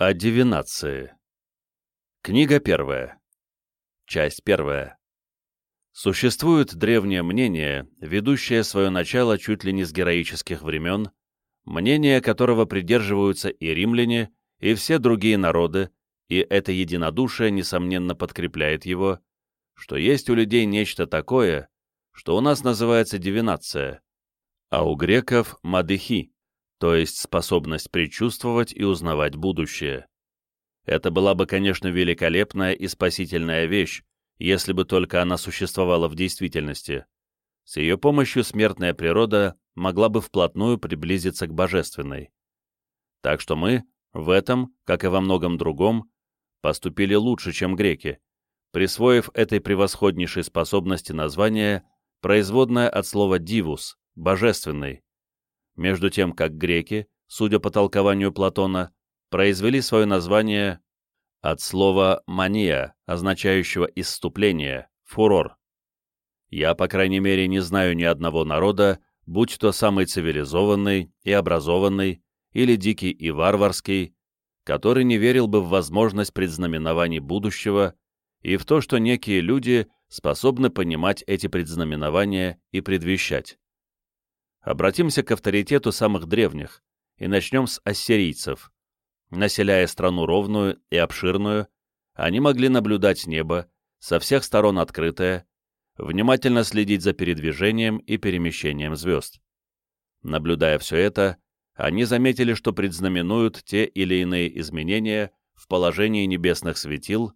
О дивинации. Книга первая. Часть первая. Существует древнее мнение, ведущее свое начало чуть ли не с героических времен, мнение которого придерживаются и римляне, и все другие народы, и это единодушие, несомненно, подкрепляет его, что есть у людей нечто такое, что у нас называется дивинация, а у греков — мадыхи, то есть способность предчувствовать и узнавать будущее. Это была бы, конечно, великолепная и спасительная вещь, если бы только она существовала в действительности. С ее помощью смертная природа могла бы вплотную приблизиться к божественной. Так что мы в этом, как и во многом другом, поступили лучше, чем греки, присвоив этой превосходнейшей способности название, производное от слова «дивус» — «божественный», между тем как греки, судя по толкованию Платона, произвели свое название от слова «мания», означающего «исступление», «фурор». Я, по крайней мере, не знаю ни одного народа, будь то самый цивилизованный и образованный, или дикий и варварский, который не верил бы в возможность предзнаменований будущего и в то, что некие люди способны понимать эти предзнаменования и предвещать. Обратимся к авторитету самых древних и начнем с ассирийцев. Населяя страну ровную и обширную, они могли наблюдать небо, со всех сторон открытое, внимательно следить за передвижением и перемещением звезд. Наблюдая все это, они заметили, что предзнаменуют те или иные изменения в положении небесных светил,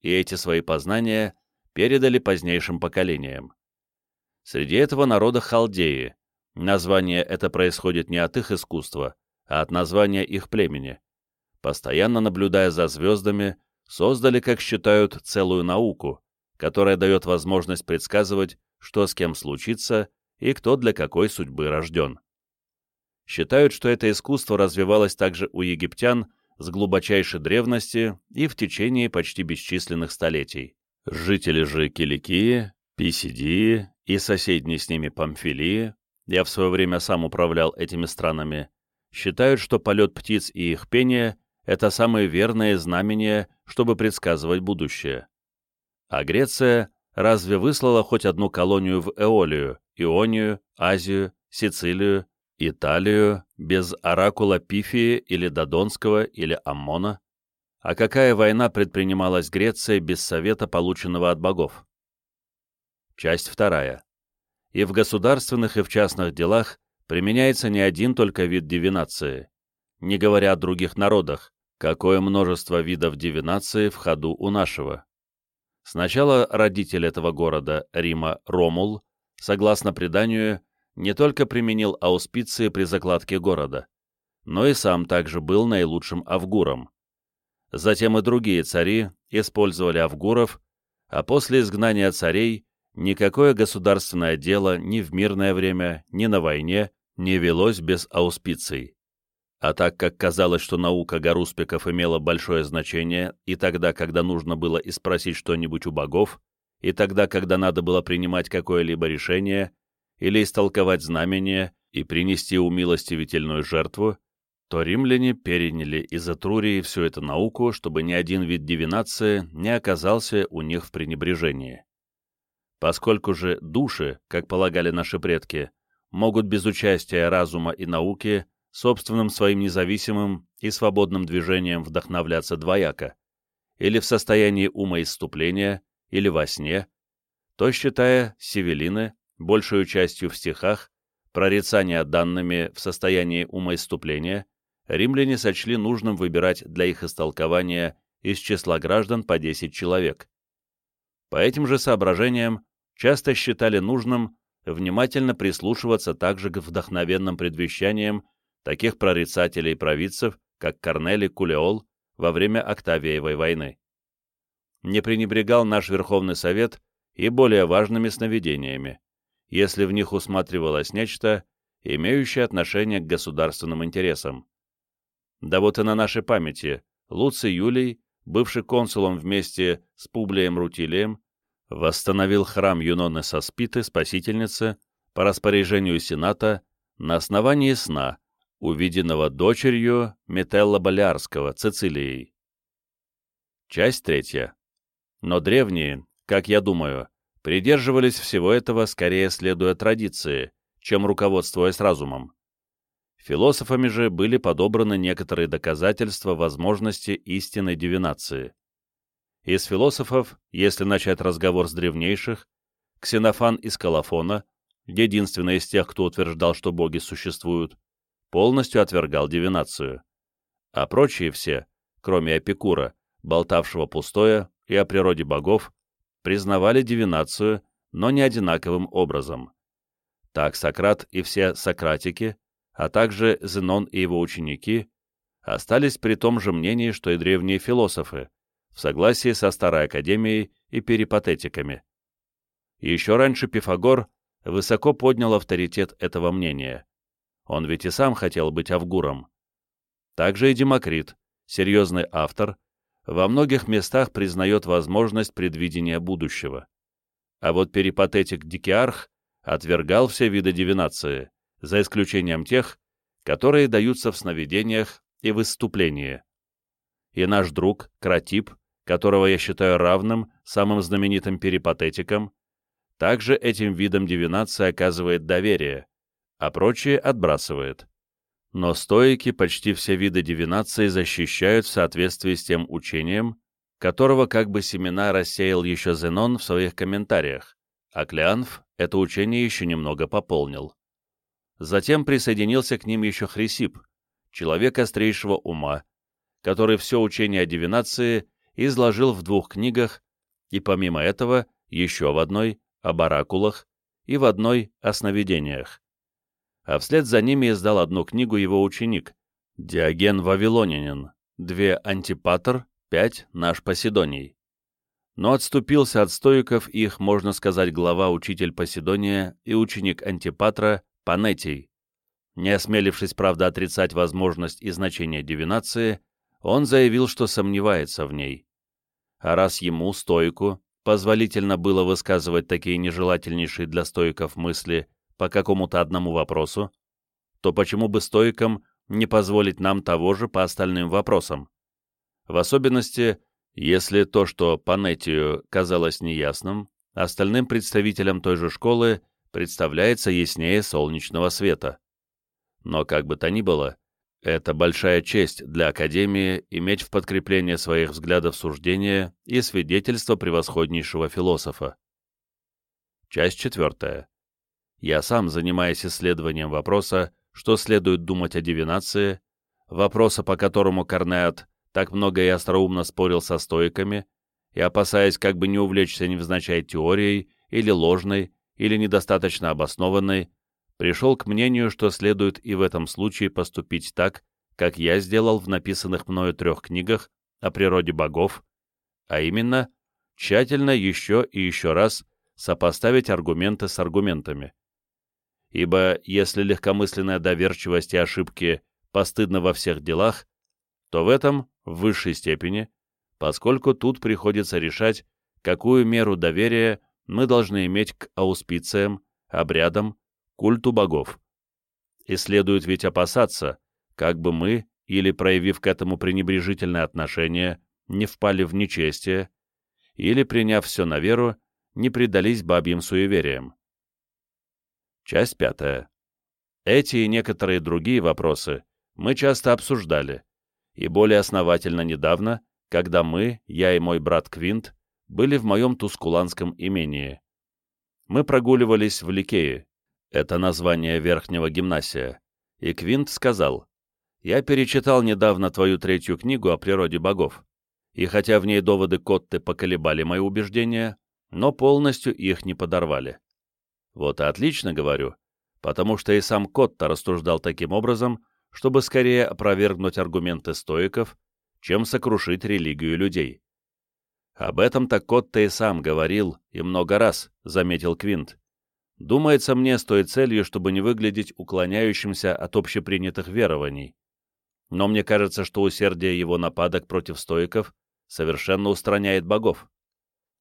и эти свои познания передали позднейшим поколениям. Среди этого народа халдеи, Название это происходит не от их искусства, а от названия их племени. Постоянно наблюдая за звездами, создали, как считают, целую науку, которая дает возможность предсказывать, что с кем случится и кто для какой судьбы рожден. Считают, что это искусство развивалось также у египтян с глубочайшей древности и в течение почти бесчисленных столетий. Жители же Киликии, Писидии и соседней с ними Памфилии я в свое время сам управлял этими странами, считают, что полет птиц и их пение — это самые верные знамения, чтобы предсказывать будущее. А Греция разве выслала хоть одну колонию в Эолию, Ионию, Азию, Сицилию, Италию без оракула Пифии или Додонского или Аммона? А какая война предпринималась Грецией без совета, полученного от богов? Часть вторая и в государственных и в частных делах применяется не один только вид дивинации, не говоря о других народах, какое множество видов дивинации в ходу у нашего. Сначала родитель этого города, Рима, Ромул, согласно преданию, не только применил ауспиции при закладке города, но и сам также был наилучшим авгуром. Затем и другие цари использовали авгуров, а после изгнания царей Никакое государственное дело ни в мирное время, ни на войне не велось без ауспиций. А так как казалось, что наука Гаруспиков имела большое значение и тогда, когда нужно было испросить что-нибудь у богов, и тогда, когда надо было принимать какое-либо решение или истолковать знамение и принести умилостивительную жертву, то римляне переняли из Этрурии всю эту науку, чтобы ни один вид дивинации не оказался у них в пренебрежении. Поскольку же души, как полагали наши предки, могут без участия разума и науки собственным своим независимым и свободным движением вдохновляться двояко, или в состоянии умоиступления, или во сне, то, считая севелины, большую частью в стихах, прорицания данными в состоянии умоиступления, римляне сочли нужным выбирать для их истолкования из числа граждан по 10 человек. По этим же соображениям часто считали нужным внимательно прислушиваться также к вдохновенным предвещаниям таких прорицателей и провидцев, как Корнелий Кулеол во время Октавиевой войны. Не пренебрегал наш Верховный Совет и более важными сновидениями, если в них усматривалось нечто, имеющее отношение к государственным интересам. Да вот и на нашей памяти Луций Юлий, бывший консулом вместе с Публием Рутилием, восстановил храм Юноны Соспиты, спасительницы, по распоряжению Сената, на основании сна, увиденного дочерью Метелла Болярского, Цицилией. Часть третья. Но древние, как я думаю, придерживались всего этого скорее следуя традиции, чем руководствуясь разумом. Философами же были подобраны некоторые доказательства возможности истинной дивинации. Из философов, если начать разговор с древнейших, Ксенофан из Колофона, единственный из тех, кто утверждал, что боги существуют, полностью отвергал дивинацию. А прочие все, кроме Эпикура, болтавшего пустое и о природе богов, признавали дивинацию, но не одинаковым образом. Так Сократ и все сократики, а также Зенон и его ученики, остались при том же мнении, что и древние философы, в согласии со Старой Академией и перипатетиками. Еще раньше Пифагор высоко поднял авторитет этого мнения. Он ведь и сам хотел быть Авгуром. Также и Демокрит, серьезный автор, во многих местах признает возможность предвидения будущего. А вот перипатетик Дикиарх отвергал все виды дивинации, за исключением тех, которые даются в сновидениях и выступлении. И наш друг, Кратип, которого я считаю равным самым знаменитым перипатетикам, также этим видом дивинации оказывает доверие, а прочие отбрасывает. Но стоики почти все виды дивинации защищают в соответствии с тем учением, которого как бы семена рассеял еще Зенон в своих комментариях, а Клеанф это учение еще немного пополнил. Затем присоединился к ним еще Хрисип, человек острейшего ума, который все учение о дивинации изложил в двух книгах и помимо этого еще в одной об оракулах и в одной о сновидениях. А вслед за ними издал одну книгу его ученик, Диоген Вавилонянин, две Антипатр, пять наш Поседоний. Но отступился от стоиков их, можно сказать, глава учитель Поседония и ученик Антипатра Панетий. Не осмелившись, правда, отрицать возможность и значение дивинации, он заявил, что сомневается в ней. А раз ему, стойку, позволительно было высказывать такие нежелательнейшие для стоиков мысли по какому-то одному вопросу, то почему бы стоикам не позволить нам того же по остальным вопросам? В особенности, если то, что Панетию казалось неясным, остальным представителям той же школы представляется яснее солнечного света. Но как бы то ни было, это большая честь для Академии иметь в подкрепление своих взглядов суждения и свидетельство превосходнейшего философа. Часть четвертая. Я сам, занимаясь исследованием вопроса, что следует думать о дивинации, вопроса, по которому Корнеат так много и остроумно спорил со стоиками, и опасаясь как бы не увлечься невзначай теорией или ложной, или недостаточно обоснованной, пришел к мнению, что следует и в этом случае поступить так, как я сделал в написанных мною трех книгах о природе богов, а именно, тщательно еще и еще раз сопоставить аргументы с аргументами. Ибо если легкомысленная доверчивость и ошибки постыдны во всех делах, то в этом в высшей степени, поскольку тут приходится решать, какую меру доверия мы должны иметь к ауспициям, обрядам, культу богов. И следует ведь опасаться, как бы мы, или проявив к этому пренебрежительное отношение, не впали в нечестие, или, приняв все на веру, не предались бабьим суевериям. Часть пятая. Эти и некоторые другие вопросы мы часто обсуждали, и более основательно недавно, когда мы, я и мой брат Квинт, были в моем тускуланском имении. Мы прогуливались в Ликее, это название верхнего гимнасия, и Квинт сказал, «Я перечитал недавно твою третью книгу о природе богов, и хотя в ней доводы Котты поколебали мои убеждения, но полностью их не подорвали. Вот и отлично говорю, потому что и сам Котта рассуждал таким образом, чтобы скорее опровергнуть аргументы стоиков, чем сокрушить религию людей. Об этом-то Котта и сам говорил, и много раз, заметил Квинт. Думается мне с той целью, чтобы не выглядеть уклоняющимся от общепринятых верований. Но мне кажется, что усердие его нападок против стоиков совершенно устраняет богов.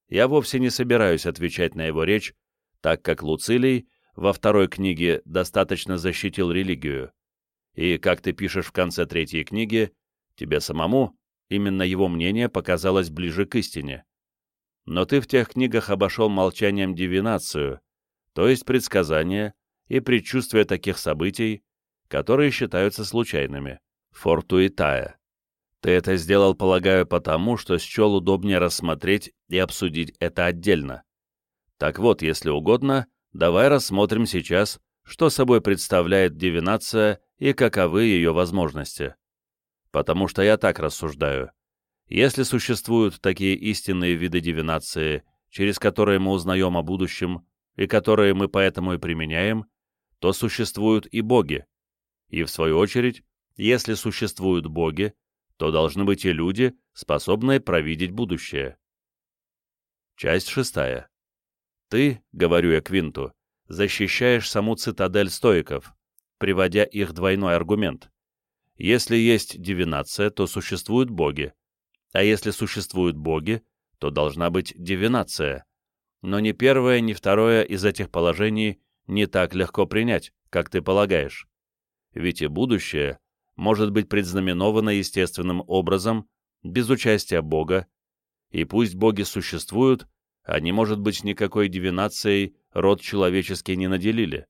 Я вовсе не собираюсь отвечать на его речь, так как Луцилий во второй книге достаточно защитил религию. и, как ты пишешь в конце третьей книги, тебе самому именно его мнение показалось ближе к истине. Но ты в тех книгах обошел молчанием дивинацию, то есть предсказания и предчувствие таких событий, которые считаются случайными, фортуитая. Ты это сделал, полагаю, потому, что счел удобнее рассмотреть и обсудить это отдельно. Так вот, если угодно, давай рассмотрим сейчас, что собой представляет дивинация и каковы ее возможности. Потому что я так рассуждаю. Если существуют такие истинные виды дивинации, через которые мы узнаем о будущем, и которые мы поэтому и применяем, то существуют и боги. И, в свою очередь, если существуют боги, то должны быть и люди, способные провидеть будущее. Часть шестая. Ты, говорю я Квинту, защищаешь саму цитадель стоиков, приводя их двойной аргумент. Если есть дивинация, то существуют боги, а если существуют боги, то должна быть дивинация. Но ни первое, ни второе из этих положений не так легко принять, как ты полагаешь. Ведь и будущее может быть предзнаменовано естественным образом, без участия Бога, и пусть боги существуют, они, может быть, никакой дивинацией род человеческий не наделили.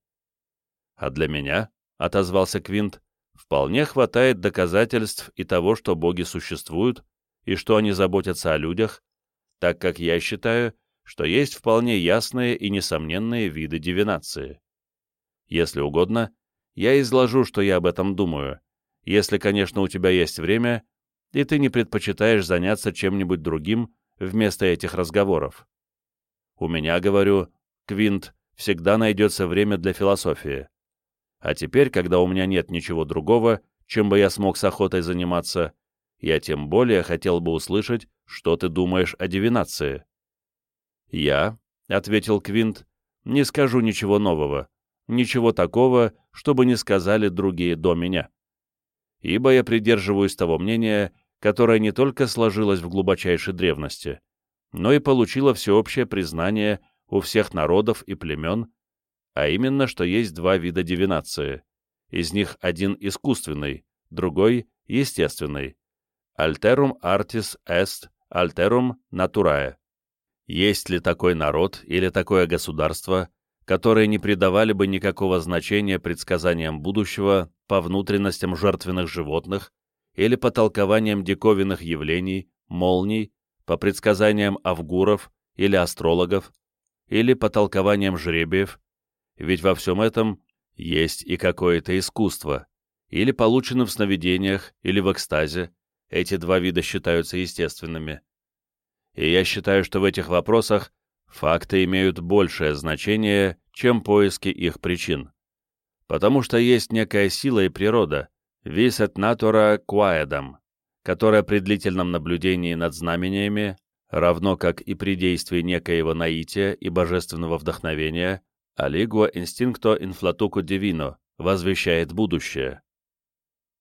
А для меня, — отозвался Квинт, — вполне хватает доказательств и того, что боги существуют, и что они заботятся о людях, так как я считаю, что есть вполне ясные и несомненные виды дивинации. Если угодно, я изложу, что я об этом думаю, если, конечно, у тебя есть время, и ты не предпочитаешь заняться чем-нибудь другим вместо этих разговоров. У меня, говорю, Квинт, всегда найдется время для философии. А теперь, когда у меня нет ничего другого, чем бы я смог с охотой заниматься, я тем более хотел бы услышать, что ты думаешь о дивинации. «Я», — ответил Квинт, — «не скажу ничего нового, ничего такого, чтобы не сказали другие до меня. Ибо я придерживаюсь того мнения, которое не только сложилось в глубочайшей древности, но и получило всеобщее признание у всех народов и племен, а именно, что есть два вида дивинации. Из них один искусственный, другой — естественный. Alterum artis est alterum naturae. Есть ли такой народ или такое государство, которые не придавали бы никакого значения предсказаниям будущего по внутренностям жертвенных животных или по толкованиям диковинных явлений, молний, по предсказаниям авгуров или астрологов, или по толкованиям жребиев, ведь во всем этом есть и какое-то искусство, или получено в сновидениях, или в экстазе, эти два вида считаются естественными. И я считаю, что в этих вопросах факты имеют большее значение, чем поиски их причин. Потому что есть некая сила и природа, vis et natura quaedam, которая при длительном наблюдении над знамениями, равно как и при действии некоего наития и божественного вдохновения, aliguo instincto inflatuco divino, возвещает будущее.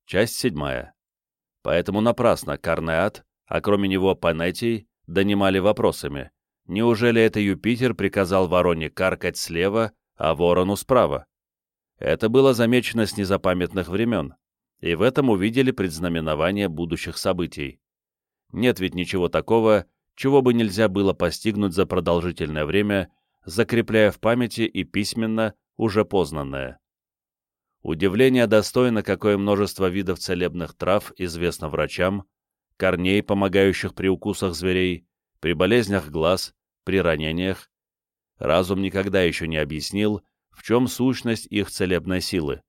Часть седьмая. Поэтому напрасно Карнеат, а кроме него Панетий, донимали вопросами. Неужели это Юпитер приказал вороне каркать слева, а ворону справа? Это было замечено с незапамятных времен, и в этом увидели предзнаменование будущих событий. Нет ведь ничего такого, чего бы нельзя было постигнуть за продолжительное время, закрепляя в памяти и письменно уже познанное. Удивление достойно, какое множество видов целебных трав известно врачам, корней, помогающих при укусах зверей, при болезнях глаз, при ранениях. Разум никогда еще не объяснил, в чем сущность их целебной силы,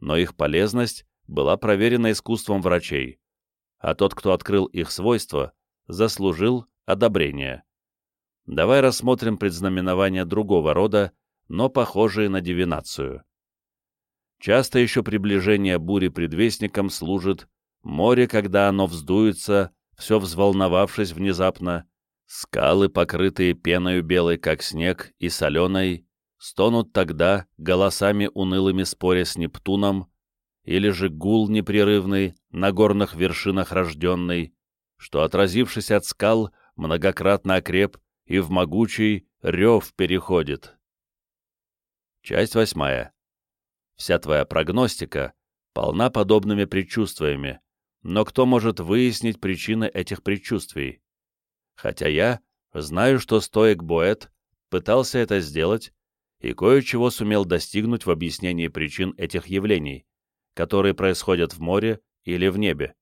но их полезность была проверена искусством врачей, а тот, кто открыл их свойства, заслужил одобрение. Давай рассмотрим предзнаменования другого рода, но похожие на дивинацию. Часто еще приближение бури предвестником служит море, когда оно вздуется, все взволновавшись внезапно, скалы, покрытые пеною белой, как снег, и соленой, стонут тогда, голосами унылыми споря с Нептуном, или же гул непрерывный, на горных вершинах рожденный, что, отразившись от скал, многократно окреп и в могучий рев переходит. Часть восьмая. Вся твоя прогностика, полна подобными предчувствиями, но кто может выяснить причины этих предчувствий? Хотя я знаю, что стоик Боэт пытался это сделать и кое-чего сумел достигнуть в объяснении причин этих явлений, которые происходят в море или в небе.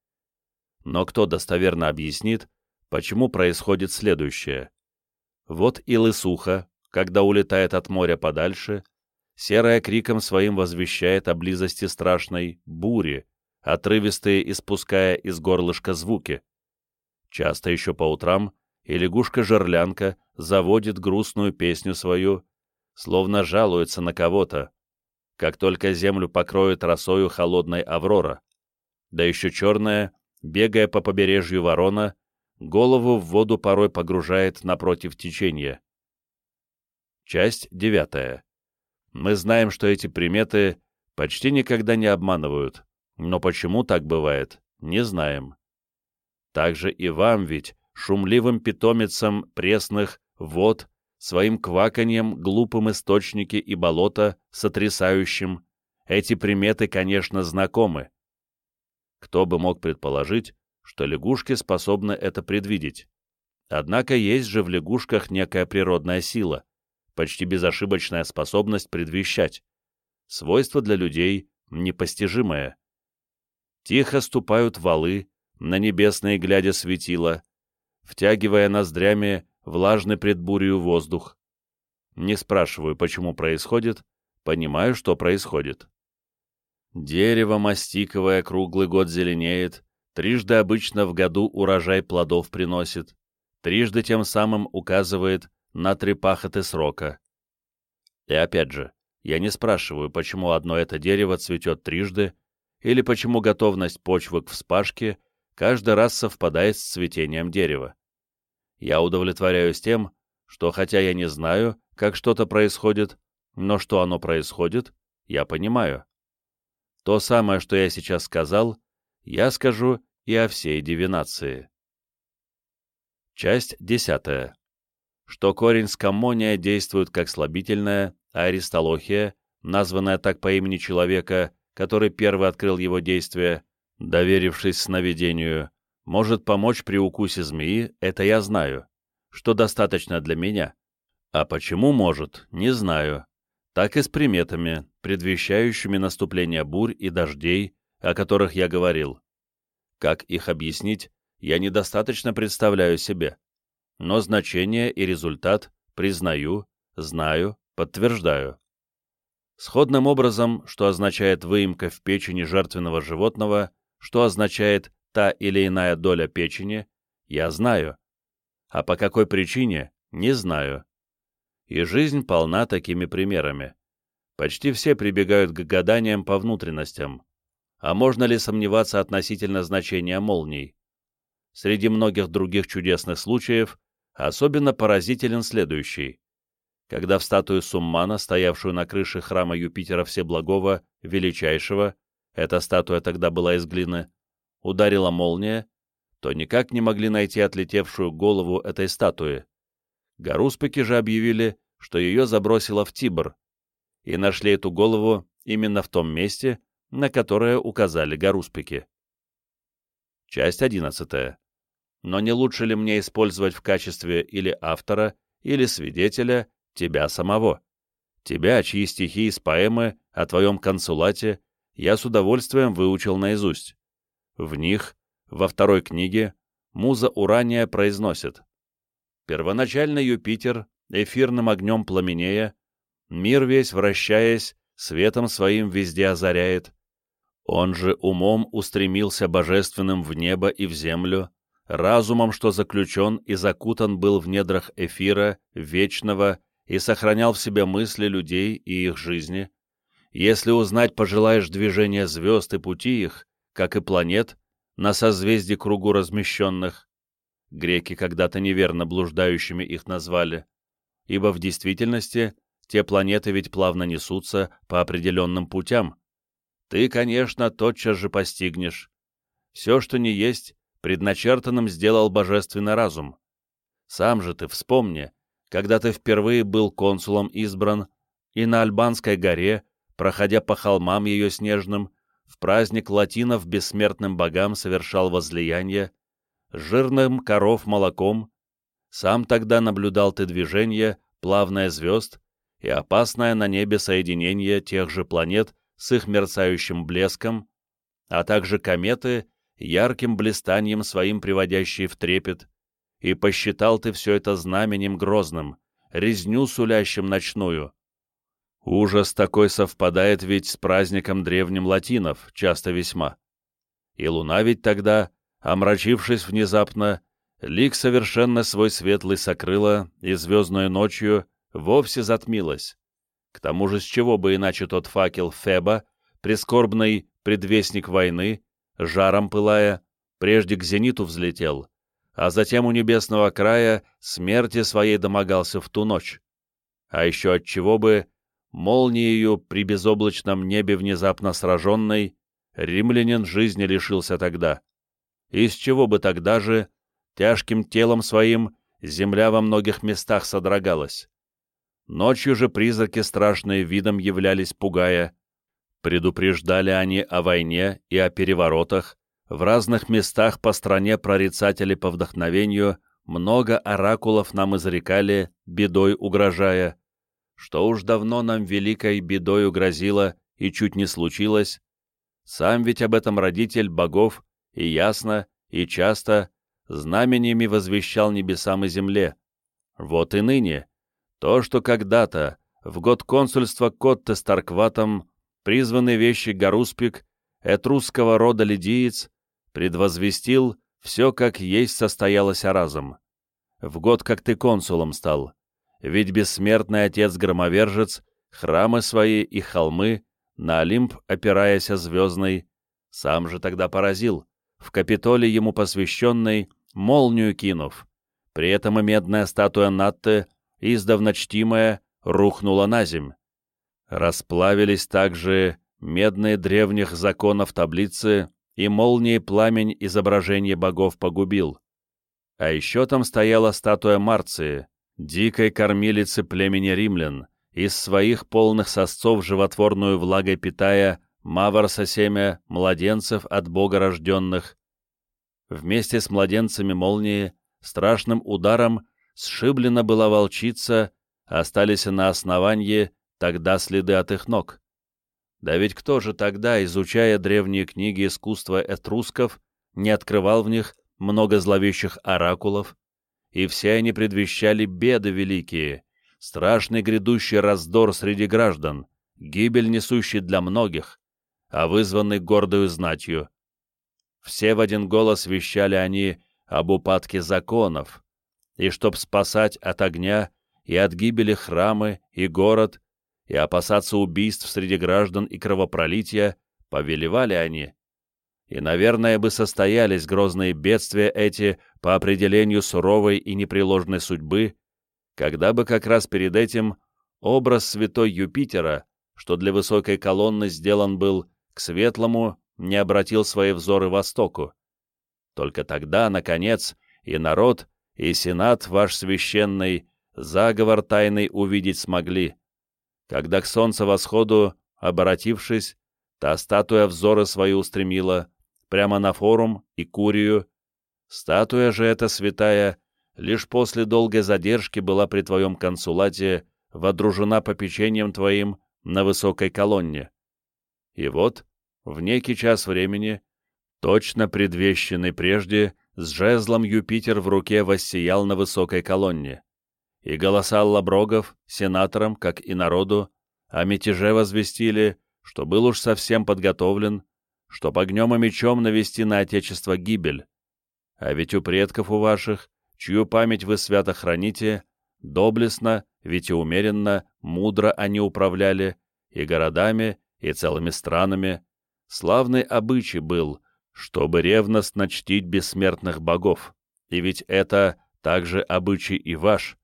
Но кто достоверно объяснит, почему происходит следующее? Вот и лысуха, когда улетает от моря подальше, серая криком своим возвещает о близости страшной бури, отрывистые испуская из горлышка звуки. Часто еще по утрам и лягушка-жерлянка заводит грустную песню свою, словно жалуется на кого-то, как только землю покроет росою холодной аврора. Да еще черная, бегая по побережью ворона, голову в воду порой погружает напротив течения. Часть девятая. Мы знаем, что эти приметы почти никогда не обманывают, но почему так бывает, не знаем. Также и вам ведь, шумливым питомицам пресных вод, своим кваканьем глупым источники и болота, сотрясающим, эти приметы, конечно, знакомы. Кто бы мог предположить, что лягушки способны это предвидеть? Однако есть же в лягушках некая природная сила, почти безошибочная способность предвещать, свойство для людей непостижимое. Тихо ступают валы, на небесные глядя светила, втягивая ноздрями влажный предбурью воздух. Не спрашиваю, почему происходит, понимаю, что происходит. Дерево мастиковое круглый год зеленеет, трижды обычно в году урожай плодов приносит, трижды тем самым указывает на три пахоты срока. И опять же, я не спрашиваю, почему одно это дерево цветет трижды, или почему готовность почвы к вспашке каждый раз совпадает с цветением дерева. Я удовлетворяюсь тем, что хотя я не знаю, как что-то происходит, но что оно происходит, я понимаю. То самое, что я сейчас сказал, я скажу и о всей дивинации. Часть десятая. Что корень скаммония действует как слабительная, а аристолохия, названная так по имени человека, который первый открыл его действие, доверившись сновидению, может помочь при укусе змеи, это я знаю, что достаточно для меня. А почему может, не знаю так и с приметами, предвещающими наступление бурь и дождей, о которых я говорил. Как их объяснить, я недостаточно представляю себе. Но значение и результат признаю, знаю, подтверждаю. Сходным образом, что означает выемка в печени жертвенного животного, что означает та или иная доля печени, я знаю. А по какой причине, не знаю и жизнь полна такими примерами. Почти все прибегают к гаданиям по внутренностям. А можно ли сомневаться относительно значения молний? Среди многих других чудесных случаев особенно поразителен следующий. Когда в статую Суммана, стоявшую на крыше храма Юпитера Всеблагого, Величайшего, эта статуя тогда была из глины, ударила молния, то никак не могли найти отлетевшую голову этой статуи. Гаруспики же объявили, что ее забросило в Тибр, и нашли эту голову именно в том месте, на которое указали Гаруспики. Часть одиннадцатая. Но не лучше ли мне использовать в качестве или автора, или свидетеля тебя самого? Тебя, чьи стихи из поэмы о твоем консулате я с удовольствием выучил наизусть. В них, во второй книге, муза Урания произносит Первоначально Юпитер, эфирным огнем пламенея, мир весь, вращаясь, светом своим везде озаряет. Он же умом устремился божественным в небо и в землю, разумом, что заключен и закутан был в недрах эфира, вечного, и сохранял в себе мысли людей и их жизни. Если узнать пожелаешь движения звезд и пути их, как и планет, на созвездии кругу размещенных, Греки когда-то неверно блуждающими их назвали, ибо в действительности те планеты ведь плавно несутся по определенным путям. Ты, конечно, тотчас же постигнешь. Все, что не есть, предначертанным сделал божественный разум. Сам же ты вспомни, когда ты впервые был консулом избран, и на Альбанской горе, проходя по холмам ее снежным, в праздник латинов бессмертным богам совершал возлияние, жирным коров молоком, сам тогда наблюдал ты движение, плавное звезд и опасное на небе соединение тех же планет с их мерцающим блеском, а также кометы, ярким блистанием своим приводящие в трепет, и посчитал ты все это знаменем грозным, резню сулящим ночную. Ужас такой совпадает ведь с праздником древним латинов, часто весьма. И луна ведь тогда, омрачившись внезапно, лик совершенно свой светлый сокрыла, и звездную ночью вовсе затмилась. К тому же с чего бы иначе тот факел Феба, прискорбный предвестник войны, жаром пылая, прежде к зениту взлетел, а затем у небесного края смерти своей домогался в ту ночь. А еще от чего бы, молниею при безоблачном небе внезапно сраженной, римлянин жизни лишился тогда. Из чего бы тогда же, тяжким телом своим, земля во многих местах содрогалась. Ночью же призраки страшные видом являлись, пугая. Предупреждали они о войне и о переворотах, в разных местах по стране прорицатели по вдохновению много оракулов нам изрекали, бедой угрожая, что уж давно нам великой бедой угрозило и чуть не случилось. Сам ведь об этом родитель богов и ясно, и часто знамениями возвещал небесам и земле. Вот и ныне, то, что когда-то, в год консульства Котте с Таркватом, призванный вещи Гаруспик, этрусского рода лидиец, предвозвестил, все как есть состоялось разом. В год, как ты консулом стал. Ведь бессмертный отец-громовержец, храмы свои и холмы, на Олимп опираясь звездный, сам же тогда поразил, в Капитоле ему посвященный, молнию кинув. При этом и медная статуя Натты, издавна чтимая, рухнула на земь. Расплавились также медные древних законов таблицы, и молнией пламень изображение богов погубил. А еще там стояла статуя Марции, дикой кормилицы племени римлян, из своих полных сосцов животворную влагой питая Маварса семя младенцев от бога рожденных. Вместе с младенцами молнии страшным ударом сшиблена была волчица, остались на основании тогда следы от их ног. Да ведь кто же тогда, изучая древние книги искусства этрусков, не открывал в них много зловещих оракулов, и все они предвещали беды великие, страшный грядущий раздор среди граждан, гибель несущий для многих, а вызванный гордою знатью. Все в один голос вещали они об упадке законов, и чтоб спасать от огня и от гибели храмы и город, и опасаться убийств среди граждан и кровопролития, повелевали они. И, наверное, бы состоялись грозные бедствия эти по определению суровой и непреложной судьбы, когда бы как раз перед этим образ святой Юпитера, что для высокой колонны сделан был к светлому, не обратил свои взоры востоку. Только тогда, наконец, и народ, и сенат ваш священный заговор тайный увидеть смогли, когда к солнцу восходу, оборотившись, та статуя взоры свои устремила прямо на форум и курию. Статуя же эта святая лишь после долгой задержки была при твоем консулате водружена попечением твоим на высокой колонне. И вот, в некий час времени, точно предвещенный прежде, с жезлом Юпитер в руке воссиял на высокой колонне и голоса лаброгов, сенаторам, как и народу, о мятеже возвестили, что был уж совсем подготовлен, чтоб огнем и мечом навести на Отечество гибель. А ведь у предков у ваших, чью память вы свято храните, доблестно, ведь и умеренно, мудро они управляли и городами, и целыми странами. Славный обычай был, чтобы ревностно чтить бессмертных богов. И ведь это также обычай и ваш,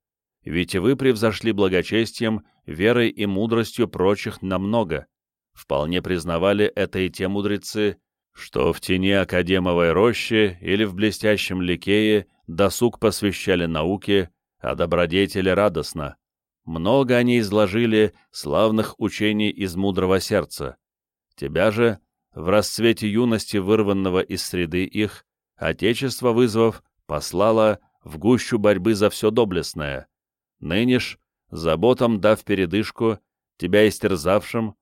ведь вы превзошли благочестием, верой и мудростью прочих намного. Вполне признавали это и те мудрецы, что в тени Академовой рощи или в блестящем Ликее досуг посвящали науке, а добродетели радостно. Много они изложили славных учений из мудрого сердца. Тебя же, в расцвете юности вырванного из среды их, Отечество вызвав, послало в гущу борьбы за все доблестное. Ныне ж, заботам дав передышку, тебя истерзавшим,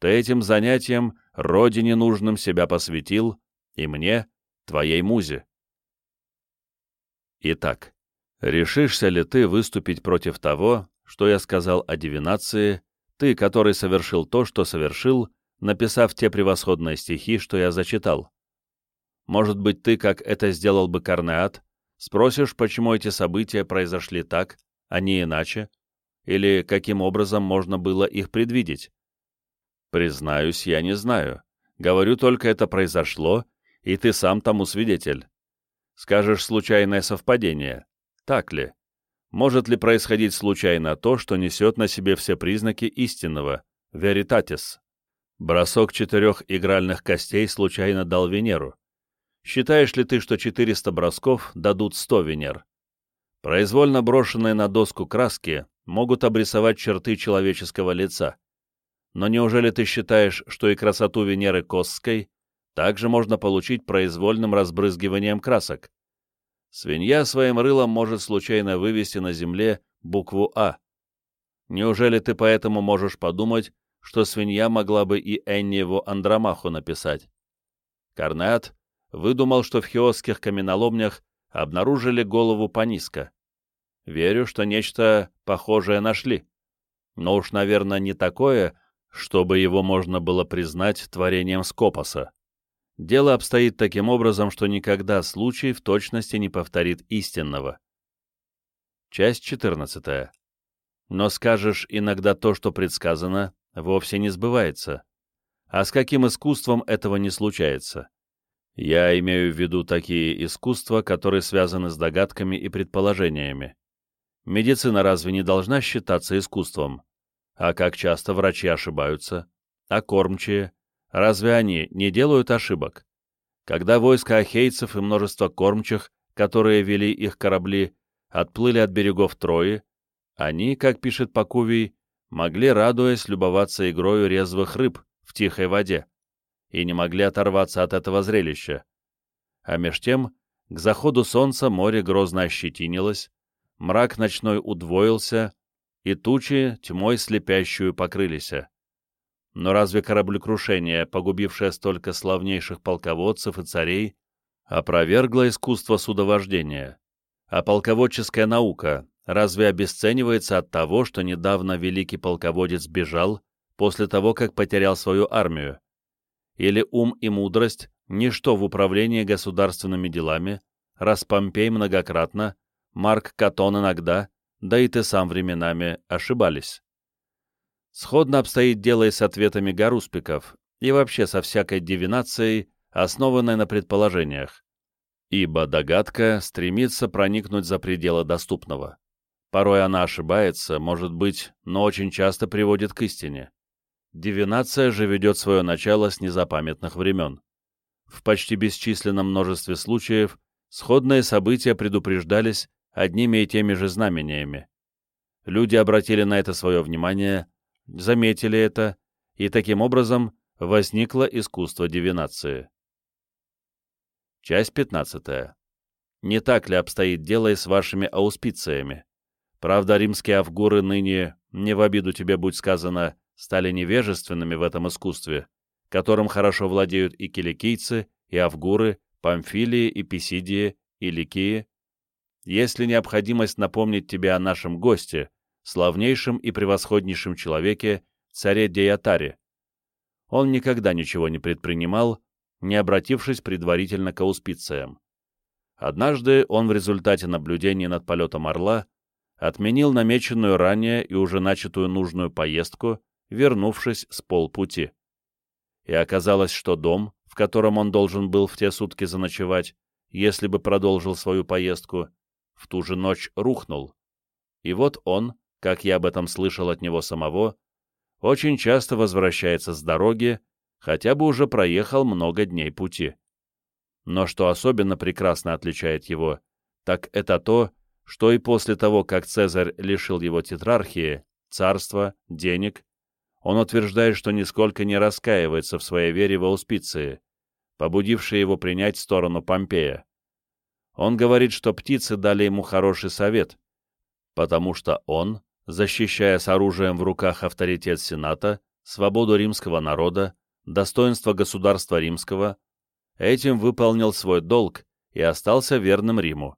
ты этим занятием родине нужным себя посвятил, и мне, твоей музе. Итак, решишься ли ты выступить против того, что я сказал о дивинации, ты, который совершил то, что совершил, написав те превосходные стихи, что я зачитал? Может быть, ты, как это сделал бы Карнеат, спросишь, почему эти события произошли так, а не иначе, или каким образом можно было их предвидеть? Признаюсь, я не знаю. Говорю только, это произошло, и ты сам тому свидетель. Скажешь, случайное совпадение. Так ли? Может ли происходить случайно то, что несет на себе все признаки истинного, веритатис? Бросок четырех игральных костей случайно дал Венеру. Считаешь ли ты, что 400 бросков дадут 100 Венер? Произвольно брошенные на доску краски могут обрисовать черты человеческого лица. Но неужели ты считаешь, что и красоту Венеры Косской также можно получить произвольным разбрызгиванием красок? Свинья своим рылом может случайно вывести на земле букву «А». Неужели ты поэтому можешь подумать, что свинья могла бы и Энниеву Андромаху написать? Корнет выдумал, что в хиосских каменоломнях обнаружили голову Паниска. Верю, что нечто похожее нашли. Но уж, наверное, не такое, чтобы его можно было признать творением Скопоса. Дело обстоит таким образом, что никогда случай в точности не повторит истинного. Часть 14. Но скажешь, иногда то, что предсказано, вовсе не сбывается. А с каким искусством этого не случается? Я имею в виду такие искусства, которые связаны с догадками и предположениями. Медицина разве не должна считаться искусством? А как часто врачи ошибаются? А кормчие? Разве они не делают ошибок? Когда войска ахейцев и множество кормчих, которые вели их корабли, отплыли от берегов Трои, они, как пишет Пакувий, могли, радуясь, любоваться игрою резвых рыб в тихой воде и не могли оторваться от этого зрелища. А меж тем, к заходу солнца море грозно ощетинилось, мрак ночной удвоился, и тучи тьмой слепящую покрылись. Но разве кораблекрушение, погубившее столько славнейших полководцев и царей, опровергло искусство судовождения? А полководческая наука разве обесценивается от того, что недавно великий полководец бежал после того, как потерял свою армию? или ум и мудрость — ничто в управлении государственными делами, раз Помпей многократно, Марк Катон иногда, да и ты сам временами ошибались. Сходно обстоит дело и с ответами гаруспиков, и вообще со всякой дивинацией, основанной на предположениях. Ибо догадка стремится проникнуть за пределы доступного. Порой она ошибается, может быть, но очень часто приводит к истине. Дивинация же ведет свое начало с незапамятных времен. В почти бесчисленном множестве случаев сходные события предупреждались одними и теми же знамениями. Люди обратили на это свое внимание, заметили это, и таким образом возникло искусство дивинации. Часть 15. Не так ли обстоит дело и с вашими ауспициями? Правда, римские авгуры ныне, не в обиду тебе будь сказано, стали невежественными в этом искусстве, которым хорошо владеют и киликийцы, и авгуры, памфилии, и писидии, и ликии, есть ли необходимость напомнить тебе о нашем госте, славнейшем и превосходнейшем человеке, царе Деятаре? Он никогда ничего не предпринимал, не обратившись предварительно к ауспициям. Однажды он в результате наблюдений над полетом орла отменил намеченную ранее и уже начатую нужную поездку вернувшись с полпути. И оказалось, что дом, в котором он должен был в те сутки заночевать, если бы продолжил свою поездку, в ту же ночь рухнул. И вот он, как я об этом слышал от него самого, очень часто возвращается с дороги, хотя бы уже проехал много дней пути. Но что особенно прекрасно отличает его, так это то, что и после того, как Цезарь лишил его тетрархии, царства, денег он утверждает, что нисколько не раскаивается в своей вере в ауспиции, побудившей его принять сторону Помпея. Он говорит, что птицы дали ему хороший совет, потому что он, защищая с оружием в руках авторитет Сената, свободу римского народа, достоинство государства римского, этим выполнил свой долг и остался верным Риму.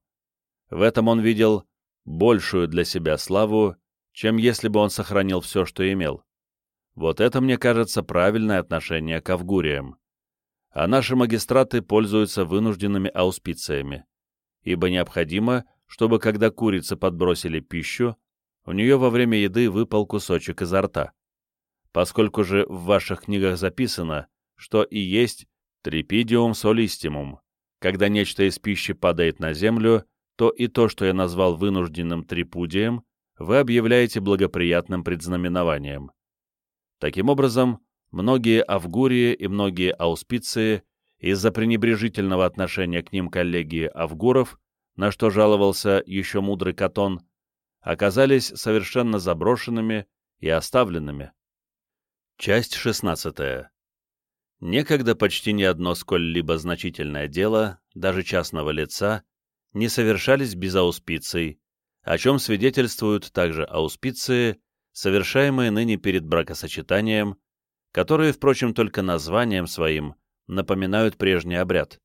В этом он видел большую для себя славу, чем если бы он сохранил все, что имел. Вот это, мне кажется, правильное отношение к Авгуриям. А наши магистраты пользуются вынужденными ауспициями, ибо необходимо, чтобы когда курицы подбросили пищу, у нее во время еды выпал кусочек изо рта. Поскольку же в ваших книгах записано, что и есть трипидиум солистимум, когда нечто из пищи падает на землю, то и то, что я назвал вынужденным трипудием, вы объявляете благоприятным предзнаменованием. Таким образом, многие Авгурии и многие Ауспиции из-за пренебрежительного отношения к ним коллегии Авгуров, на что жаловался еще мудрый Катон, оказались совершенно заброшенными и оставленными. Часть 16. Некогда почти ни одно сколь-либо значительное дело, даже частного лица, не совершались без ауспиций, о чем свидетельствуют также ауспиции совершаемые ныне перед бракосочетанием, которые, впрочем, только названием своим напоминают прежний обряд.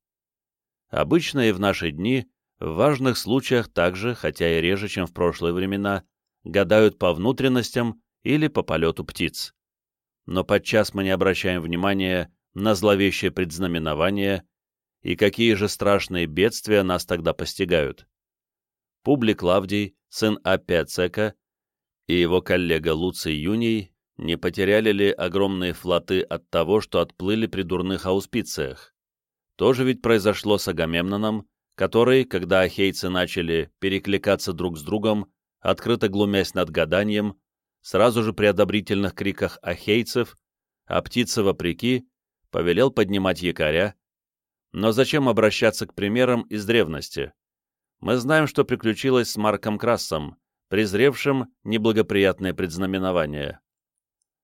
Обычно и в наши дни в важных случаях также, хотя и реже, чем в прошлые времена, гадают по внутренностям или по полету птиц. Но подчас мы не обращаем внимания на зловещее предзнаменование и какие же страшные бедствия нас тогда постигают. Публик Клавдий, сын Аппия и его коллега Луций Юний не потеряли ли огромные флоты от того, что отплыли при дурных ауспициях? Тоже ведь произошло с Агамемноном, который, когда ахейцы начали перекликаться друг с другом, открыто глумясь над гаданием, сразу же при одобрительных криках ахейцев, а птица, вопреки, повелел поднимать якоря. Но зачем обращаться к примерам из древности? Мы знаем, что приключилось с Марком Крассом, презревшим неблагоприятное предзнаменование.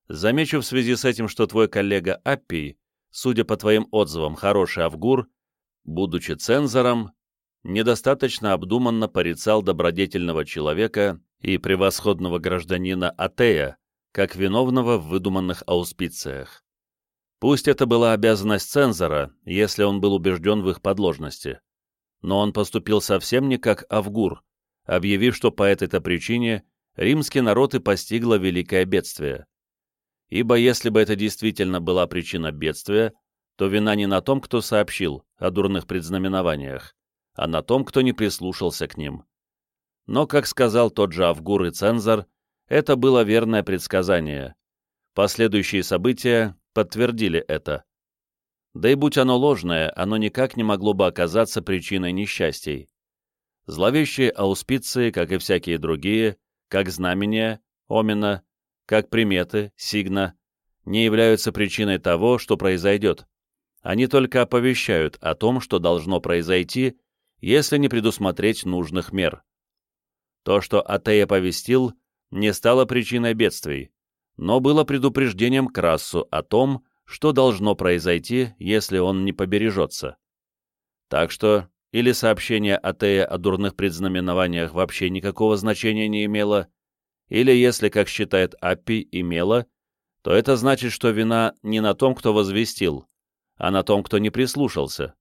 Замечу в связи с этим, что твой коллега Аппий, судя по твоим отзывам, хороший Авгур, будучи цензором, недостаточно обдуманно порицал добродетельного человека и превосходного гражданина Атея, как виновного в выдуманных ауспициях. Пусть это была обязанность цензора, если он был убежден в их подложности. Но он поступил совсем не как Авгур, объявив, что по этой-то причине римский народ и постигло великое бедствие. Ибо если бы это действительно была причина бедствия, то вина не на том, кто сообщил о дурных предзнаменованиях, а на том, кто не прислушался к ним. Но, как сказал тот же Авгур и Цензор, это было верное предсказание. Последующие события подтвердили это. Да и будь оно ложное, оно никак не могло бы оказаться причиной несчастий. Зловещие ауспиции, как и всякие другие, как знамения, омена, как приметы, сигна, не являются причиной того, что произойдет. Они только оповещают о том, что должно произойти, если не предусмотреть нужных мер. То, что Атея повестил, не стало причиной бедствий, но было предупреждением Красу о том, что должно произойти, если он не побережется. Так что или сообщение Атея о дурных предзнаменованиях вообще никакого значения не имело, или, если, как считает Аппи, имело, то это значит, что вина не на том, кто возвестил, а на том, кто не прислушался.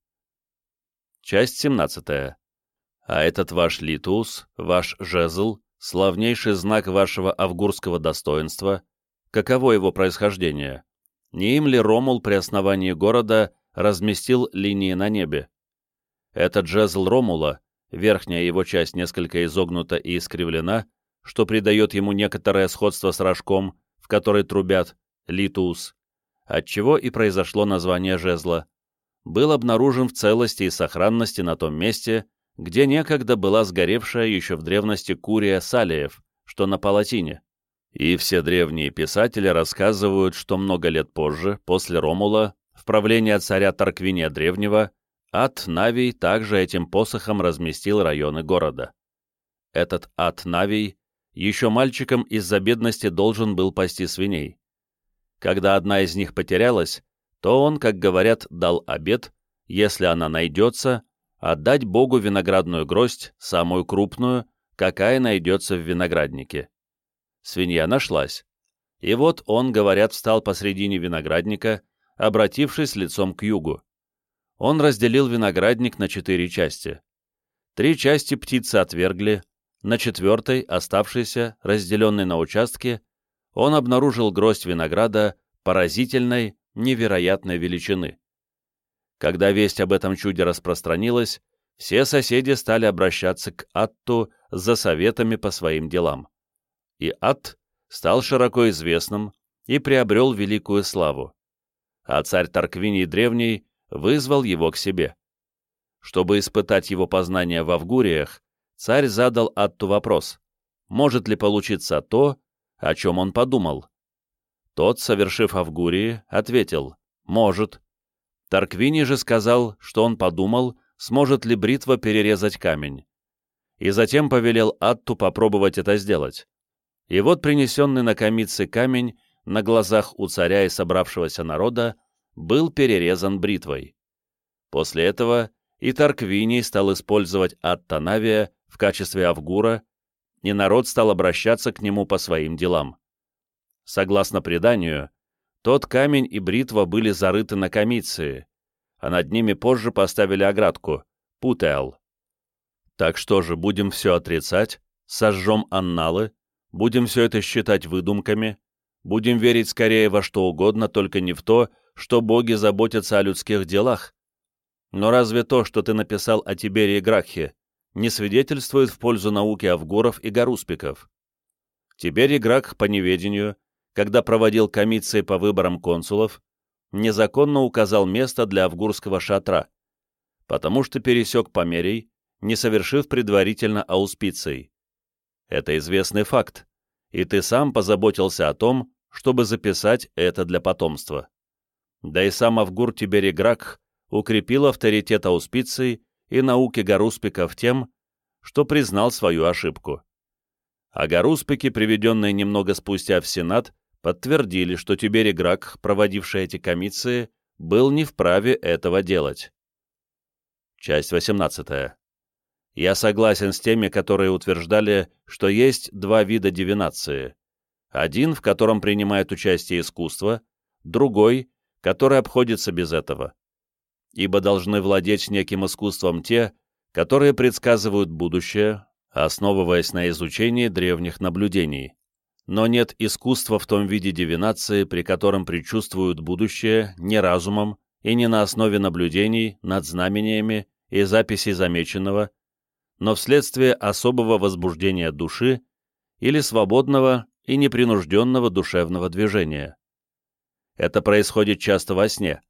Часть 17. А этот ваш литус, ваш жезл, славнейший знак вашего авгурского достоинства, каково его происхождение? Не им ли Ромул при основании города разместил линии на небе? Этот жезл Ромула, верхняя его часть несколько изогнута и искривлена, что придает ему некоторое сходство с рожком, в который трубят, литус, отчего и произошло название жезла, был обнаружен в целости и сохранности на том месте, где некогда была сгоревшая еще в древности Курия Салиев, что на Палатине. И все древние писатели рассказывают, что много лет позже, после Ромула, в правлении царя Тарквиния Древнего, Ат Навий также этим посохом разместил районы города. Этот Ат Навий еще мальчиком из-за бедности должен был пасти свиней. Когда одна из них потерялась, то он, как говорят, дал обет, если она найдется, отдать Богу виноградную гроздь, самую крупную, какая найдется в винограднике. Свинья нашлась. И вот он, говорят, встал посредине виноградника, обратившись лицом к югу. Он разделил виноградник на четыре части. Три части птицы отвергли, на четвертой, оставшейся, разделенной на участки, он обнаружил гроздь винограда поразительной, невероятной величины. Когда весть об этом чуде распространилась, все соседи стали обращаться к Атту за советами по своим делам. И Атт стал широко известным и приобрел великую славу. А царь Тарквиний Древний вызвал его к себе. Чтобы испытать его познания в Авгуриях, царь задал Атту вопрос, может ли получиться то, о чем он подумал. Тот, совершив Авгурии, ответил «может». Тарквини же сказал, что он подумал, сможет ли бритва перерезать камень. И затем повелел Атту попробовать это сделать. И вот принесенный на комице камень на глазах у царя и собравшегося народа был перерезан бритвой. После этого и Тарквиний стал использовать Аттанавия в качестве Авгура, и народ стал обращаться к нему по своим делам. Согласно преданию, тот камень и бритва были зарыты на комиции, а над ними позже поставили оградку — путеал. Так что же, будем все отрицать, сожжем анналы, будем все это считать выдумками, будем верить скорее во что угодно, только не в то, что боги заботятся о людских делах. Но разве то, что ты написал о Тиберии Гракхе, не свидетельствует в пользу науки Авгуров и Гаруспиков? Тиберий Гракх по неведению, когда проводил комиции по выборам консулов, незаконно указал место для авгурского шатра, потому что пересек Померий, не совершив предварительно ауспиций. Это известный факт, и ты сам позаботился о том, чтобы записать это для потомства да и сам Авгур Тиберий Гракх укрепил авторитет ауспиций и науки Гаруспиков тем, что признал свою ошибку. А Гаруспики, приведенные немного спустя в Сенат, подтвердили, что Тиберий Гракх, проводивший эти комиции, был не вправе этого делать. Часть 18. Я согласен с теми, которые утверждали, что есть два вида дивинации. Один, в котором принимает участие искусство, другой, который обходится без этого. Ибо должны владеть неким искусством те, которые предсказывают будущее, основываясь на изучении древних наблюдений. Но нет искусства в том виде дивинации, при котором предчувствуют будущее не разумом и не на основе наблюдений над знамениями и записей замеченного, но вследствие особого возбуждения души или свободного и непринужденного душевного движения. Это происходит часто во сне,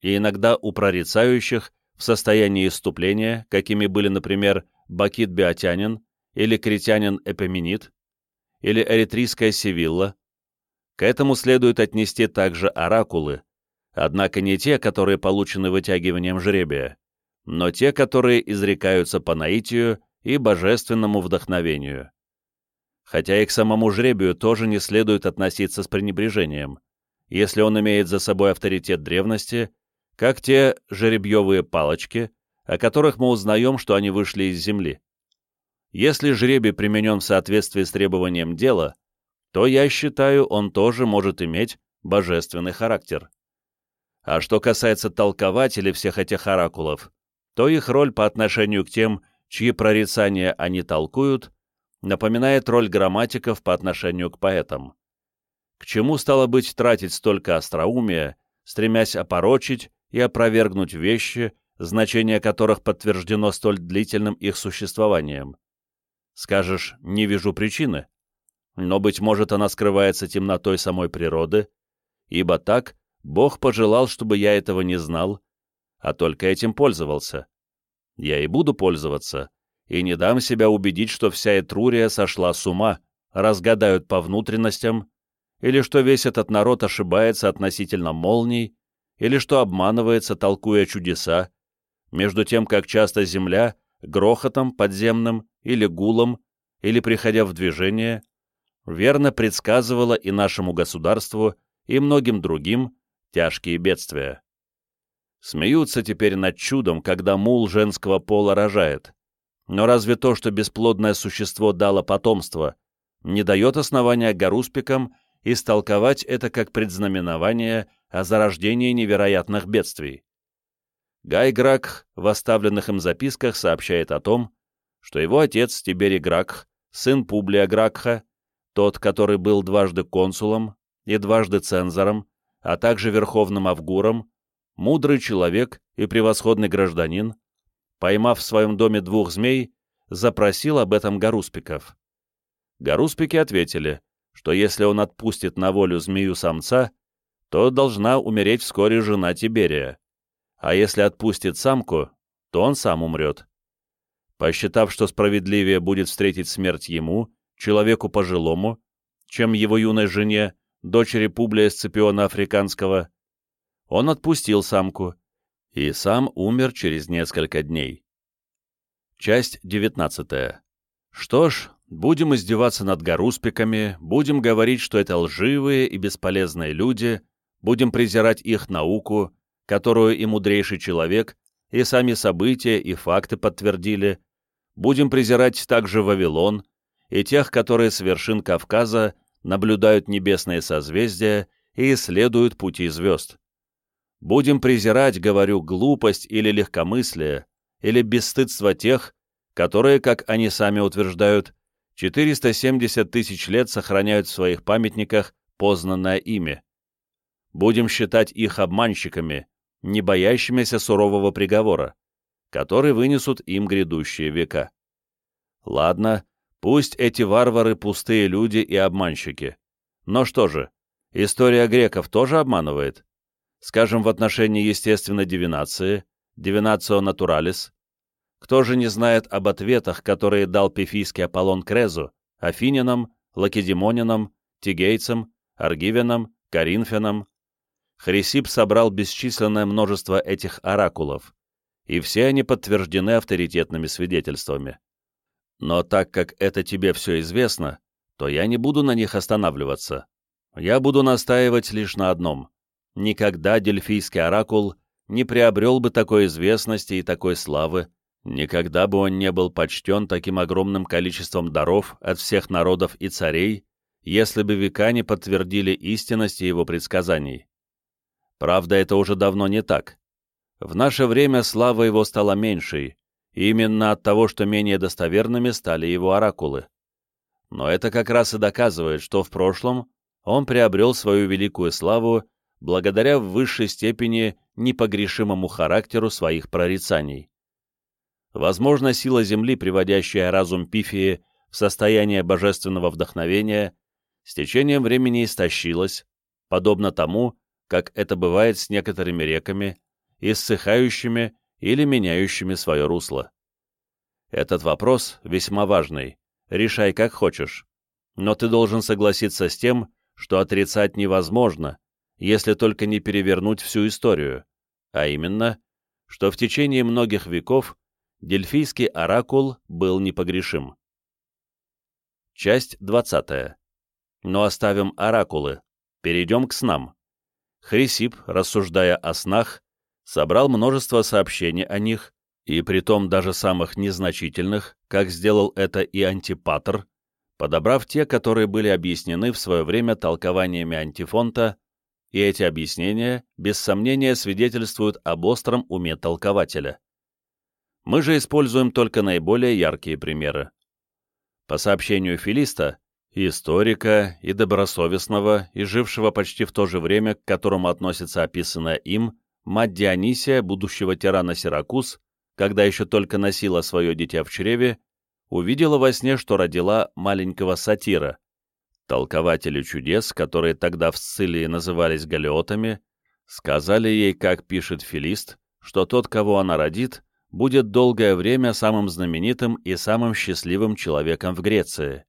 и иногда у прорицающих в состоянии иступления, какими были, например, Бакит Биотянин или Критянин Эпоменит, или Эритрийская Севилла. К этому следует отнести также оракулы, однако не те, которые получены вытягиванием жребия, но те, которые изрекаются по наитию и божественному вдохновению. Хотя и к самому жребию тоже не следует относиться с пренебрежением если он имеет за собой авторитет древности, как те жеребьевые палочки, о которых мы узнаем, что они вышли из земли. Если жребий применен в соответствии с требованием дела, то, я считаю, он тоже может иметь божественный характер. А что касается толкователей всех этих оракулов, то их роль по отношению к тем, чьи прорицания они толкуют, напоминает роль грамматиков по отношению к поэтам. К чему, стало быть, тратить столько остроумия, стремясь опорочить и опровергнуть вещи, значение которых подтверждено столь длительным их существованием? Скажешь, не вижу причины. Но, быть может, она скрывается темнотой самой природы, ибо так Бог пожелал, чтобы я этого не знал, а только этим пользовался. Я и буду пользоваться, и не дам себя убедить, что вся Этрурия сошла с ума, разгадают по внутренностям или что весь этот народ ошибается относительно молний, или что обманывается, толкуя чудеса, между тем, как часто земля грохотом подземным или гулом, или приходя в движение, верно предсказывала и нашему государству, и многим другим тяжкие бедствия. Смеются теперь над чудом, когда мул женского пола рожает. Но разве то, что бесплодное существо дало потомство, не дает основания горуспикам истолковать это как предзнаменование о зарождении невероятных бедствий? Гай Гракх в оставленных им записках сообщает о том, что его отец Тиберий Гракх, сын Публия Гракха, тот, который был дважды консулом и дважды цензором, а также верховным авгуром, мудрый человек и превосходный гражданин, поймав в своем доме двух змей, запросил об этом Гаруспиков. Гаруспики ответили, что если он отпустит на волю змею-самца, то должна умереть вскоре жена Тиберия, а если отпустит самку, то он сам умрет. Посчитав, что справедливее будет встретить смерть ему, человеку пожилому, чем его юной жене, дочери Публия Сципиона Африканского, он отпустил самку и сам умер через несколько дней. Часть 19. Что ж, будем издеваться над горуспиками, будем говорить, что это лживые и бесполезные люди, будем презирать их науку, которую и мудрейший человек, и сами события и факты подтвердили, будем презирать также Вавилон и тех, которые с вершин Кавказа наблюдают небесные созвездия и исследуют пути звезд. Будем презирать, говорю, глупость или легкомыслие, или бесстыдство тех, которые, как они сами утверждают, 470 тысяч лет сохраняют в своих памятниках познанное ими. Будем считать их обманщиками, не боящимися сурового приговора, который вынесут им грядущие века. Ладно, пусть эти варвары пустые люди и обманщики. Но что же, история греков тоже обманывает? Скажем, в отношении естественной дивинации, дивинацио натуралис. Кто же не знает об ответах, которые дал пифийский Аполлон Крезу, афинянам, лакедемонянам, тигейцам, аргивянам, коринфянам? Хрисип собрал бесчисленное множество этих оракулов, и все они подтверждены авторитетными свидетельствами. Но так как это тебе все известно, то я не буду на них останавливаться. Я буду настаивать лишь на одном. Никогда дельфийский оракул не приобрел бы такой известности и такой славы, никогда бы он не был почтен таким огромным количеством даров от всех народов и царей, если бы века не подтвердили истинности его предсказаний. Правда, это уже давно не так. В наше время слава его стала меньшей, именно от того, что менее достоверными стали его оракулы. Но это как раз и доказывает, что в прошлом он приобрел свою великую славу благодаря в высшей степени непогрешимому характеру своих прорицаний. Возможно, сила Земли, приводящая разум Пифии в состояние божественного вдохновения, с течением времени истощилась, подобно тому, как это бывает с некоторыми реками, иссыхающими или меняющими свое русло. Этот вопрос весьма важный, решай как хочешь, но ты должен согласиться с тем, что отрицать невозможно, если только не перевернуть всю историю, а именно, что в течение многих веков дельфийский оракул был непогрешим. Часть 20. Но оставим оракулы, перейдем к снам. Хрисип, рассуждая о снах, собрал множество сообщений о них, и притом даже самых незначительных, как сделал это и Антипатр, подобрав те, которые были объяснены в свое время толкованиями Антифонта, и эти объяснения, без сомнения, свидетельствуют об остром уме толкователя. Мы же используем только наиболее яркие примеры. По сообщению Филиста, историка и добросовестного, и жившего почти в то же время, к которому относится описанная им, мать Дионисия, будущего тирана Сиракуз, когда еще только носила свое дитя в чреве, увидела во сне, что родила маленького сатира. Толкователи чудес, которые тогда в Сцилии назывались галиотами, сказали ей, как пишет Филист, что тот, кого она родит, будет долгое время самым знаменитым и самым счастливым человеком в Греции.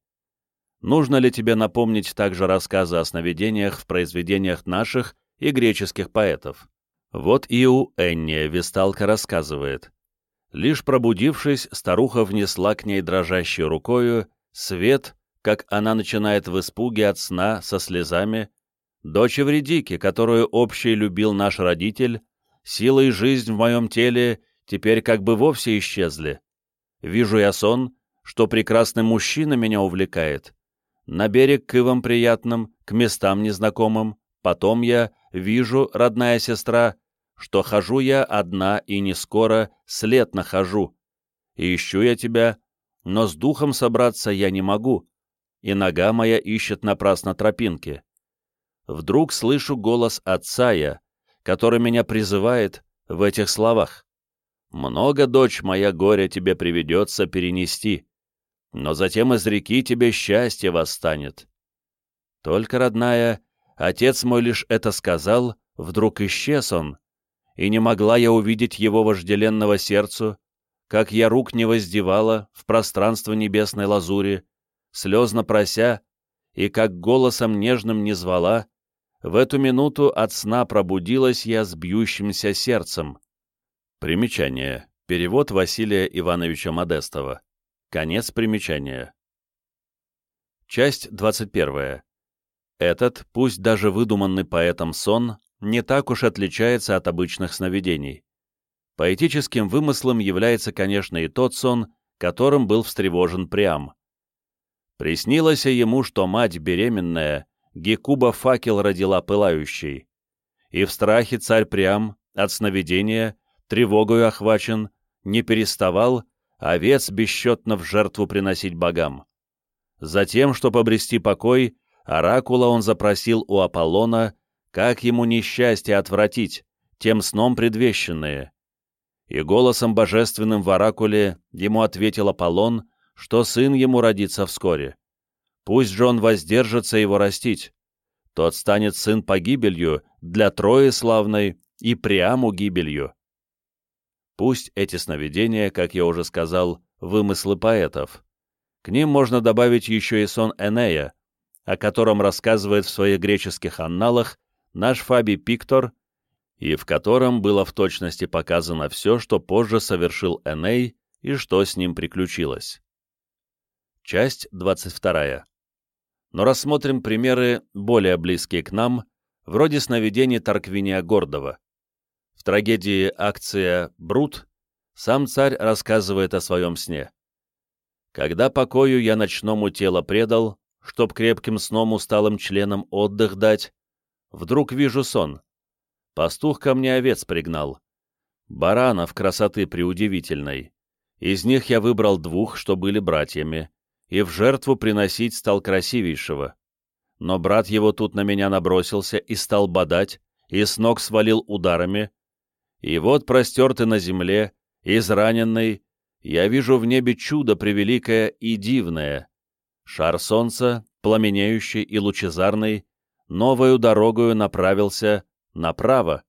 Нужно ли тебе напомнить также рассказы о сновидениях в произведениях наших и греческих поэтов? Вот и у Энния Весталка рассказывает. Лишь пробудившись, старуха внесла к ней дрожащей рукою свет, как она начинает в испуге от сна со слезами, дочь Эвредики, которую общий любил наш родитель, сила и жизнь в моем теле теперь как бы вовсе исчезли. Вижу я сон, что прекрасный мужчина меня увлекает. На берег к ивам приятным, к местам незнакомым. Потом я вижу, родная сестра, что хожу я одна и не скоро след нахожу. Ищу я тебя, но с духом собраться я не могу, и нога моя ищет напрасно тропинки. Вдруг слышу голос отца я, который меня призывает в этих словах. «Много, дочь моя, горя тебе приведется перенести, но затем из реки тебе счастье восстанет». Только, родная, отец мой лишь это сказал, вдруг исчез он, и не могла я увидеть его вожделенного сердцу, как я рук не воздевала в пространство небесной лазури, слезно прося, и как голосом нежным не звала, в эту минуту от сна пробудилась я с бьющимся сердцем. Примечание. Перевод Василия Ивановича Модестова. Конец примечания. Часть 21. Этот, пусть даже выдуманный поэтом сон, не так уж отличается от обычных сновидений. Поэтическим вымыслом является, конечно, и тот сон, которым был встревожен Приам. Приснилось ему, что мать беременная, Гекуба факел родила пылающий. И в страхе царь Приам от сновидения, тревогою охвачен, не переставал овец бесчетно в жертву приносить богам. Затем, чтобы обрести покой, оракула он запросил у Аполлона, как ему несчастье отвратить, тем сном предвещенные. И голосом божественным в оракуле ему ответил Аполлон, что сын ему родится вскоре. Пусть же он воздержится его растить. Тот станет сын погибелью для Трои славной и Приаму гибелью. Пусть эти сновидения, как я уже сказал, вымыслы поэтов. К ним можно добавить еще и сон Энея, о котором рассказывает в своих греческих анналах наш Фабий Пиктор, и в котором было в точности показано все, что позже совершил Эней и что с ним приключилось. Часть 22. Но рассмотрим примеры, более близкие к нам, вроде сновидений Тарквиния Гордова. В трагедии «Акция Брут» сам царь рассказывает о своем сне. «Когда покою я ночному тело предал, чтоб крепким сном усталым членам отдых дать, вдруг вижу сон. Пастух ко мне овец пригнал. Баранов красоты преудивительной. Из них я выбрал двух, что были братьями, и в жертву приносить стал красивейшего. Но брат его тут на меня набросился и стал бодать, и с ног свалил ударами. И вот простертый на земле, израненный, я вижу в небе чудо превеликое и дивное. Шар солнца, пламенеющий и лучезарный, новою дорогою направился направо.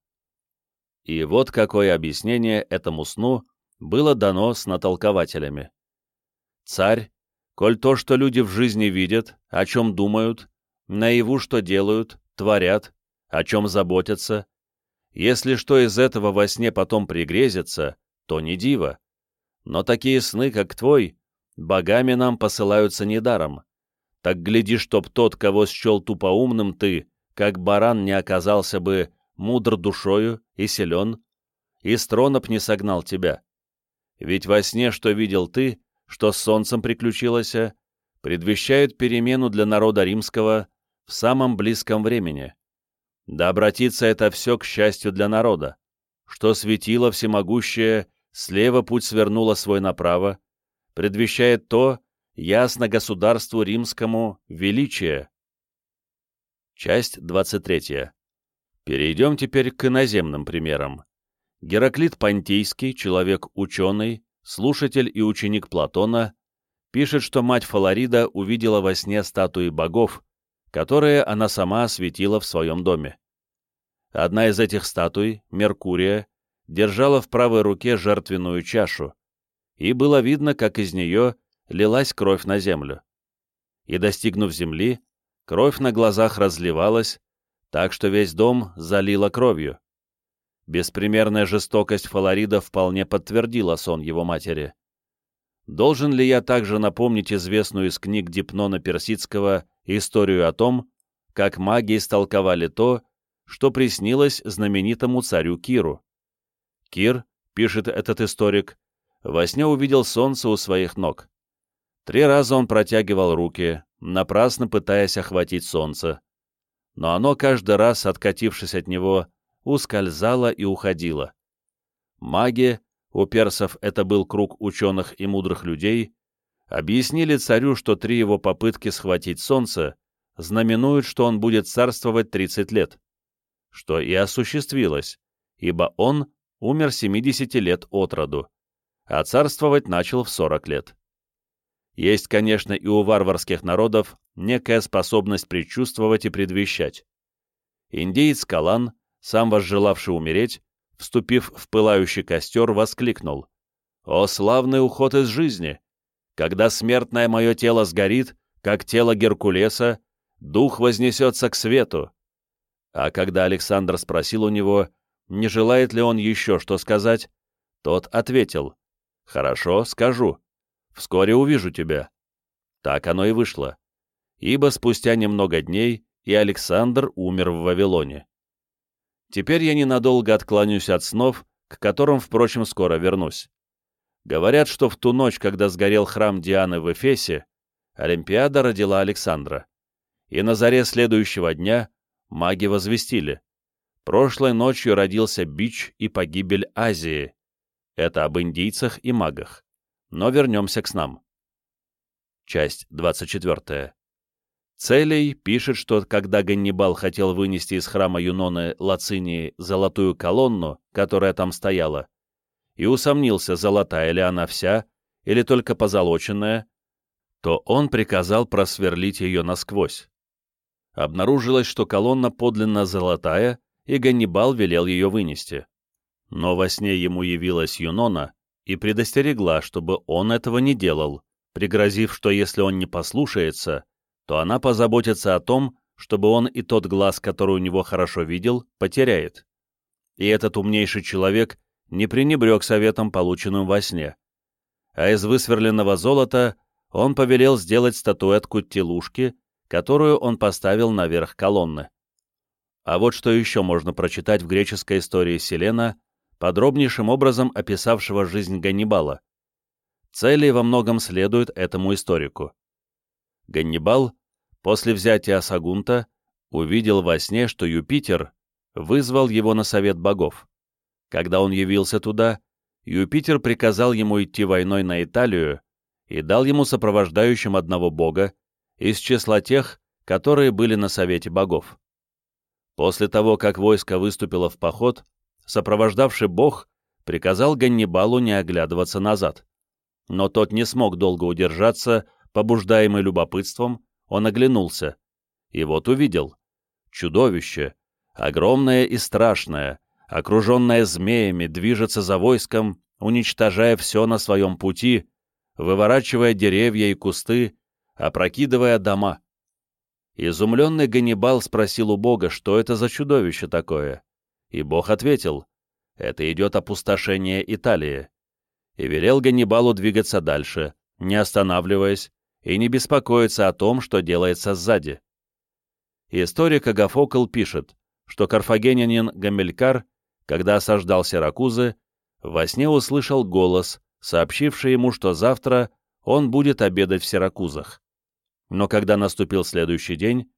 И вот какое объяснение этому сну было дано с натолкователями. Царь, Коль то, что люди в жизни видят, о чем думают, наяву что делают, творят, о чем заботятся, если что из этого во сне потом пригрезится, то не диво. Но такие сны, как твой, богами нам посылаются недаром. Так гляди, чтоб тот, кого счел тупоумным ты, как баран не оказался бы мудр душою и силен, и строноб не согнал тебя. Ведь во сне, что видел ты, что с солнцем приключилось, предвещает перемену для народа римского в самом близком времени. Да обратится это все к счастью для народа, что светило всемогущее, слева путь свернуло свой направо, предвещает то, ясно государству римскому, величие. Часть 23. Перейдем теперь к иноземным примерам. Гераклит Понтийский, человек ученый, слушатель и ученик Платона, пишет, что мать Фаларида увидела во сне статуи богов, которые она сама осветила в своем доме. Одна из этих статуй, Меркурия, держала в правой руке жертвенную чашу, и было видно, как из нее лилась кровь на землю. И, достигнув земли, кровь на глазах разливалась, так что весь дом залило кровью. Беспримерная жестокость Фаларида вполне подтвердила сон его матери. Должен ли я также напомнить известную из книг Дипнона Персидского историю о том, как маги истолковали то, что приснилось знаменитому царю Киру. Кир, пишет этот историк, во сне увидел солнце у своих ног. Три раза он протягивал руки, напрасно пытаясь охватить солнце. Но оно каждый раз, откатившись от него, ускользало и уходило. Маги, у персов это был круг ученых и мудрых людей, объяснили царю, что три его попытки схватить солнце знаменуют, что он будет царствовать 30 лет, что и осуществилось, ибо он умер 70 лет от роду, а царствовать начал в 40 лет. Есть, конечно, и у варварских народов некая способность предчувствовать и предвещать. Индеец Калан, сам возжелавший умереть, вступив в пылающий костер, воскликнул. «О, славный уход из жизни! Когда смертное мое тело сгорит, как тело Геркулеса, дух вознесется к свету». А когда Александр спросил у него, не желает ли он еще что сказать, тот ответил. «Хорошо, скажу. Вскоре увижу тебя». Так оно и вышло. Ибо спустя немного дней и Александр умер в Вавилоне. Теперь я ненадолго отклонюсь от снов, к которым, впрочем, скоро вернусь. Говорят, что в ту ночь, когда сгорел храм Дианы в Эфесе, Олимпиада родила Александра. И на заре следующего дня маги возвестили. Прошлой ночью родился бич и погибель Азии. Это об индийцах и магах. Но вернемся к снам. Часть 24. Целей пишет, что когда Ганнибал хотел вынести из храма Юноны Лацинии золотую колонну, которая там стояла, и усомнился, золотая ли она вся, или только позолоченная, то он приказал просверлить ее насквозь. Обнаружилось, что колонна подлинно золотая, и Ганнибал велел ее вынести. Но во сне ему явилась Юнона и предостерегла, чтобы он этого не делал, пригрозив, что если он не послушается, то она позаботится о том, чтобы он и тот глаз, который у него хорошо видел, потеряет. И этот умнейший человек не пренебрег советом, полученным во сне. А из высверленного золота он повелел сделать статуэтку телушки, которую он поставил наверх колонны. А вот что еще можно прочитать в греческой истории Селена, подробнейшим образом описавшего жизнь Ганнибала. Цели во многом следуют этому историку. Ганнибал после взятия Сагунта увидел во сне, что Юпитер вызвал его на совет богов. Когда он явился туда, Юпитер приказал ему идти войной на Италию и дал ему сопровождающим одного бога из числа тех, которые были на совете богов. После того, как войско выступило в поход, сопровождавший бог приказал Ганнибалу не оглядываться назад. Но тот не смог долго удержаться, побуждаемый любопытством, он оглянулся. И вот увидел. Чудовище, огромное и страшное, окруженное змеями, движется за войском, уничтожая все на своем пути, выворачивая деревья и кусты, опрокидывая дома. Изумленный Ганнибал спросил у Бога, что это за чудовище такое, и Бог ответил, это идет опустошение Италии, и велел Ганнибалу двигаться дальше, не останавливаясь, и не беспокоиться о том, что делается сзади. Историк Агафокл пишет, что карфагенянин Гамелькар, когда осаждал Сиракузы, во сне услышал голос, сообщивший ему, что завтра он будет обедать в Сиракузах. Но когда наступил следующий день,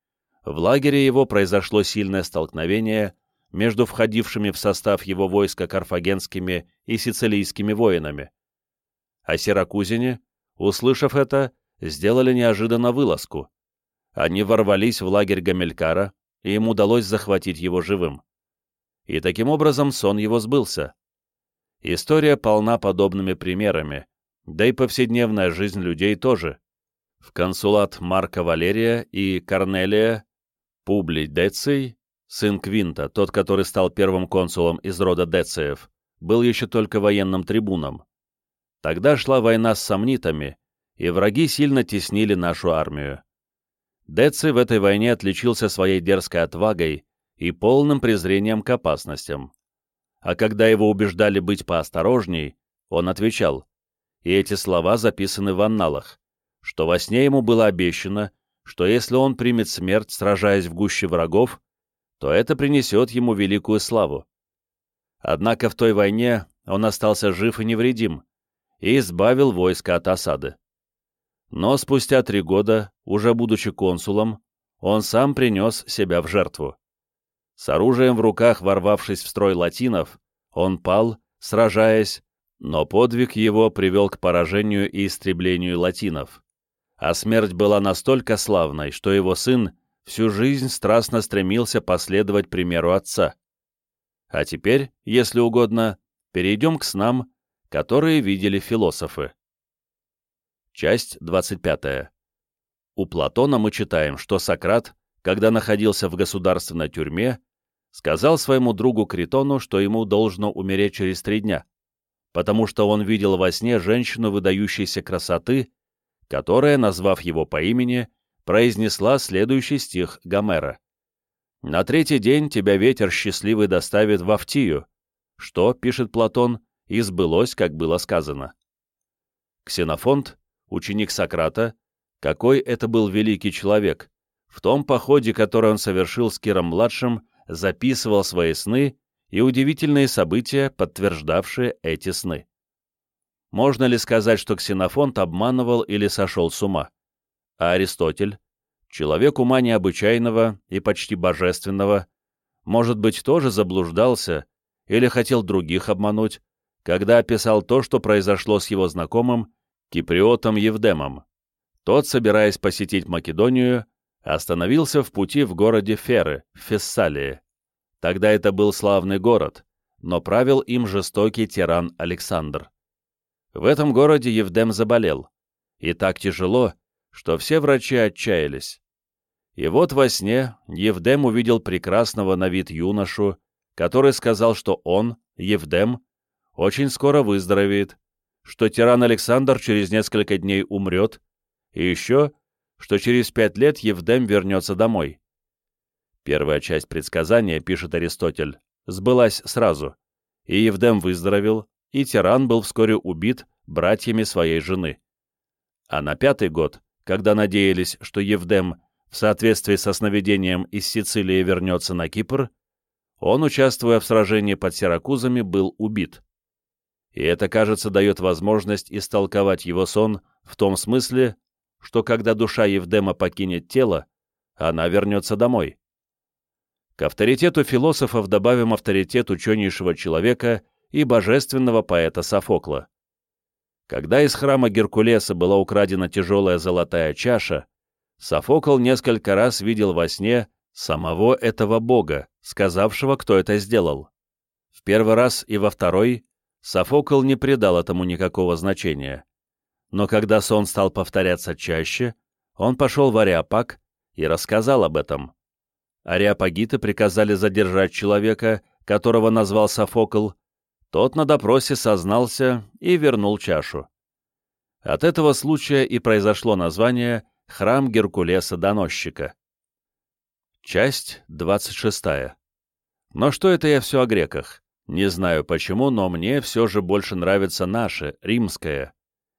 в лагере его произошло сильное столкновение между входившими в состав его войска карфагенскими и сицилийскими воинами. А сиракузине, услышав это, сделали неожиданно вылазку. Они ворвались в лагерь Гамелькара, и им удалось захватить его живым. И таким образом сон его сбылся. История полна подобными примерами, да и повседневная жизнь людей тоже. В консулат Марка Валерия и Корнелия Публий Деций, сын Квинта, тот, который стал первым консулом из рода Дециев, был еще только военным трибуном. Тогда шла война с сомнитами, и враги сильно теснили нашу армию. Деци в этой войне отличился своей дерзкой отвагой и полным презрением к опасностям. А когда его убеждали быть поосторожней, он отвечал, и эти слова записаны в анналах, что во сне ему было обещано, что если он примет смерть, сражаясь в гуще врагов, то это принесет ему великую славу. Однако в той войне он остался жив и невредим и избавил войско от осады. Но спустя три года, уже будучи консулом, он сам принес себя в жертву. С оружием в руках, ворвавшись в строй латинов, он пал, сражаясь, но подвиг его привел к поражению и истреблению латинов. А смерть была настолько славной, что его сын всю жизнь страстно стремился последовать примеру отца. А теперь, если угодно, перейдем к снам, которые видели философы. Часть 25. У Платона мы читаем, что Сократ, когда находился в государственной тюрьме, сказал своему другу Критону, что ему должно умереть через три дня, потому что он видел во сне женщину выдающейся красоты, которая, назвав его по имени, произнесла следующий стих Гомера. «На третий день тебя ветер счастливый доставит в Автию», что, пишет Платон, и сбылось, как было сказано. Ксенофонт, ученик Сократа, какой это был великий человек, в том походе, который он совершил с Киром-младшим, записывал свои сны и удивительные события, подтверждавшие эти сны. Можно ли сказать, что Ксенофонт обманывал или сошел с ума? А Аристотель, человек ума необычайного и почти божественного, может быть, тоже заблуждался или хотел других обмануть, когда описал то, что произошло с его знакомым Киприотом Евдемом. Тот, собираясь посетить Македонию, остановился в пути в городе Феры, в Фессалии. Тогда это был славный город, но правил им жестокий тиран Александр. В этом городе Евдем заболел, и так тяжело, что все врачи отчаялись. И вот во сне Евдем увидел прекрасного на вид юношу, который сказал, что он, Евдем, очень скоро выздоровеет, что тиран Александр через несколько дней умрет, и еще, что через пять лет Евдем вернется домой. Первая часть предсказания, пишет Аристотель, сбылась сразу, и Евдем выздоровел, и тиран был вскоре убит братьями своей жены. А на пятый год, когда надеялись, что Евдем в соответствии со сновидением из Сицилии вернется на Кипр, он, участвуя в сражении под Сиракузами, был убит. И это, кажется, дает возможность истолковать его сон в том смысле, что когда душа Евдема покинет тело, она вернется домой. К авторитету философов добавим авторитет ученейшего человека и божественного поэта Софокла. Когда из храма Геркулеса была украдена тяжелая золотая чаша, Софокл несколько раз видел во сне самого этого бога, сказавшего, кто это сделал. В первый раз и во второй Софокл не придал этому никакого значения. Но когда сон стал повторяться чаще, он пошел в Ариапак и рассказал об этом. Ариапагиты приказали задержать человека, которого назвал Софокл, тот на допросе сознался и вернул чашу. От этого случая и произошло название «Храм Геркулеса-доносчика». Часть 26. Но что это я все о греках? Не знаю почему, но мне все же больше нравится наше, римское.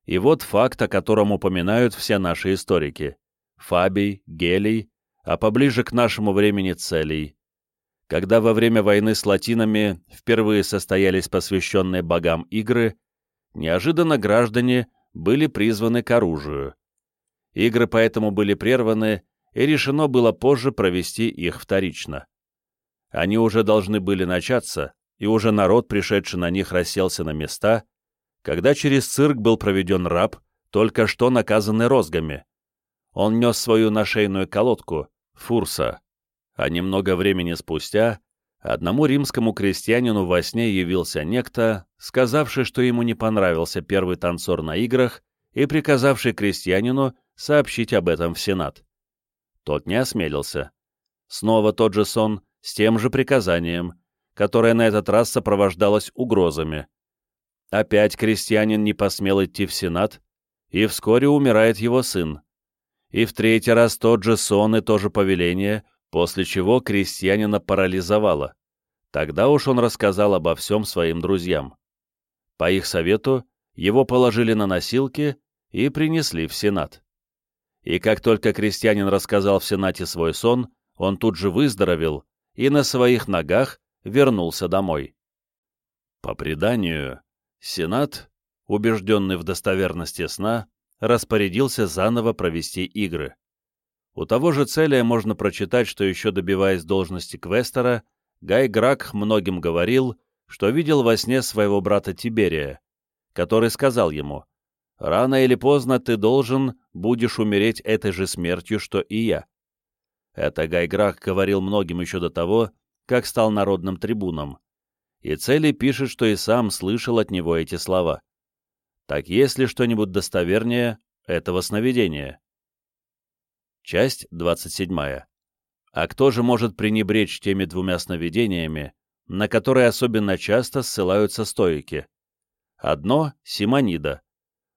И вот факт, о котором упоминают все наши историки. Фабий, Гелий, а поближе к нашему времени Целий. Когда во время войны с латинами впервые состоялись посвященные богам игры, неожиданно граждане были призваны к оружию. Игры поэтому были прерваны, и решено было позже провести их вторично. Они уже должны были начаться, и уже народ, пришедший на них, расселся на места, когда через цирк был проведен раб, только что наказанный розгами. Он нес свою нашейную колодку, фурса, а немного времени спустя одному римскому крестьянину во сне явился некто, сказавший, что ему не понравился первый танцор на играх и приказавший крестьянину сообщить об этом в Сенат. Тот не осмелился. Снова тот же сон с тем же приказанием, которое на этот раз сопровождалось угрозами. Опять крестьянин не посмел идти в Сенат, и вскоре умирает его сын. И в третий раз тот же сон и то же повеление, после чего крестьянина парализовало. Тогда уж он рассказал обо всем своим друзьям. По их совету его положили на носилки и принесли в Сенат. И как только крестьянин рассказал в Сенате свой сон, он тут же выздоровел и на своих ногах вернулся домой. По преданию, Сенат, убежденный в достоверности сна, распорядился заново провести игры. У того же Целия можно прочитать, что еще добиваясь должности квестера, Гай Грак многим говорил, что видел во сне своего брата Тиберия, который сказал ему, «Рано или поздно ты должен будешь умереть этой же смертью, что и я». Это Гай Грак говорил многим еще до того, как стал народным трибуном. И Цели пишет, что и сам слышал от него эти слова. Так есть ли что-нибудь достовернее этого сновидения? Часть 27. А кто же может пренебречь теми двумя сновидениями, на которые особенно часто ссылаются стоики? Одно — Симонида.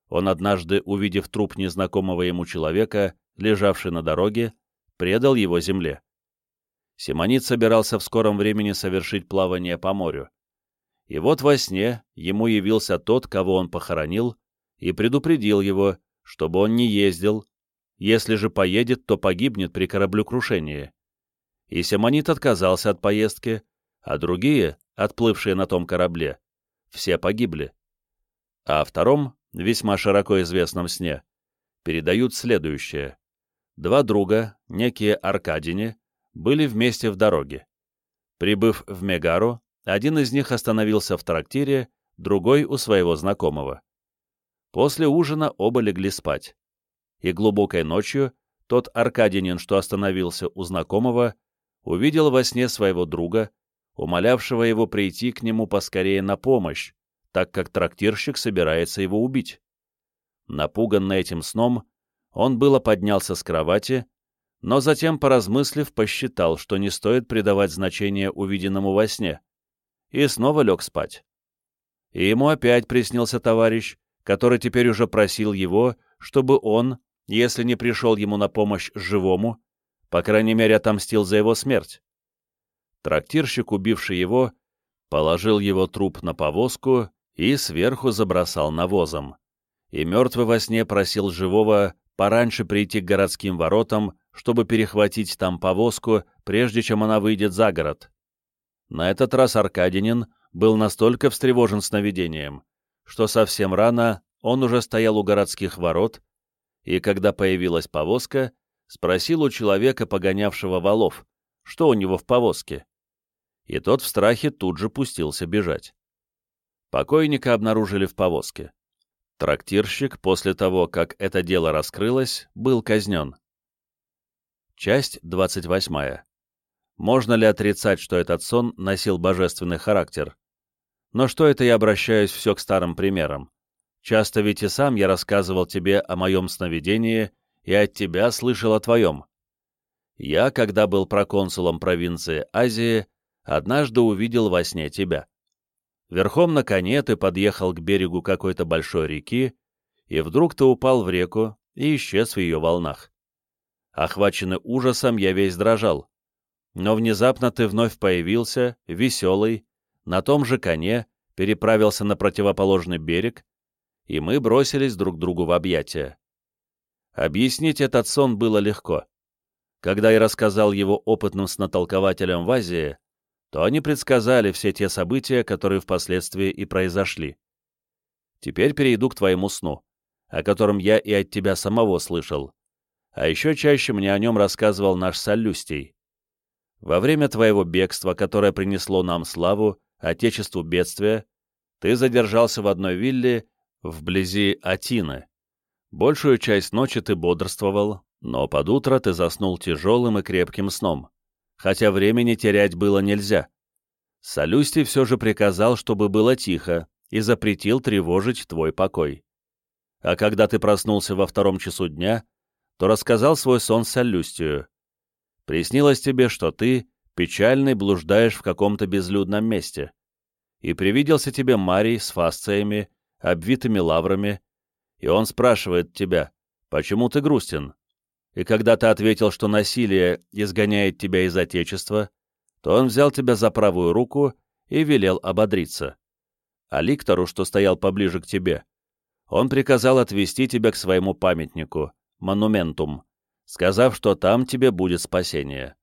Он однажды, увидев труп незнакомого ему человека, лежавший на дороге, предал его земле. Симонид собирался в скором времени совершить плавание по морю. И вот во сне ему явился тот, кого он похоронил, и предупредил его, чтобы он не ездил, если же поедет, то погибнет при кораблю-крушении. И Симонид отказался от поездки, а другие, отплывшие на том корабле, все погибли. А о втором, весьма широко известном сне, передают следующее. Два друга, некие Аркадини, были вместе в дороге. Прибыв в Мегару, один из них остановился в трактире, другой у своего знакомого. После ужина оба легли спать. И глубокой ночью тот Аркадинин, что остановился у знакомого, увидел во сне своего друга, умолявшего его прийти к нему поскорее на помощь, так как трактирщик собирается его убить. Напуганный этим сном, он было поднялся с кровати, но затем, поразмыслив, посчитал, что не стоит придавать значение увиденному во сне, и снова лег спать. И ему опять приснился товарищ, который теперь уже просил его, чтобы он, если не пришел ему на помощь живому, по крайней мере отомстил за его смерть. Трактирщик, убивший его, положил его труп на повозку и сверху забросал навозом. И мертвый во сне просил живого пораньше прийти к городским воротам, чтобы перехватить там повозку, прежде чем она выйдет за город. На этот раз Аркадинин был настолько встревожен сновидением, что совсем рано он уже стоял у городских ворот, и когда появилась повозка, спросил у человека, погонявшего валов, что у него в повозке. И тот в страхе тут же пустился бежать. Покойника обнаружили в повозке. Трактирщик, после того, как это дело раскрылось, был казнен. Часть 28. Можно ли отрицать, что этот сон носил божественный характер? Но что это я обращаюсь все к старым примерам? Часто ведь и сам я рассказывал тебе о моем сновидении и от тебя слышал о твоем. Я, когда был проконсулом провинции Азии, однажды увидел во сне тебя. Верхом на коне ты подъехал к берегу какой-то большой реки, и вдруг ты упал в реку и исчез в ее волнах. Охваченный ужасом, я весь дрожал. Но внезапно ты вновь появился, веселый, на том же коне, переправился на противоположный берег, и мы бросились друг другу в объятия. Объяснить этот сон было легко. Когда я рассказал его опытным снотолкователям в Азии, то они предсказали все те события, которые впоследствии и произошли. Теперь перейду к твоему сну, о котором я и от тебя самого слышал. А еще чаще мне о нем рассказывал наш Солюстий. Во время твоего бегства, которое принесло нам славу, отечеству бедствия, ты задержался в одной вилле вблизи Атины. Большую часть ночи ты бодрствовал, но под утро ты заснул тяжелым и крепким сном хотя времени терять было нельзя. Солюстий все же приказал, чтобы было тихо, и запретил тревожить твой покой. А когда ты проснулся во втором часу дня, то рассказал свой сон Солюстию. Приснилось тебе, что ты, печальный, блуждаешь в каком-то безлюдном месте. И привиделся тебе Марий с фасциями, обвитыми лаврами, и он спрашивает тебя, почему ты грустен? и когда ты ответил, что насилие изгоняет тебя из Отечества, то он взял тебя за правую руку и велел ободриться. А Ликтору, что стоял поближе к тебе, он приказал отвести тебя к своему памятнику, монументум, сказав, что там тебе будет спасение.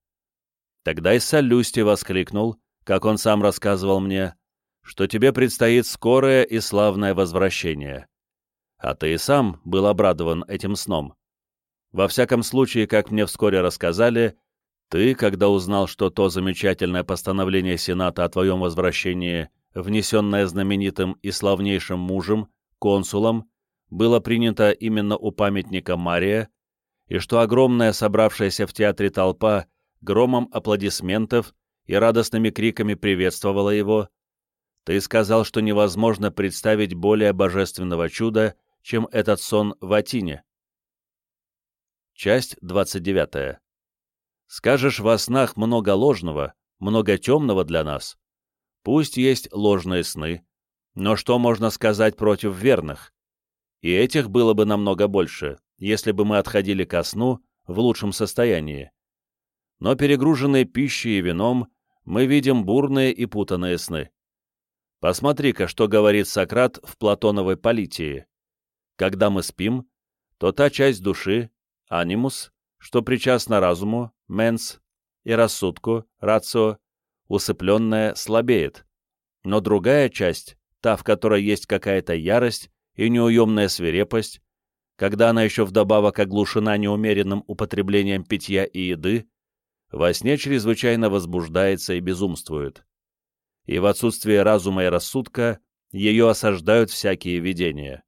Тогда и Салюсти воскликнул, как он сам рассказывал мне, что тебе предстоит скорое и славное возвращение. А ты и сам был обрадован этим сном. Во всяком случае, как мне вскоре рассказали, ты, когда узнал, что то замечательное постановление Сената о твоем возвращении, внесенное знаменитым и славнейшим мужем, консулом, было принято именно у памятника Мария, и что огромная собравшаяся в театре толпа громом аплодисментов и радостными криками приветствовала его, ты сказал, что невозможно представить более божественного чуда, чем этот сон в Атине. Часть 29. Скажешь во снах много ложного, много темного для нас. Пусть есть ложные сны, но что можно сказать против верных? И этих было бы намного больше, если бы мы отходили ко сну в лучшем состоянии. Но перегруженные пищей и вином мы видим бурные и путанные сны. Посмотри-ка, что говорит Сократ в Платоновой политии. Когда мы спим, то та часть души, анимус, что причастна разуму, менс, и рассудку, рацио, усыпленная, слабеет. Но другая часть, та, в которой есть какая-то ярость и неуемная свирепость, когда она еще вдобавок оглушена неумеренным употреблением питья и еды, во сне чрезвычайно возбуждается и безумствует и в отсутствие разума и рассудка ее осаждают всякие видения.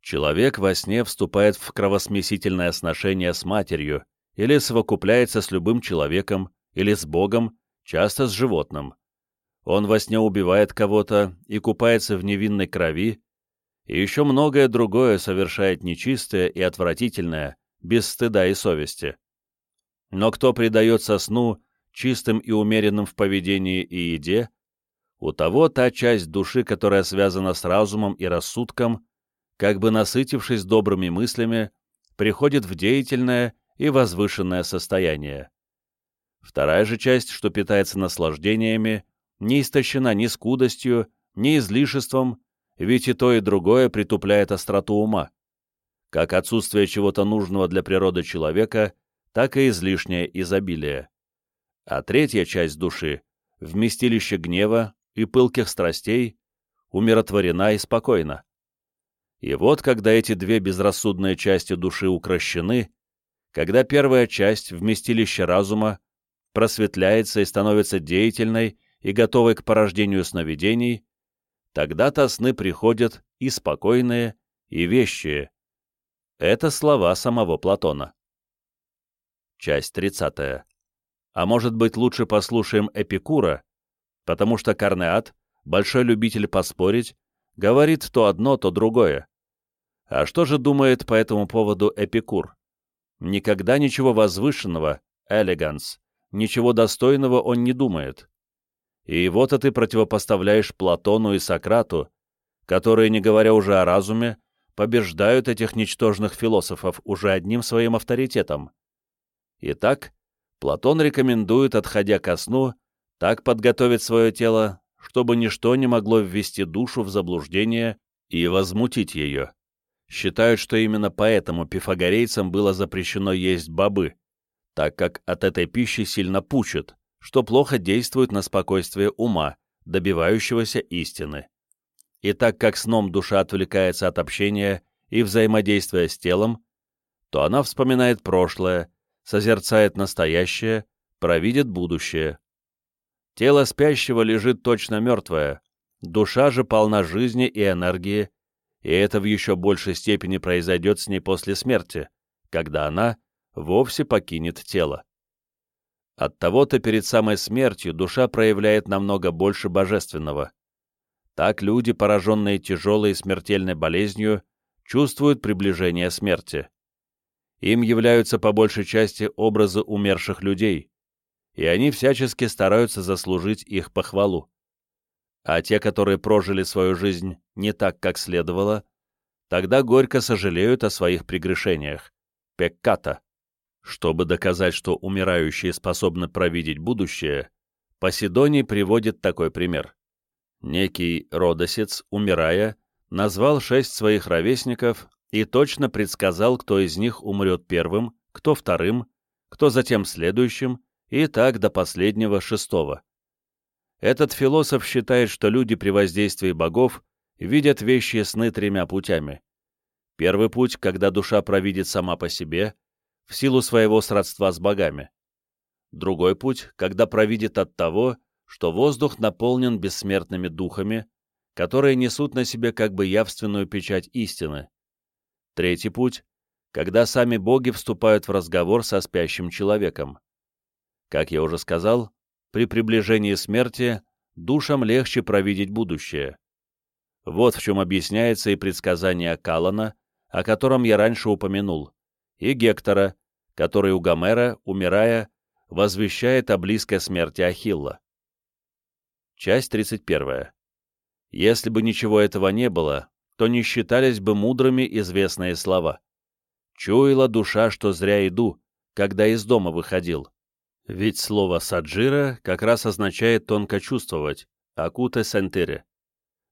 Человек во сне вступает в кровосмесительное сношение с матерью или совокупляется с любым человеком или с Богом, часто с животным. Он во сне убивает кого-то и купается в невинной крови, и еще многое другое совершает нечистое и отвратительное, без стыда и совести. Но кто предается сну, чистым и умеренным в поведении и еде, у того та часть души, которая связана с разумом и рассудком, как бы насытившись добрыми мыслями, приходит в деятельное и возвышенное состояние. Вторая же часть, что питается наслаждениями, не истощена ни скудостью, ни излишеством, ведь и то, и другое притупляет остроту ума. Как отсутствие чего-то нужного для природы человека, так и излишнее изобилие. А третья часть души — вместилище гнева, и пылких страстей, умиротворена и спокойна. И вот, когда эти две безрассудные части души укращены, когда первая часть, вместилище разума, просветляется и становится деятельной и готовой к порождению сновидений, тогда-то сны приходят и спокойные, и вещие. Это слова самого Платона. Часть 30. А может быть, лучше послушаем Эпикура, потому что Карнеат, большой любитель поспорить, говорит то одно, то другое. А что же думает по этому поводу Эпикур? Никогда ничего возвышенного, элеганс, ничего достойного он не думает. И вот-то ты противопоставляешь Платону и Сократу, которые, не говоря уже о разуме, побеждают этих ничтожных философов уже одним своим авторитетом. Итак, Платон рекомендует, отходя ко сну, так подготовить свое тело, чтобы ничто не могло ввести душу в заблуждение и возмутить ее. Считают, что именно поэтому пифагорейцам было запрещено есть бобы, так как от этой пищи сильно пучит, что плохо действует на спокойствие ума, добивающегося истины. И так как сном душа отвлекается от общения и взаимодействия с телом, то она вспоминает прошлое, созерцает настоящее, провидит будущее. Тело спящего лежит точно мертвое, душа же полна жизни и энергии, и это в еще большей степени произойдет с ней после смерти, когда она вовсе покинет тело. Оттого-то перед самой смертью душа проявляет намного больше божественного. Так люди, пораженные тяжелой и смертельной болезнью, чувствуют приближение смерти. Им являются по большей части образы умерших людей, и они всячески стараются заслужить их похвалу. А те, которые прожили свою жизнь не так, как следовало, тогда горько сожалеют о своих прегрешениях. Пекката. Чтобы доказать, что умирающие способны провидеть будущее, Поседоний приводит такой пример. Некий Родосец, умирая, назвал шесть своих ровесников и точно предсказал, кто из них умрет первым, кто вторым, кто затем следующим, и так до последнего шестого. Этот философ считает, что люди при воздействии богов видят вещи сны тремя путями. Первый путь, когда душа провидит сама по себе, в силу своего сродства с богами. Другой путь, когда провидит от того, что воздух наполнен бессмертными духами, которые несут на себе как бы явственную печать истины. Третий путь, когда сами боги вступают в разговор со спящим человеком. Как я уже сказал, при приближении смерти душам легче провидеть будущее. Вот в чем объясняется и предсказание Калана, о котором я раньше упомянул, и Гектора, который у Гомера, умирая, возвещает о близкой смерти Ахилла. Часть 31. Если бы ничего этого не было, то не считались бы мудрыми известные слова. «Чуяла душа, что зря иду, когда из дома выходил». Ведь слово «саджира» как раз означает «тонко чувствовать», «акуте сентире».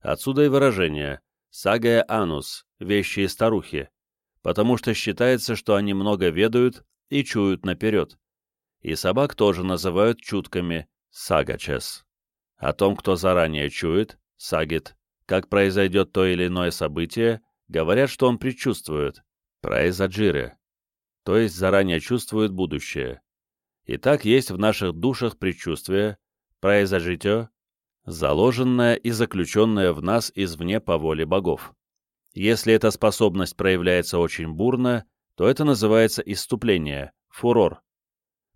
Отсюда и выражение «сагая анус», «вещи старухи», потому что считается, что они много ведают и чуют наперед. И собак тоже называют чутками «сагачес». О том, кто заранее чует, сагит, как произойдет то или иное событие, говорят, что он предчувствует, произаджире, то есть заранее чувствует будущее. И так есть в наших душах предчувствие, произожитё, заложенное и заключенное в нас извне по воле богов. Если эта способность проявляется очень бурно, то это называется иступление, фурор.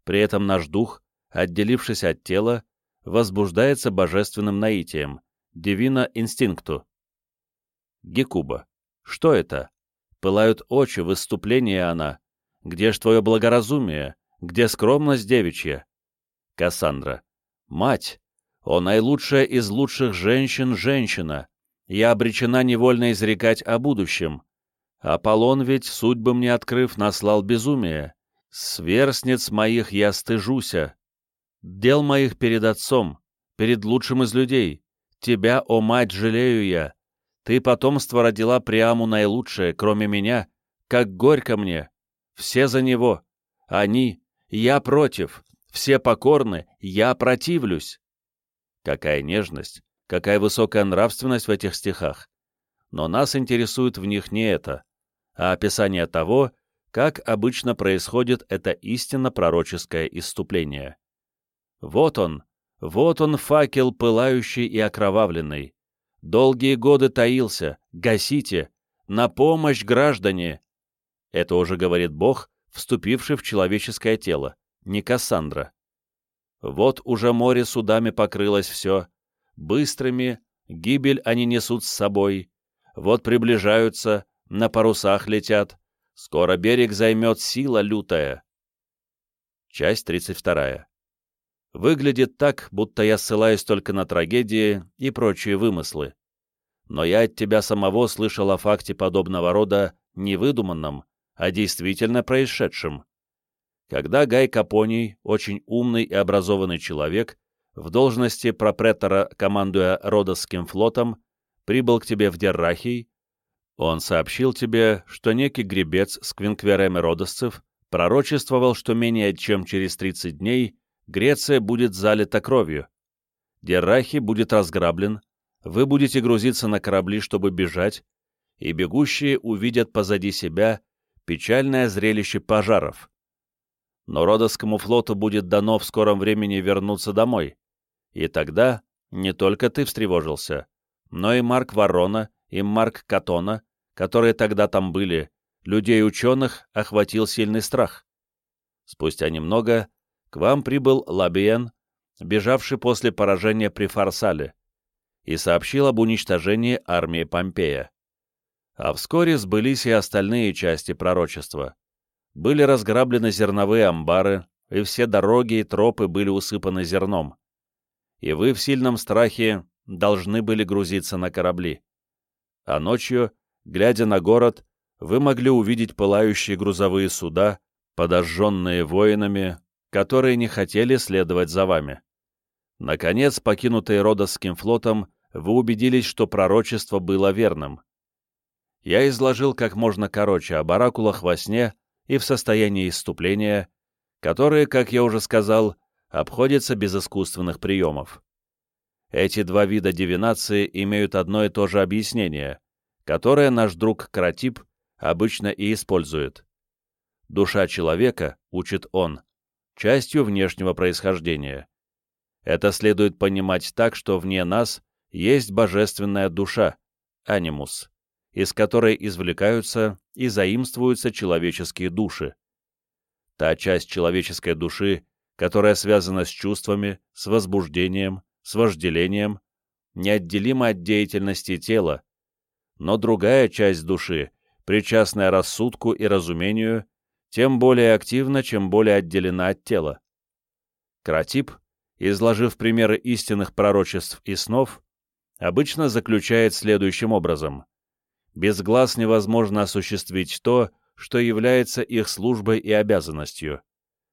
При этом наш дух, отделившись от тела, возбуждается божественным наитием, дивина инстинкту. Гекуба. Что это? Пылают очи, выступление она. Где ж твое благоразумие? Где скромность девичья? Кассандра. Мать, о наилучшая из лучших женщин женщина. Я обречена невольно изрекать о будущем. Аполлон ведь, судьбы мне открыв, наслал безумие. Сверстниц моих я стыжуся дел моих перед отцом, перед лучшим из людей. Тебя, о мать, жалею я. Ты потомство родила Приаму наилучшее, кроме меня. Как горько мне. Все за него. Они. Я против. Все покорны. Я противлюсь. Какая нежность, какая высокая нравственность в этих стихах. Но нас интересует в них не это, а описание того, как обычно происходит это истинно пророческое иступление. Вот он, вот он факел, пылающий и окровавленный. Долгие годы таился, гасите, на помощь, граждане! Это уже говорит Бог, вступивший в человеческое тело, не Кассандра. Вот уже море судами покрылось все, быстрыми, гибель они несут с собой, вот приближаются, на парусах летят, скоро берег займет сила лютая. Часть 32 выглядит так, будто я ссылаюсь только на трагедии и прочие вымыслы. Но я от тебя самого слышал о факте подобного рода не выдуманном, а действительно происшедшем. Когда Гай Капоний, очень умный и образованный человек, в должности пропретора, командуя Родосским флотом, прибыл к тебе в Деррахий, он сообщил тебе, что некий гребец с квинкверами родосцев пророчествовал, что менее чем через 30 дней Греция будет залита кровью. Деррахи будет разграблен, вы будете грузиться на корабли, чтобы бежать, и бегущие увидят позади себя печальное зрелище пожаров. Но Родосскому флоту будет дано в скором времени вернуться домой, и тогда не только ты встревожился, но и Марк Ворона и Марк Катона, которые тогда там были, людей-ученых охватил сильный страх. Спустя немного к вам прибыл Лабиен, бежавший после поражения при Фарсале, и сообщил об уничтожении армии Помпея. А вскоре сбылись и остальные части пророчества. Были разграблены зерновые амбары, и все дороги и тропы были усыпаны зерном. И вы в сильном страхе должны были грузиться на корабли. А ночью, глядя на город, вы могли увидеть пылающие грузовые суда, подожженные воинами, которые не хотели следовать за вами. Наконец, покинутые Родосским флотом, вы убедились, что пророчество было верным. я изложил как можно короче об оракулах во сне и в состоянии исступления, которые, как я уже сказал, обходятся без искусственных приемов. Эти два вида дивинации имеют одно и то же объяснение, которое наш друг Кратип обычно и использует. Душа человека, учит он, частью внешнего происхождения. Это следует понимать так, что вне нас есть божественная душа, анимус, из которой извлекаются и заимствуются человеческие души. Та часть человеческой души, которая связана с чувствами, с возбуждением, с вожделением, неотделима от деятельности тела, но другая часть души, причастная рассудку и разумению, тем более активна, чем более отделена от тела. Кратип, изложив примеры истинных пророчеств и снов, обычно заключает следующим образом. Без глаз невозможно осуществить то, что является их службой и обязанностью.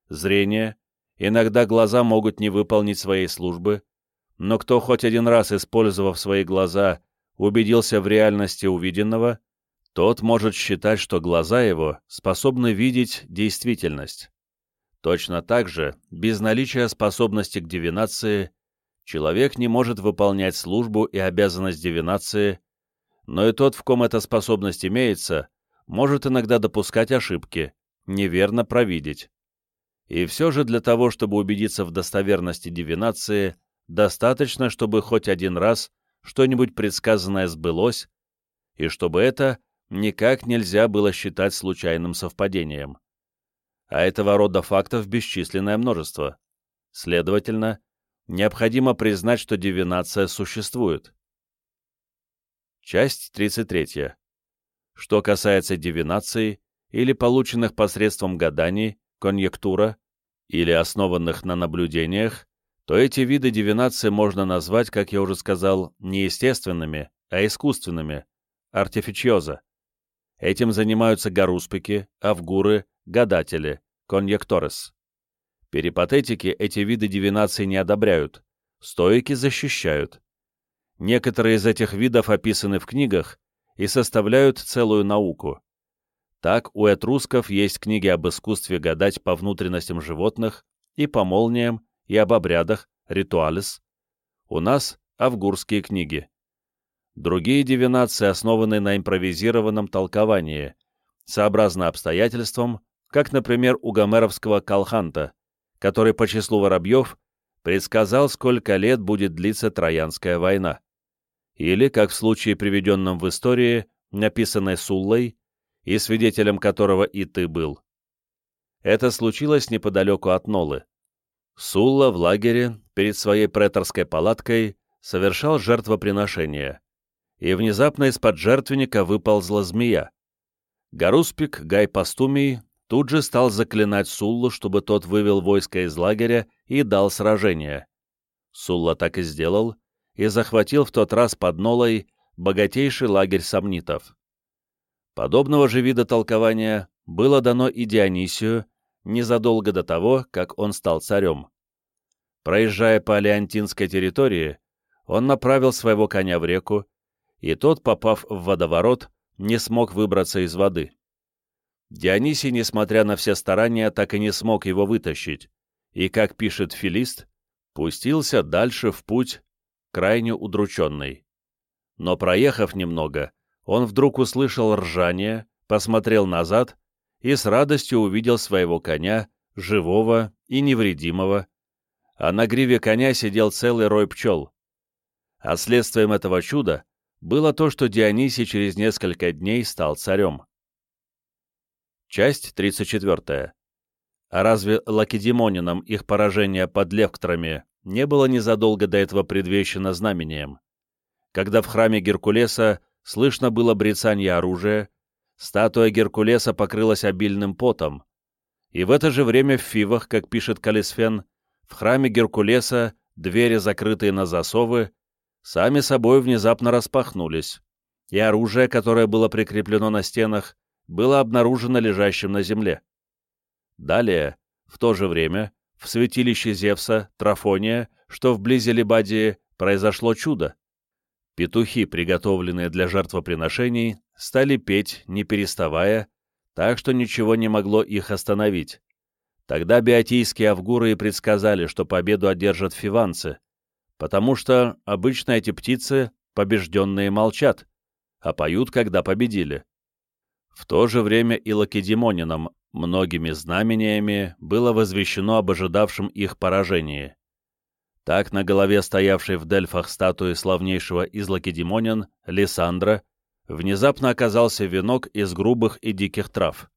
Зрение, иногда глаза могут не выполнить своей службы, но кто хоть один раз, использовав свои глаза, убедился в реальности увиденного, тот может считать, что глаза его способны видеть действительность. Точно так же, без наличия способности к дивинации, человек не может выполнять службу и обязанность дивинации, но и тот, в ком эта способность имеется, может иногда допускать ошибки, неверно провидеть. И все же для того, чтобы убедиться в достоверности дивинации, достаточно, чтобы хоть один раз что-нибудь предсказанное сбылось, и чтобы это никак нельзя было считать случайным совпадением. А этого рода фактов бесчисленное множество. Следовательно, необходимо признать, что дивинация существует. Часть 33. Что касается дивинации или полученных посредством гаданий, конъюнктура или основанных на наблюдениях, то эти виды дивинации можно назвать, как я уже сказал, не естественными, а искусственными, артифичиоза. Этим занимаются гаруспики, авгуры, гадатели, конъекторес. Перипатетики эти виды дивинации не одобряют, стоики защищают. Некоторые из этих видов описаны в книгах и составляют целую науку. Так у этрусков есть книги об искусстве гадать по внутренностям животных и по молниям, и об обрядах, ритуалис. У нас авгурские книги. Другие дивинации основаны на импровизированном толковании, сообразно обстоятельствам, как, например, у гомеровского Калханта, который по числу воробьев предсказал, сколько лет будет длиться Троянская война. Или, как в случае, приведенном в истории, написанной Суллой, и свидетелем которого и ты был. Это случилось неподалеку от Нолы. Сулла в лагере перед своей преторской палаткой совершал жертвоприношение, и внезапно из-под жертвенника выползла змея. Гаруспик Гай Пастумий тут же стал заклинать Суллу, чтобы тот вывел войско из лагеря и дал сражение. Сулла так и сделал, и захватил в тот раз под Нолой богатейший лагерь сомнитов. Подобного же вида толкования было дано и Дионисию, незадолго до того, как он стал царем. Проезжая по Алеонтинской территории, он направил своего коня в реку, и тот, попав в водоворот, не смог выбраться из воды. Дионисий, несмотря на все старания, так и не смог его вытащить, и, как пишет Филист, пустился дальше в путь, крайне удрученный. Но проехав немного, он вдруг услышал ржание, посмотрел назад и с радостью увидел своего коня, живого и невредимого, а на гриве коня сидел целый рой пчел. А следствием этого чуда было то, что Дионисий через несколько дней стал царем. Часть 34. А разве лакедемонинам их поражение под левктрами не было незадолго до этого предвещено знамением? Когда в храме Геркулеса слышно было брецанье оружия, статуя Геркулеса покрылась обильным потом. И в это же время в Фивах, как пишет Калисфен, в храме Геркулеса двери, закрытые на засовы, сами собой внезапно распахнулись, и оружие, которое было прикреплено на стенах, было обнаружено лежащим на земле. Далее, в то же время, в святилище Зевса, Трафония, что вблизи Либадии, произошло чудо. Петухи, приготовленные для жертвоприношений, стали петь, не переставая, так что ничего не могло их остановить. Тогда биотийские авгуры и предсказали, что победу одержат фиванцы, потому что обычно эти птицы, побежденные, молчат, а поют, когда победили. В то же время и лакедемонинам многими знамениями было возвещено об ожидавшем их поражении. Так на голове стоявшей в Дельфах статуи славнейшего из лакедемонян, Лиссандра, внезапно оказался венок из грубых и диких трав.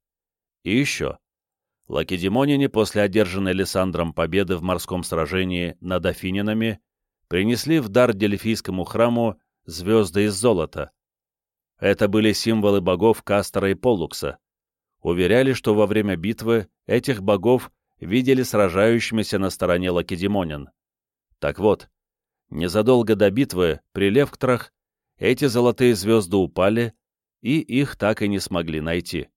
И еще. Лакедемоняне после одержанной Лиссандром победы в морском сражении над Афининами принесли в дар Дельфийскому храму звезды из золота. Это были символы богов Кастора и Поллукса. Уверяли, что во время битвы этих богов видели сражающимися на стороне лакедемонян. Так вот, незадолго до битвы при Левктрах эти золотые звезды упали, и их так и не смогли найти.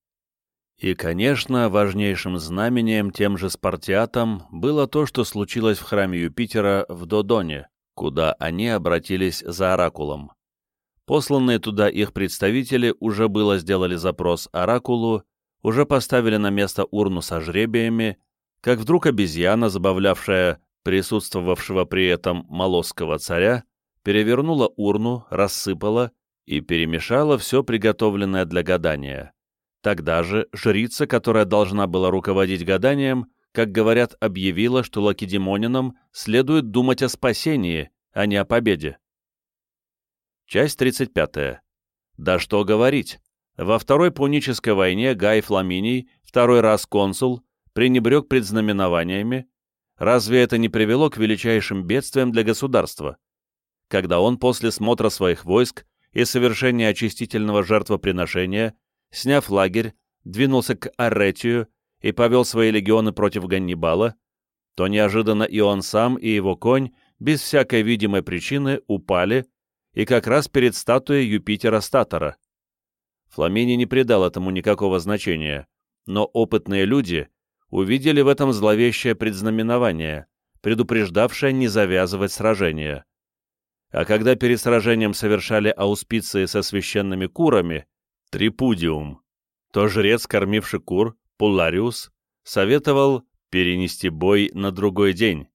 И, конечно, важнейшим знамением тем же Спартиатам было то, что случилось в храме Юпитера в Додоне, куда они обратились за оракулом. Посланные туда их представители уже было сделали запрос оракулу, уже поставили на место урну со жребиями, как вдруг обезьяна, забавлявшая присутствовавшего при этом молосского царя, перевернула урну, рассыпала и перемешала все приготовленное для гадания. Тогда же жрица, которая должна была руководить гаданием, как говорят, объявила, что лакедемонинам следует думать о спасении, а не о победе. Часть 35. Да что говорить. Во Второй Пунической войне Гай Фламиний, второй раз консул, пренебрег предзнаменованиями. Разве это не привело к величайшим бедствиям для государства? когда он после смотра своих войск и совершения очистительного жертвоприношения, сняв лагерь, двинулся к Аретию и повел свои легионы против Ганнибала, то неожиданно и он сам, и его конь, без всякой видимой причины, упали, и как раз перед статуей Юпитера Статора. Фламини не придал этому никакого значения, но опытные люди увидели в этом зловещее предзнаменование, предупреждавшее не завязывать сражение а когда перед сражением совершали ауспиции со священными курами, трипудиум, то жрец, кормивший кур, Пулариус, советовал перенести бой на другой день.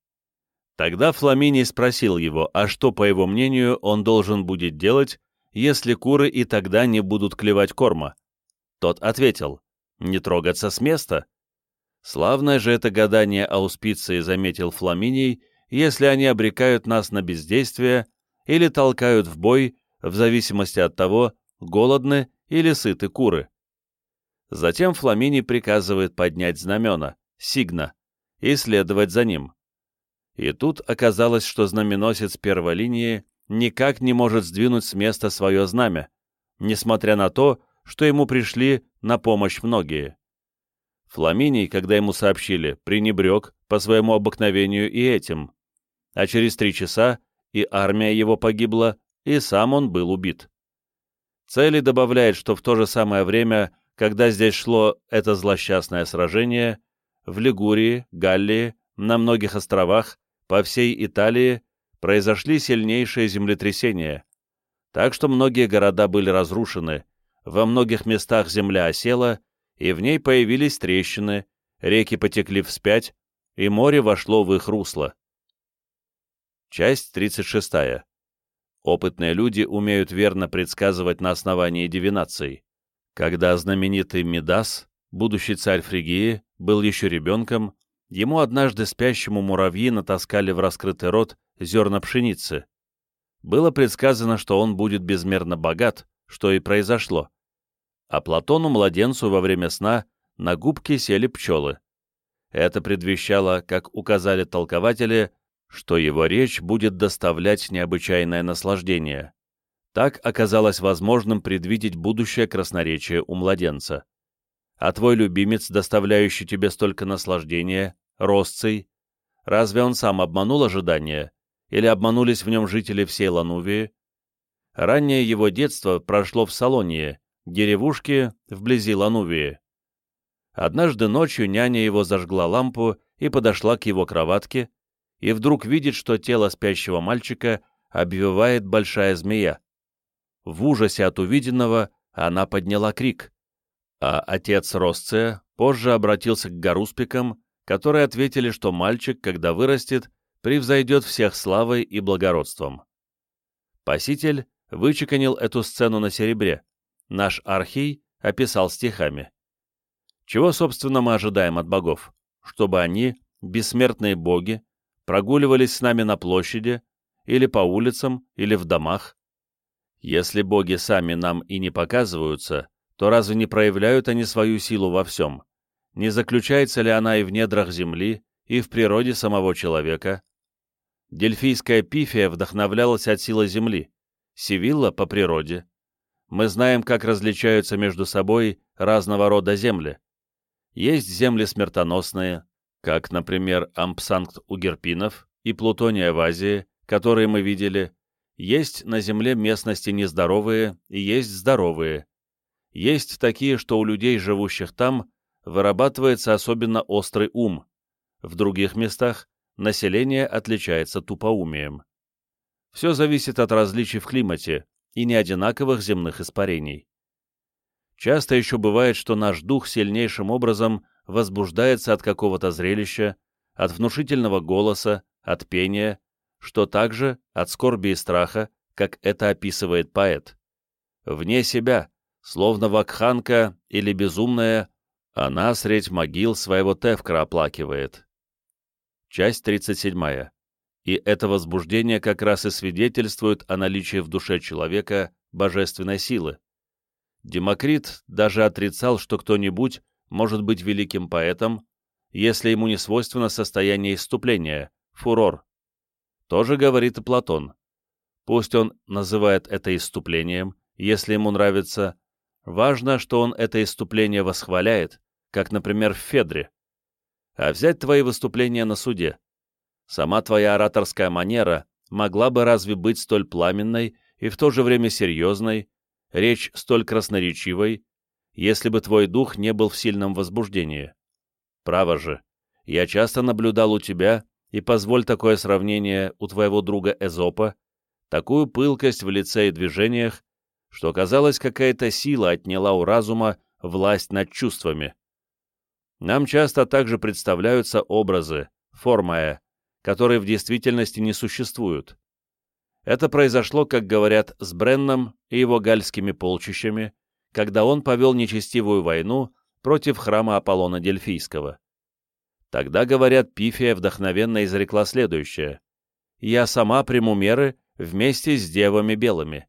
Тогда Фламиний спросил его, а что, по его мнению, он должен будет делать, если куры и тогда не будут клевать корма. Тот ответил, не трогаться с места. Славное же это гадание ауспиции, заметил Фламиний, если они обрекают нас на бездействие или толкают в бой, в зависимости от того, голодны или сыты куры. Затем Фламини приказывает поднять знамена, сигна, и следовать за ним. И тут оказалось, что знаменосец первой линии никак не может сдвинуть с места свое знамя, несмотря на то, что ему пришли на помощь многие. Фламиний, когда ему сообщили, пренебрег по своему обыкновению и этим, а через три часа и армия его погибла, и сам он был убит. Цели добавляет, что в то же самое время, когда здесь шло это злосчастное сражение, в Лигурии, Галлии, на многих островах, по всей Италии произошли сильнейшие землетрясения, так что многие города были разрушены, во многих местах земля осела, и в ней появились трещины, реки потекли вспять, и море вошло в их русло. Часть 36. Опытные люди умеют верно предсказывать на основании дивинаций. Когда знаменитый Мидас, будущий царь Фригии, был еще ребенком, ему однажды спящему муравьи натаскали в раскрытый рот зерна пшеницы. Было предсказано, что он будет безмерно богат, что и произошло. А Платону-младенцу во время сна на губки сели пчелы. Это предвещало, как указали толкователи, что его речь будет доставлять необычайное наслаждение. Так оказалось возможным предвидеть будущее красноречие у младенца. А твой любимец, доставляющий тебе столько наслаждения, Росций, разве он сам обманул ожидания, или обманулись в нем жители всей Ланувии? Раннее его детство прошло в Салонии, деревушке вблизи Ланувии. Однажды ночью няня его зажгла лампу и подошла к его кроватке, и вдруг видит, что тело спящего мальчика обвивает большая змея. В ужасе от увиденного она подняла крик. А отец Росция позже обратился к Гаруспикам, которые ответили, что мальчик, когда вырастет, превзойдет всех славой и благородством. Паситель вычеканил эту сцену на серебре. Наш архий описал стихами. Чего, собственно, мы ожидаем от богов? Чтобы они, бессмертные боги, прогуливались с нами на площади, или по улицам, или в домах. Если боги сами нам и не показываются, то разве не проявляют они свою силу во всем? Не заключается ли она и в недрах земли, и в природе самого человека? Дельфийская пифия вдохновлялась от силы земли, Сивилла — по природе. Мы знаем, как различаются между собой разного рода земли. Есть земли смертоносные, как, например, Ампсанкт у Герпинов и Плутония в Азии, которые мы видели, есть на Земле местности нездоровые и есть здоровые. Есть такие, что у людей, живущих там, вырабатывается особенно острый ум. В других местах население отличается тупоумием. Все зависит от различий в климате и неодинаковых земных испарений. Часто еще бывает, что наш дух сильнейшим образом возбуждается от какого-то зрелища, от внушительного голоса, от пения, что также от скорби и страха, как это описывает поэт. Вне себя, словно вакханка или безумная, она средь могил своего Тевкра оплакивает. Часть 37. И это возбуждение как раз и свидетельствует о наличии в душе человека божественной силы. Демокрит даже отрицал, что кто-нибудь может быть великим поэтом, если ему не свойственно состояние иступления, фурор. Тоже говорит и Платон. Пусть он называет это иступлением, если ему нравится, важно, что он это иступление восхваляет, как, например, в Федре. А взять твои выступления на суде. Сама твоя ораторская манера могла бы разве быть столь пламенной и в то же время серьезной, речь столь красноречивой, если бы твой дух не был в сильном возбуждении. Право же, я часто наблюдал у тебя, и позволь такое сравнение у твоего друга Эзопа, такую пылкость в лице и движениях, что, казалось, какая-то сила отняла у разума власть над чувствами. Нам часто также представляются образы, формая, которые в действительности не существуют. Это произошло, как говорят, с Бренном и его гальскими полчищами, когда он повел нечестивую войну против храма Аполлона Дельфийского. Тогда, говорят, Пифия вдохновенно изрекла следующее. «Я сама приму меры вместе с девами белыми».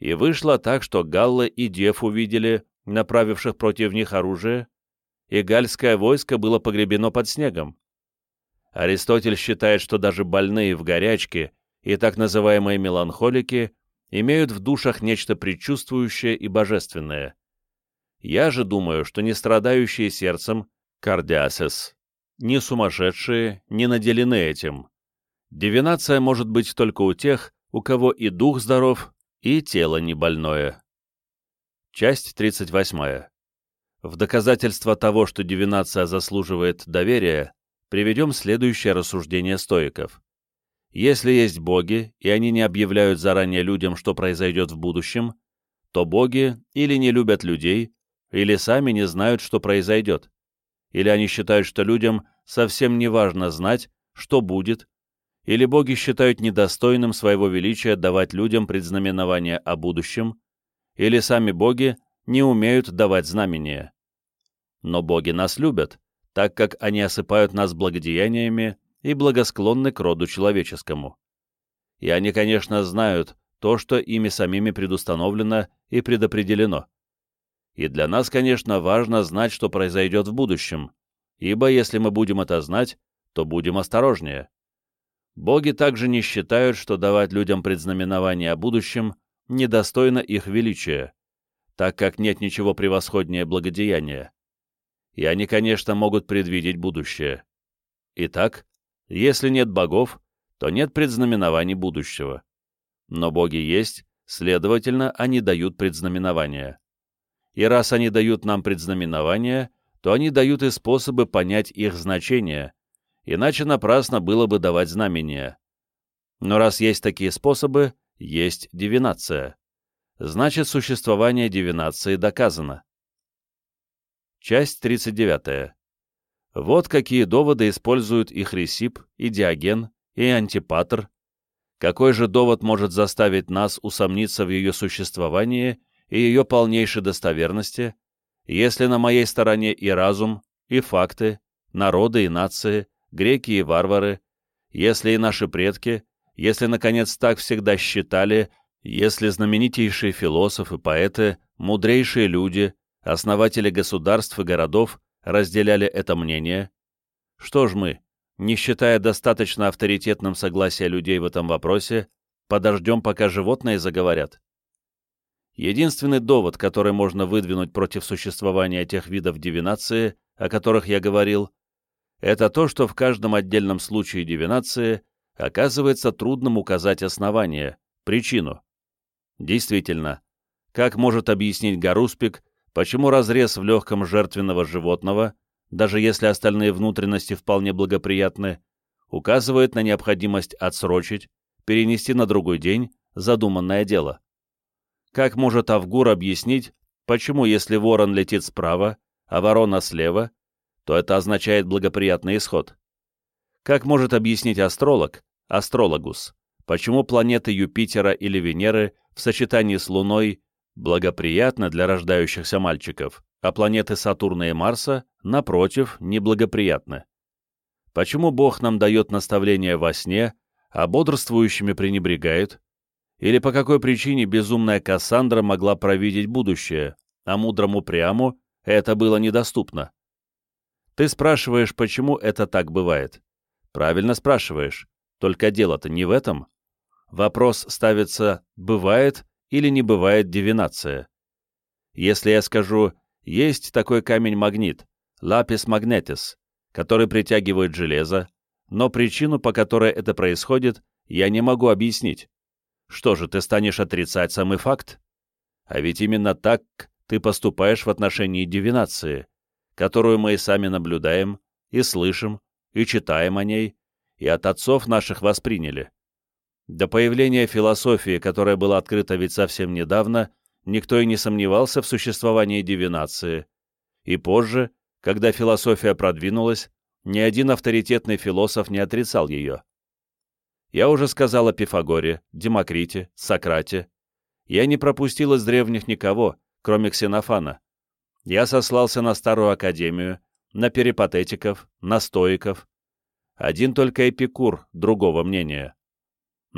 И вышло так, что галлы и дев увидели, направивших против них оружие, и гальское войско было погребено под снегом. Аристотель считает, что даже больные в горячке и так называемые меланхолики имеют в душах нечто предчувствующее и божественное. Я же думаю, что не страдающие сердцем, кардиасес, не сумасшедшие, не наделены этим. Дивинация может быть только у тех, у кого и дух здоров, и тело не больное. Часть 38. В доказательство того, что дивинация заслуживает доверия, приведем следующее рассуждение стоиков. Если есть боги, и они не объявляют заранее людям, что произойдет в будущем, то боги или не любят людей, или сами не знают, что произойдет, или они считают, что людям совсем не важно знать, что будет, или боги считают недостойным своего величия давать людям предзнаменования о будущем, или сами боги не умеют давать знамения. Но боги нас любят, так как они осыпают нас благодеяниями и благосклонны к роду человеческому. И они, конечно, знают то, что ими самими предустановлено и предопределено. И для нас, конечно, важно знать, что произойдет в будущем, ибо если мы будем это знать, то будем осторожнее. Боги также не считают, что давать людям предзнаменование о будущем недостойно их величия, так как нет ничего превосходнее благодеяния и они, конечно, могут предвидеть будущее. Итак, если нет богов, то нет предзнаменований будущего. Но боги есть, следовательно, они дают предзнаменования. И раз они дают нам предзнаменования, то они дают и способы понять их значение, иначе напрасно было бы давать знамения. Но раз есть такие способы, есть дивинация. значит существование дивинации доказано. Часть 39. Вот какие доводы используют и Хрисип, и Диоген, и Антипатр. Какой же довод может заставить нас усомниться в ее существовании и ее полнейшей достоверности, если на моей стороне и разум, и факты, народы и нации, греки и варвары, если и наши предки, если, наконец, так всегда считали, если знаменитейшие философы, поэты, мудрейшие люди, основатели государств и городов разделяли это мнение, что ж мы, не считая достаточно авторитетным согласия людей в этом вопросе, подождем, пока животные заговорят? Единственный довод, который можно выдвинуть против существования тех видов дивинации, о которых я говорил, это то, что в каждом отдельном случае дивинации оказывается трудным указать основание, причину. Действительно, как может объяснить Гаруспик, почему разрез в легком жертвенного животного, даже если остальные внутренности вполне благоприятны, указывает на необходимость отсрочить, перенести на другой день задуманное дело? Как может Авгур объяснить, почему если ворон летит справа, а ворона слева, то это означает благоприятный исход? Как может объяснить астролог, астрологус, почему планеты Юпитера или Венеры в сочетании с Луной благоприятны для рождающихся мальчиков, а планеты Сатурна и Марса, напротив, неблагоприятны? Почему Бог нам дает наставления во сне, а бодрствующими пренебрегает, или по какой причине безумная Кассандра могла провидеть будущее, а мудрому Приаму это было недоступно? Ты спрашиваешь, почему это так бывает. Правильно спрашиваешь, только дело-то не в этом. Вопрос ставится «бывает или не бывает дивинация?». Если я скажу «есть такой камень-магнит, лапис магнетис, который притягивает железо, но причину, по которой это происходит, я не могу объяснить. Что же, ты станешь отрицать самый факт? А ведь именно так ты поступаешь в отношении дивинации, которую мы и сами наблюдаем, и слышим, и читаем о ней, и от отцов наших восприняли. До появления философии, которая была открыта ведь совсем недавно, никто и не сомневался в существовании дивинации. И позже, когда философия продвинулась, ни один авторитетный философ не отрицал ее. Я уже сказал о Пифагоре, Демокрите, Сократе. Я не пропустил из древних никого, кроме Ксенофана. Я сослался на Старую Академию, на перипатетиков, на стоиков. Один только Эпикур другого мнения.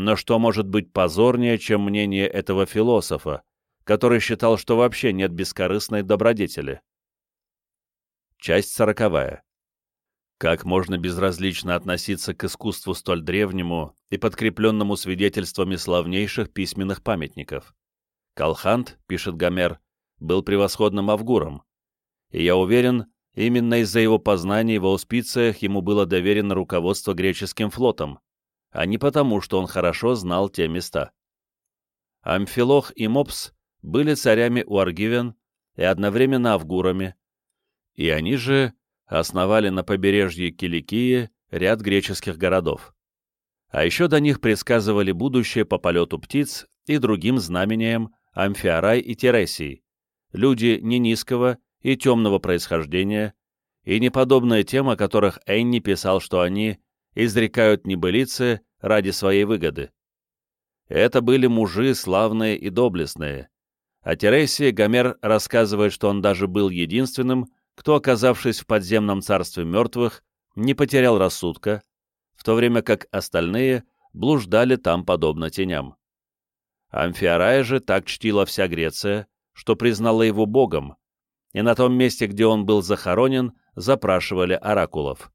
Но что может быть позорнее, чем мнение этого философа, который считал, что вообще нет бескорыстной добродетели? Часть сороковая. Как можно безразлично относиться к искусству столь древнему и подкрепленному свидетельствами славнейших письменных памятников? Калхант, пишет Гомер, был превосходным авгуром, и я уверен, именно из-за его познаний в ауспициях ему было доверено руководство греческим флотом, а не потому, что он хорошо знал те места. Амфилох и Мопс были царями у аргивен и одновременно авгурами, и они же основали на побережье Киликии ряд греческих городов. А еще до них предсказывали будущее по полету птиц и другим знамениям Амфиарай и Тересий, люди не низкого и темного происхождения, и неподобная тем, о которых Энни писал, что они изрекают небылицы ради своей выгоды. Это были мужи славные и доблестные. О Тересии Гомер рассказывает, что он даже был единственным, кто, оказавшись в подземном царстве мертвых, не потерял рассудка, в то время как остальные блуждали там подобно теням. Амфиарая же так чтила вся Греция, что признала его богом, и на том месте, где он был захоронен, запрашивали оракулов.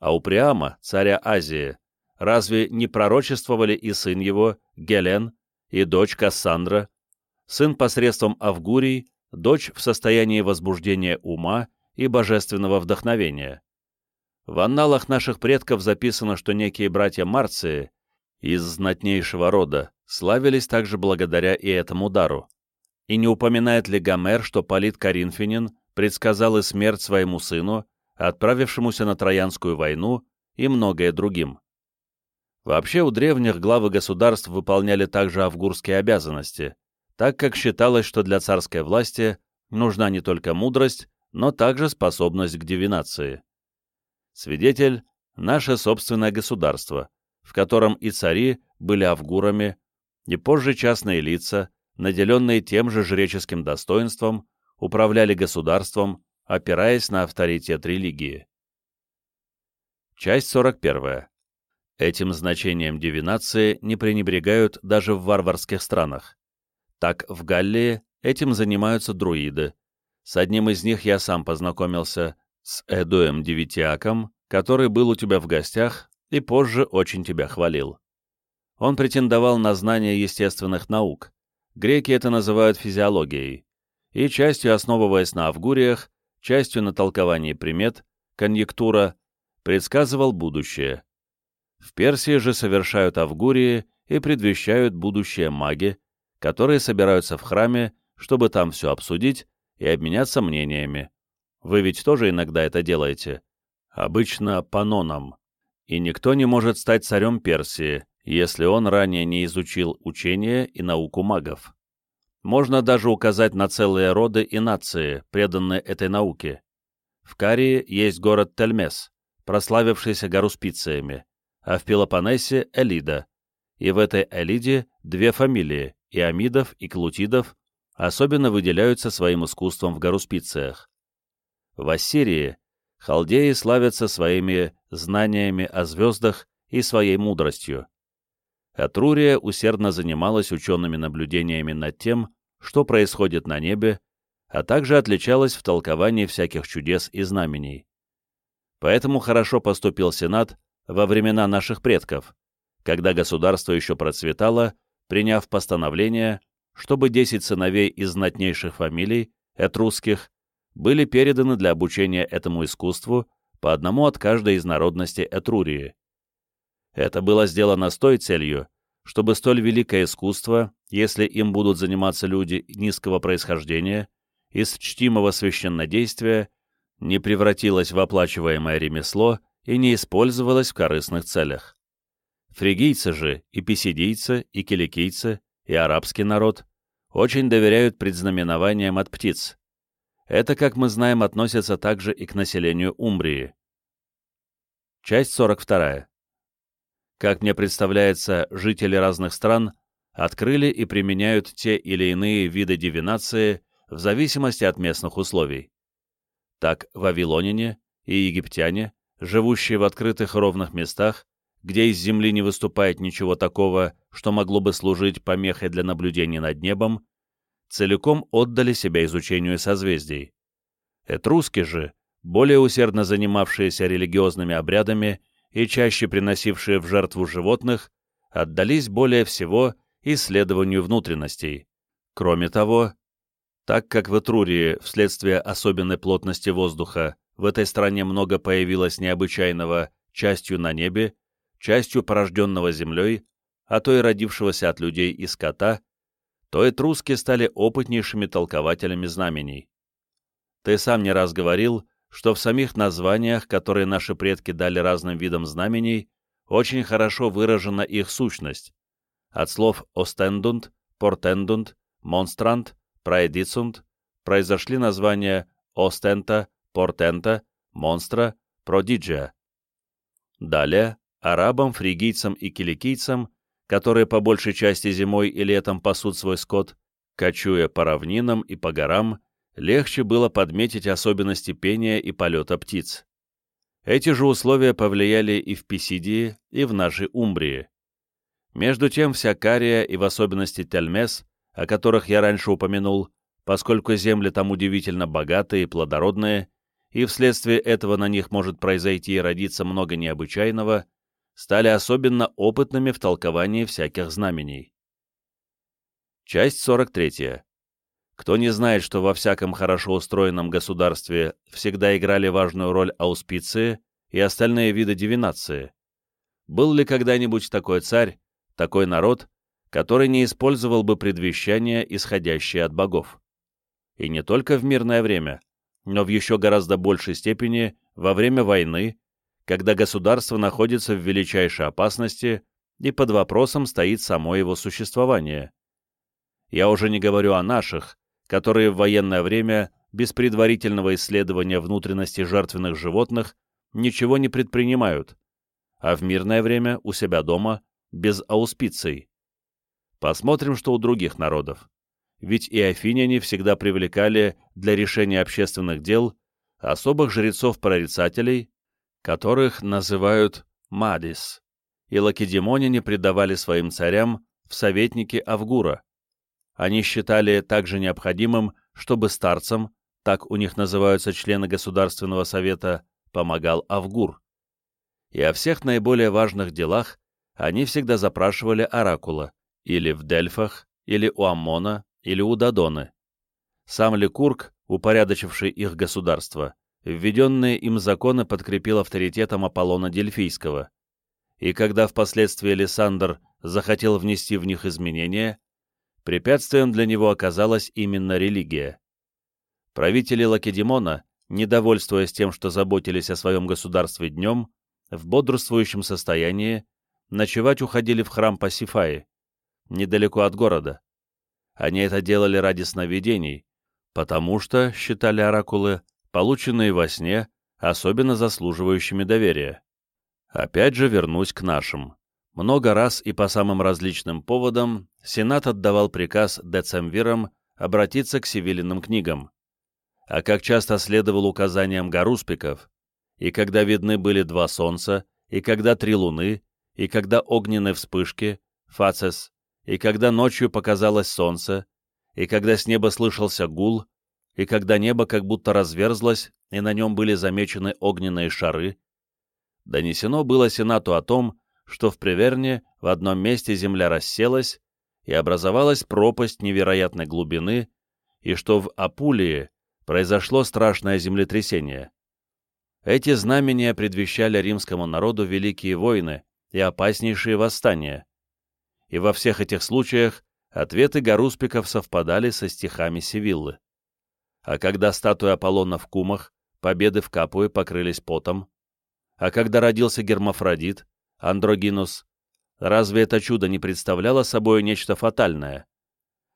А у Приама, царя Азии, разве не пророчествовали и сын его, Гелен, и дочь Кассандра, сын посредством Авгурий, дочь в состоянии возбуждения ума и божественного вдохновения. В анналах наших предков записано, что некие братья Марции из знатнейшего рода славились также благодаря и этому дару. И не упоминает ли Гомер, что Полит Коринфянин предсказал и смерть своему сыну, отправившемуся на Троянскую войну, и многое другим. Вообще у древних главы государств выполняли также авгурские обязанности, так как считалось, что для царской власти нужна не только мудрость, но также способность к дивинации. Свидетель — наше собственное государство, в котором и цари были авгурами, и позже частные лица, наделенные тем же жреческим достоинством, управляли государством, опираясь на авторитет религии. Часть 41. Этим значением дивинации не пренебрегают даже в варварских странах. Так, в Галлии этим занимаются друиды. С одним из них я сам познакомился, с Эдуем Девитиаком, который был у тебя в гостях и позже очень тебя хвалил. Он претендовал на знание естественных наук. Греки это называют физиологией. И частью основываясь на авгуриях, частью на толковании примет, конъюнктура, предсказывал будущее. В Персии же совершают авгурии и предвещают будущее маги, которые собираются в храме, чтобы там все обсудить и обменяться мнениями. Вы ведь тоже иногда это делаете. Обычно паноном. И никто не может стать царем Персии, если он ранее не изучил учение и науку магов. Можно даже указать на целые роды и нации, преданные этой науке. В Карии есть город Тельмес, прославившийся гаруспициями а в Пелопоннесе — Элида. И в этой Элиде две фамилии — Иамидов и Клутидов особенно выделяются своим искусством в гаруспициях. В Ассирии халдеи славятся своими знаниями о звездах и своей мудростью. Атрурия усердно занималась учеными наблюдениями над тем, что происходит на небе, а также отличалась в толковании всяких чудес и знамений. Поэтому хорошо поступил Сенат, во времена наших предков, когда государство еще процветало, приняв постановление, чтобы десять сыновей из знатнейших фамилий, этрусских, были переданы для обучения этому искусству по одному от каждой из народностей Этрурии. Это было сделано с той целью, чтобы столь великое искусство, если им будут заниматься люди низкого происхождения, из чтимого священнодействия, не превратилось в оплачиваемое ремесло и не использовалась в корыстных целях. Фригийцы же, и писидийцы, и киликийцы, и арабский народ очень доверяют предзнаменованиям от птиц. Это, как мы знаем, относится также и к населению Умбрии. Часть 42. Как мне представляется, жители разных стран открыли и применяют те или иные виды дивинации в зависимости от местных условий. Так вавилоняне и египтяне живущие в открытых ровных местах, где из земли не выступает ничего такого, что могло бы служить помехой для наблюдений над небом, целиком отдали себя изучению созвездий. Этруски же, более усердно занимавшиеся религиозными обрядами и чаще приносившие в жертву животных, отдались более всего исследованию внутренностей. Кроме того, так как в Этрурии вследствие особенной плотности воздуха в этой стране много появилось необычайного частью на небе, частью порожденного землей, а то и родившегося от людей и скота, то этруски стали опытнейшими толкователями знамений. Ты сам не раз говорил, что в самих названиях, которые наши предки дали разным видам знамений, очень хорошо выражена их сущность. От слов «остендунд», «портендунд», «монстрант», «праедицунд» произошли названия «остента», портента, монстра, продиджия. Далее, арабам, фригийцам и киликийцам, которые по большей части зимой и летом пасут свой скот, кочуя по равнинам и по горам, легче было подметить особенности пения и полета птиц. Эти же условия повлияли и в Писидии, и в нашей Умбрии. Между тем вся Кария и в особенности Тельмес, о которых я раньше упомянул, поскольку земли там удивительно богатые и плодородные, и вследствие этого на них может произойти и родиться много необычайного, стали особенно опытными в толковании всяких знамений. Часть 43. Кто не знает, что во всяком хорошо устроенном государстве всегда играли важную роль ауспиции и остальные виды дивинации? Был ли когда-нибудь такой царь, такой народ, который не использовал бы предвещания, исходящие от богов? И не только в мирное время, но в еще гораздо большей степени во время войны, когда государство находится в величайшей опасности и под вопросом стоит само его существование. Я уже не говорю о наших, которые в военное время без предварительного исследования внутренности жертвенных животных ничего не предпринимают, а в мирное время у себя дома без ауспиций. Посмотрим, что у других народов. Ведь и афиняне всегда привлекали для решения общественных дел особых жрецов-прорицателей, которых называют «мадис», и лакедемоняне предавали своим царям в советники Авгура. Они считали также необходимым, чтобы старцам, так у них называются члены Государственного совета, помогал Авгур. И о всех наиболее важных делах они всегда запрашивали оракула, или в Дельфах, или у Аммона, или у Дадоны. Сам Ликург, упорядочивший их государство, введенные им законы подкрепил авторитетом Аполлона Дельфийского. И когда впоследствии Александр захотел внести в них изменения, препятствием для него оказалась именно религия. Правители Лакедемона, недовольствуясь тем, что заботились о своем государстве днем, в бодрствующем состоянии, ночевать уходили в храм Пасифаи, недалеко от города. Они это делали ради сновидений, потому что, считали оракулы, полученные во сне, особенно заслуживающими доверия. Опять же вернусь к нашим. Много раз и по самым различным поводам Сенат отдавал приказ децемвирам обратиться к сивилиным книгам. А как часто следовал указаниям гаруспиков, и когда видны были два солнца, и когда три луны, и когда огненные вспышки, фацес, и когда ночью показалось солнце, и когда с неба слышался гул, и когда небо как будто разверзлось, и на нем были замечены огненные шары, донесено было Сенату о том, что в Приверне в одном месте земля расселась, и образовалась пропасть невероятной глубины, и что в Апулии произошло страшное землетрясение. Эти знамения предвещали римскому народу великие войны и опаснейшие восстания. И во всех этих случаях ответы Гаруспиков совпадали со стихами Севиллы. А когда статуи Аполлона в Кумах, победы в Капуе покрылись потом, а когда родился Гермафродит, Андрогинус, разве это чудо не представляло собой нечто фатальное?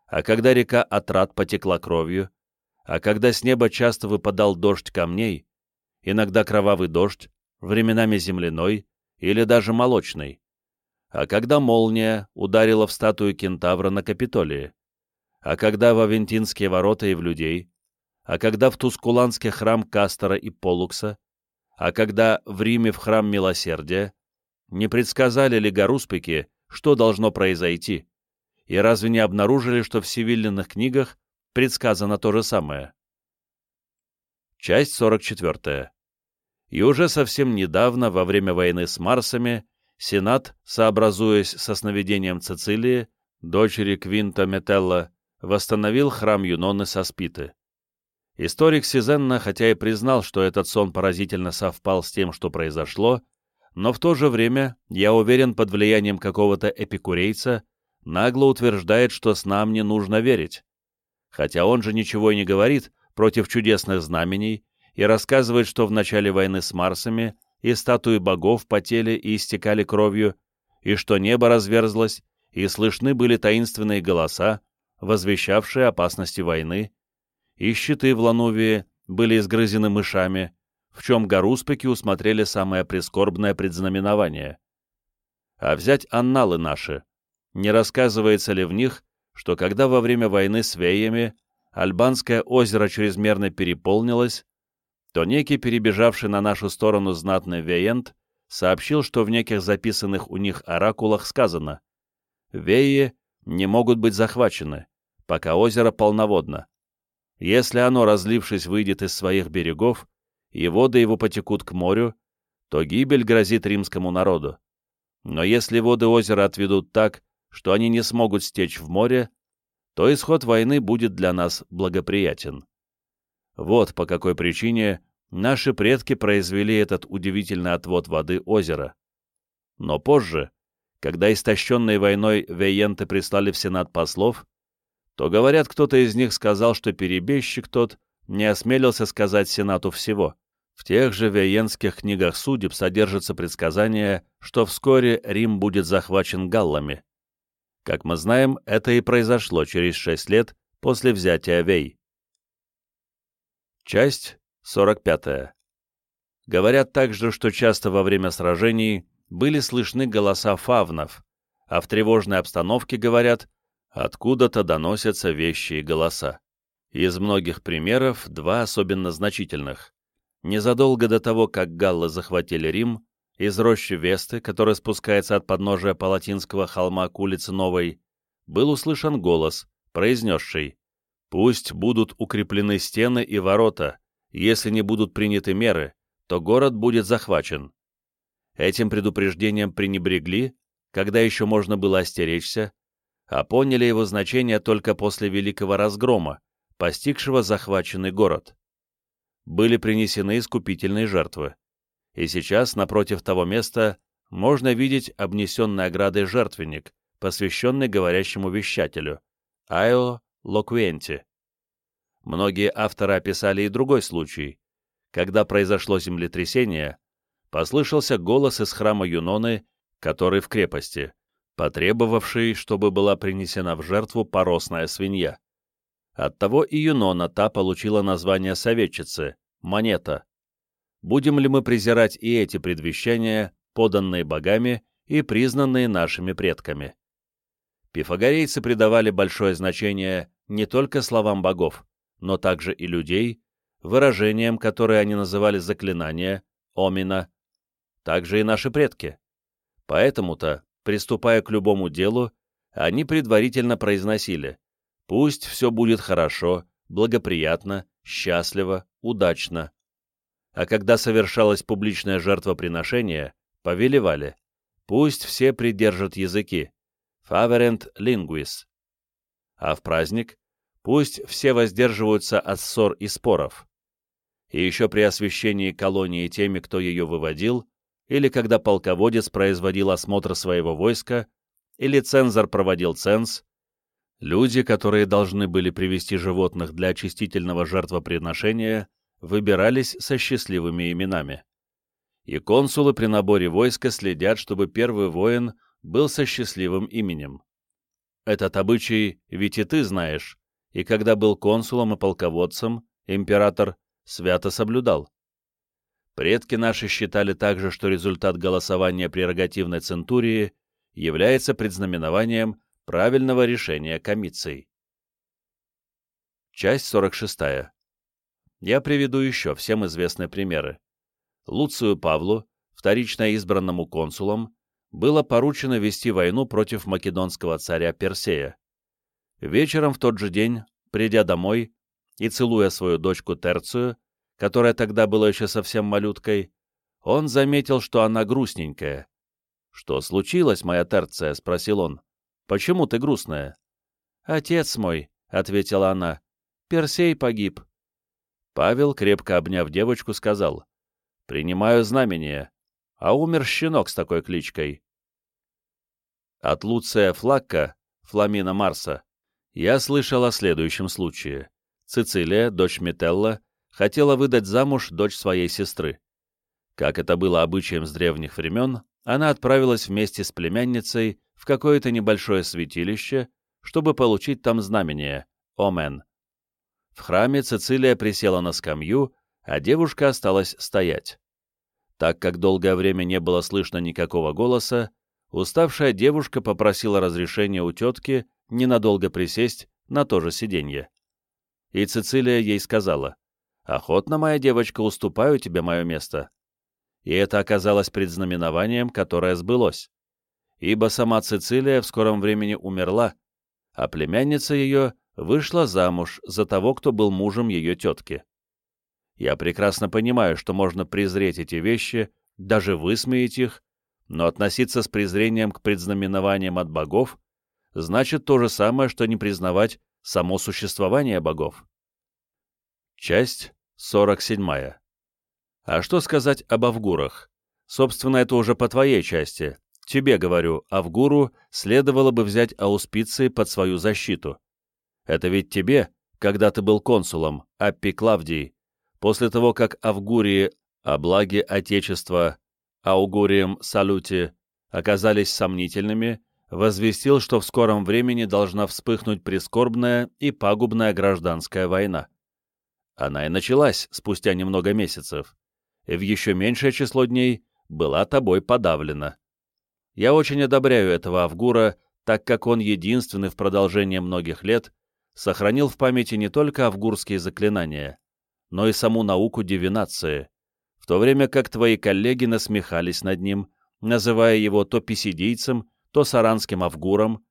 А когда река Атрат потекла кровью, а когда с неба часто выпадал дождь камней, иногда кровавый дождь, временами земляной или даже молочный, а когда молния ударила в статую кентавра на Капитолии, а когда в Авентинские ворота и в людей, а когда в Тускуланский храм Кастора и Полукса, а когда в Риме в храм Милосердия, не предсказали ли Гаруспики, что должно произойти, и разве не обнаружили, что в сивильных книгах предсказано то же самое? Часть 44. И уже совсем недавно, во время войны с Марсами, Сенат, сообразуясь со сновидением Цицилии, дочери Квинта Метелла, восстановил храм Юноны со Спиты. Историк Сизенна, хотя и признал, что этот сон поразительно совпал с тем, что произошло, но в то же время, я уверен, под влиянием какого-то эпикурейца, нагло утверждает, что с нам не нужно верить. Хотя он же ничего и не говорит против чудесных знамений и рассказывает, что в начале войны с Марсами и статуи богов потели и истекали кровью, и что небо разверзлось, и слышны были таинственные голоса, возвещавшие опасности войны, и щиты в Ланувии были изгрызены мышами, в чем гаруспики усмотрели самое прискорбное предзнаменование. А взять анналы наши. Не рассказывается ли в них, что когда во время войны с Веями Альбанское озеро чрезмерно переполнилось, то некий перебежавший на нашу сторону знатный Веент сообщил, что в неких записанных у них оракулах сказано «Веи не могут быть захвачены, пока озеро полноводно. Если оно, разлившись, выйдет из своих берегов, и воды его потекут к морю, то гибель грозит римскому народу. Но если воды озера отведут так, что они не смогут стечь в море, то исход войны будет для нас благоприятен. Вот по какой причине наши предки произвели этот удивительный отвод воды озера. Но позже, когда истощенные войной вейенты прислали в Сенат послов, то, говорят, кто-то из них сказал, что перебежчик тот не осмелился сказать Сенату всего. В тех же вейенских книгах судеб содержится предсказание, что вскоре Рим будет захвачен галлами. Как мы знаем, это и произошло через шесть лет после взятия Вей. Часть 45. Говорят также, что часто во время сражений были слышны голоса фавнов, а в тревожной обстановке, говорят, откуда-то доносятся вещи и голоса. Из многих примеров два особенно значительных. Незадолго до того, как галлы захватили Рим, из рощи Весты, которая спускается от подножия Палатинского холма к улице Новой, был услышан голос, произнесший «Пусть будут укреплены стены и ворота, если не будут приняты меры, то город будет захвачен». Этим предупреждением пренебрегли, когда еще можно было остеречься, а поняли его значение только после Великого Разгрома, постигшего захваченный город. Были принесены искупительные жертвы. И сейчас, напротив того места, можно видеть обнесенный оградой жертвенник, посвященный говорящему вещателю, Айо Локвенти. Многие авторы описали и другой случай. Когда произошло землетрясение, послышался голос из храма Юноны, который в крепости, потребовавший, чтобы была принесена в жертву поросная свинья. Оттого и Юнона та получила название советчицы, монета. Будем ли мы презирать и эти предвещания, поданные богами и признанные нашими предками? Пифагорейцы придавали большое значение не только словам богов, но также и людей, выражениям, которые они называли заклинания, омина, также и наши предки. Поэтому-то, приступая к любому делу, они предварительно произносили Пусть все будет хорошо, благоприятно, счастливо, удачно. А когда совершалось публичное жертвоприношение, повелевали, пусть все придержат языки, faverent linguis. А в праздник пусть все воздерживаются от ссор и споров. И еще при освящении колонии теми, кто ее выводил, или когда полководец производил осмотр своего войска, или цензор проводил ценз, Люди, которые должны были привести животных для очистительного жертвоприношения, выбирались со счастливыми именами. И консулы при наборе войска следят, чтобы первый воин был со счастливым именем. Этот обычай ведь и ты знаешь, и когда был консулом и полководцем, император свято соблюдал. Предки наши считали также, что результат голосования прерогативной центурии является предзнаменованием правильного решения комиций. Часть 46. Я приведу еще всем известные примеры. Луцию Павлу, вторично избранному консулом, было поручено вести войну против македонского царя Персея. Вечером в тот же день, придя домой и целуя свою дочку Терцию, которая тогда была еще совсем малюткой, он заметил, что она грустненькая. «Что случилось, моя Терция?» — спросил он. Почему ты грустная?» «Отец мой», — ответила она, — «Персей погиб». Павел, крепко обняв девочку, сказал, «Принимаю знамение, а умер щенок с такой кличкой». От Луция Флакка, Фламина Марса, я слышал о следующем случае. Цицилия, дочь Метелла, хотела выдать замуж дочь своей сестры. Как это было обычаем с древних времен, она отправилась вместе с племянницей в какое-то небольшое святилище, чтобы получить там знамение «Омен». В храме Цицилия присела на скамью, а девушка осталась стоять. Так как долгое время не было слышно никакого голоса, уставшая девушка попросила разрешения у тетки ненадолго присесть на то же сиденье. И Цицилия ей сказала, «Охотно, моя девочка, уступаю тебе мое место». И это оказалось предзнаменованием, которое сбылось ибо сама Цицилия в скором времени умерла, а племянница ее вышла замуж за того, кто был мужем ее тетки. Я прекрасно понимаю, что можно презреть эти вещи, даже высмеять их, но относиться с презрением к предзнаменованиям от богов значит то же самое, что не признавать само существование богов. Часть 47. А что сказать об Авгурах? Собственно, это уже по твоей части, Тебе говорю, Авгуру следовало бы взять ауспиции под свою защиту. Это ведь тебе, когда ты был консулом, Аппи Клавдий, после того, как Авгурии о благе Отечества, аугурием салюте, оказались сомнительными, возвестил, что в скором времени должна вспыхнуть прискорбная и пагубная гражданская война. Она и началась спустя немного месяцев, и в еще меньшее число дней была тобой подавлена. Я очень одобряю этого Авгура, так как он единственный в продолжение многих лет сохранил в памяти не только авгурские заклинания, но и саму науку дивинации, в то время как твои коллеги насмехались над ним, называя его то писидийцем, то саранским Авгуром.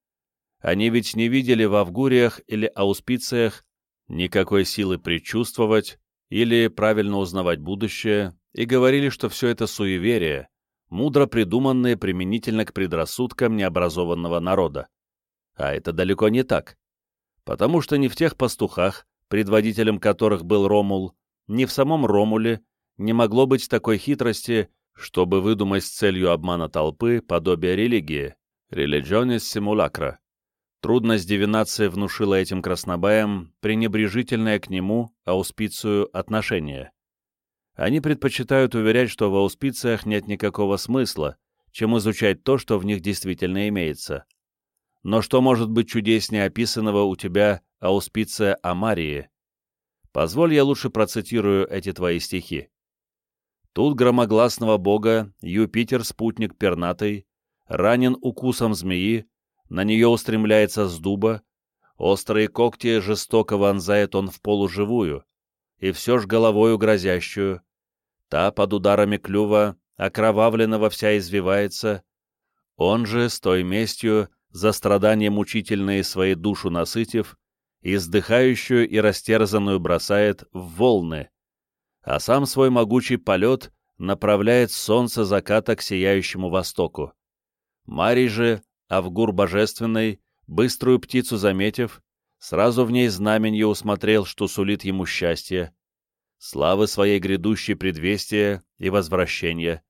Они ведь не видели в Авгуриях или Ауспициях никакой силы предчувствовать или правильно узнавать будущее, и говорили, что все это суеверие, мудро придуманные применительно к предрассудкам необразованного народа. А это далеко не так. Потому что ни в тех пастухах, предводителем которых был Ромул, ни в самом Ромуле не могло быть такой хитрости, чтобы выдумать с целью обмана толпы подобие религии, religionis simulacra. Трудность дивинации внушила этим краснобаям пренебрежительное к нему, ауспицию, отношение. Они предпочитают уверять, что в ауспициях нет никакого смысла, чем изучать то, что в них действительно имеется. Но что может быть чудеснее описанного у тебя ауспиция Амарии? Позволь я лучше процитирую эти твои стихи. Тут громогласного бога Юпитер, спутник пернатый, ранен укусом змеи, на нее устремляется с дуба, острые когти жестоко вонзает он в полуживую, и все ж головою грозящую. Та под ударами клюва, окровавленного вся извивается, он же, с той местью, за страдания мучительные свои душу насытив, издыхающую и растерзанную бросает в волны, а сам свой могучий полет направляет солнце заката к сияющему востоку. Марий же, Авгур божественный, быструю птицу заметив, сразу в ней знаменье усмотрел, что сулит ему счастье, славы своей грядущей предвестия и возвращения.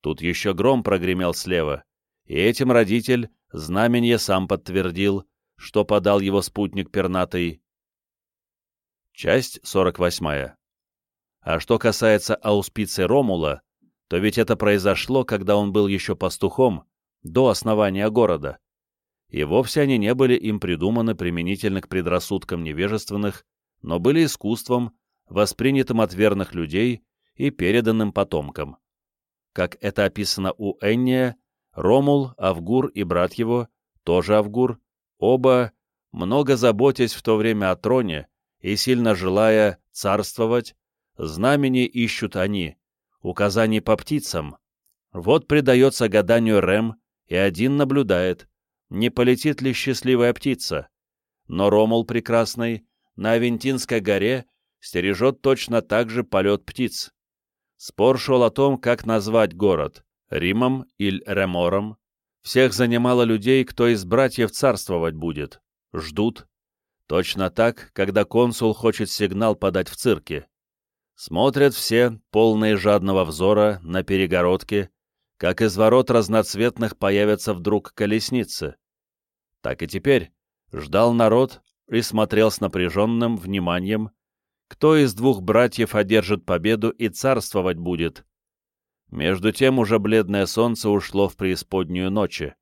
Тут еще гром прогремел слева, и этим родитель знаменье сам подтвердил, что подал его спутник пернатый. Часть 48. А что касается ауспицы Ромула, то ведь это произошло, когда он был еще пастухом, до основания города. И вовсе они не были им придуманы применительно к предрассудкам невежественных, но были искусством, воспринятым от верных людей и переданным потомкам. Как это описано у Энния, Ромул, Авгур и брат его, тоже Авгур, оба, много заботясь в то время о троне и сильно желая царствовать, знамени ищут они, указаний по птицам. Вот предается гаданию Рэм, и один наблюдает, не полетит ли счастливая птица. Но Ромул Прекрасный на Авентинской горе стережет точно так же полет птиц. Спор шел о том, как назвать город — Римом или Ремором. Всех занимало людей, кто из братьев царствовать будет. Ждут. Точно так, когда консул хочет сигнал подать в цирке. Смотрят все, полные жадного взора, на перегородке, как из ворот разноцветных появятся вдруг колесницы. Так и теперь ждал народ и смотрел с напряженным вниманием, кто из двух братьев одержит победу и царствовать будет. Между тем уже бледное солнце ушло в преисподнюю ночи.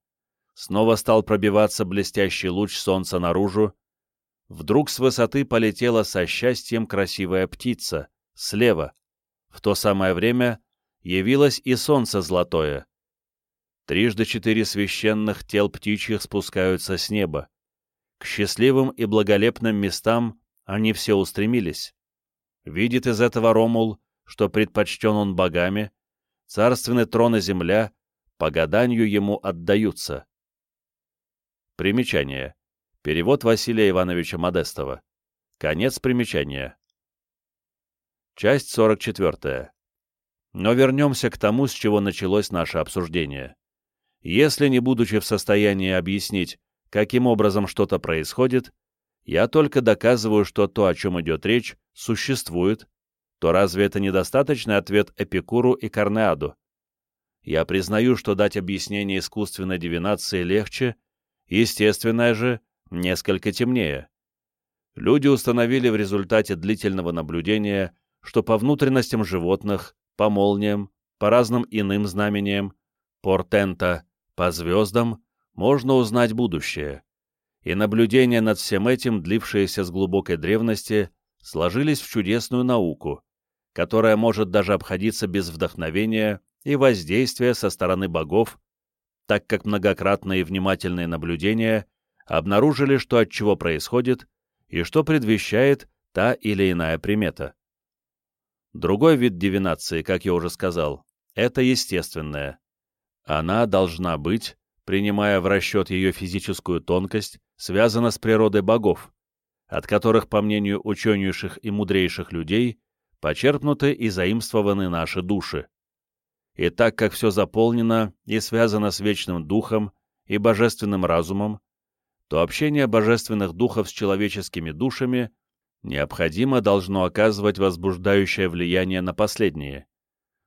Снова стал пробиваться блестящий луч солнца наружу. Вдруг с высоты полетела со счастьем красивая птица, слева. В то самое время явилось и солнце золотое. Трижды четыре священных тел птичьих спускаются с неба. К счастливым и благолепным местам они все устремились. Видит из этого Ромул, что предпочтен он богами, царственный трон и земля по гаданию ему отдаются. Примечание. Перевод Василия Ивановича Модестова. Конец примечания. Часть 44. Но вернемся к тому, с чего началось наше обсуждение. Если не будучи в состоянии объяснить, каким образом что-то происходит, я только доказываю, что то, о чем идет речь, существует, то разве это недостаточный ответ Эпикуру и Корнеаду? Я признаю, что дать объяснение искусственной дивинации легче, естественное же несколько темнее. Люди установили в результате длительного наблюдения что по внутренностям животных, по молниям, по разным иным знамениям, портента, по звездам, можно узнать будущее. И наблюдения над всем этим, длившиеся с глубокой древности, сложились в чудесную науку, которая может даже обходиться без вдохновения и воздействия со стороны богов, так как многократные и внимательные наблюдения обнаружили, что от чего происходит и что предвещает та или иная примета. Другой вид дивинации, как я уже сказал, это естественная. Она должна быть, принимая в расчет ее физическую тонкость, связана с природой богов, от которых, по мнению ученейших и мудрейших людей, почерпнуты и заимствованы наши души. И так как все заполнено и связано с вечным духом и божественным разумом, то общение божественных духов с человеческими душами необходимо должно оказывать возбуждающее влияние на последние.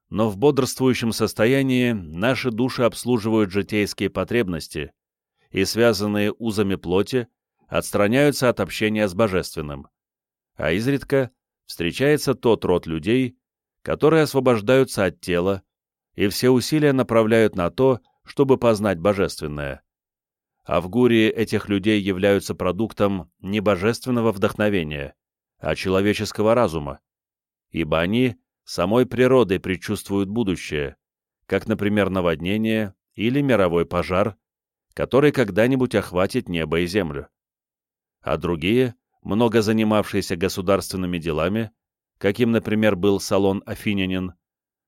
Но в бодрствующем состоянии наши души обслуживают житейские потребности и, связанные узами плоти, отстраняются от общения с божественным. А изредка встречается тот род людей, которые освобождаются от тела, и все усилия направляют на то, чтобы познать божественное. А в Гурии этих людей являются продуктом не божественного вдохновения, а человеческого разума, ибо они самой природой предчувствуют будущее, как, например, наводнение или мировой пожар, который когда-нибудь охватит небо и землю. А другие, много занимавшиеся государственными делами, каким, например, был Салон Афинянин,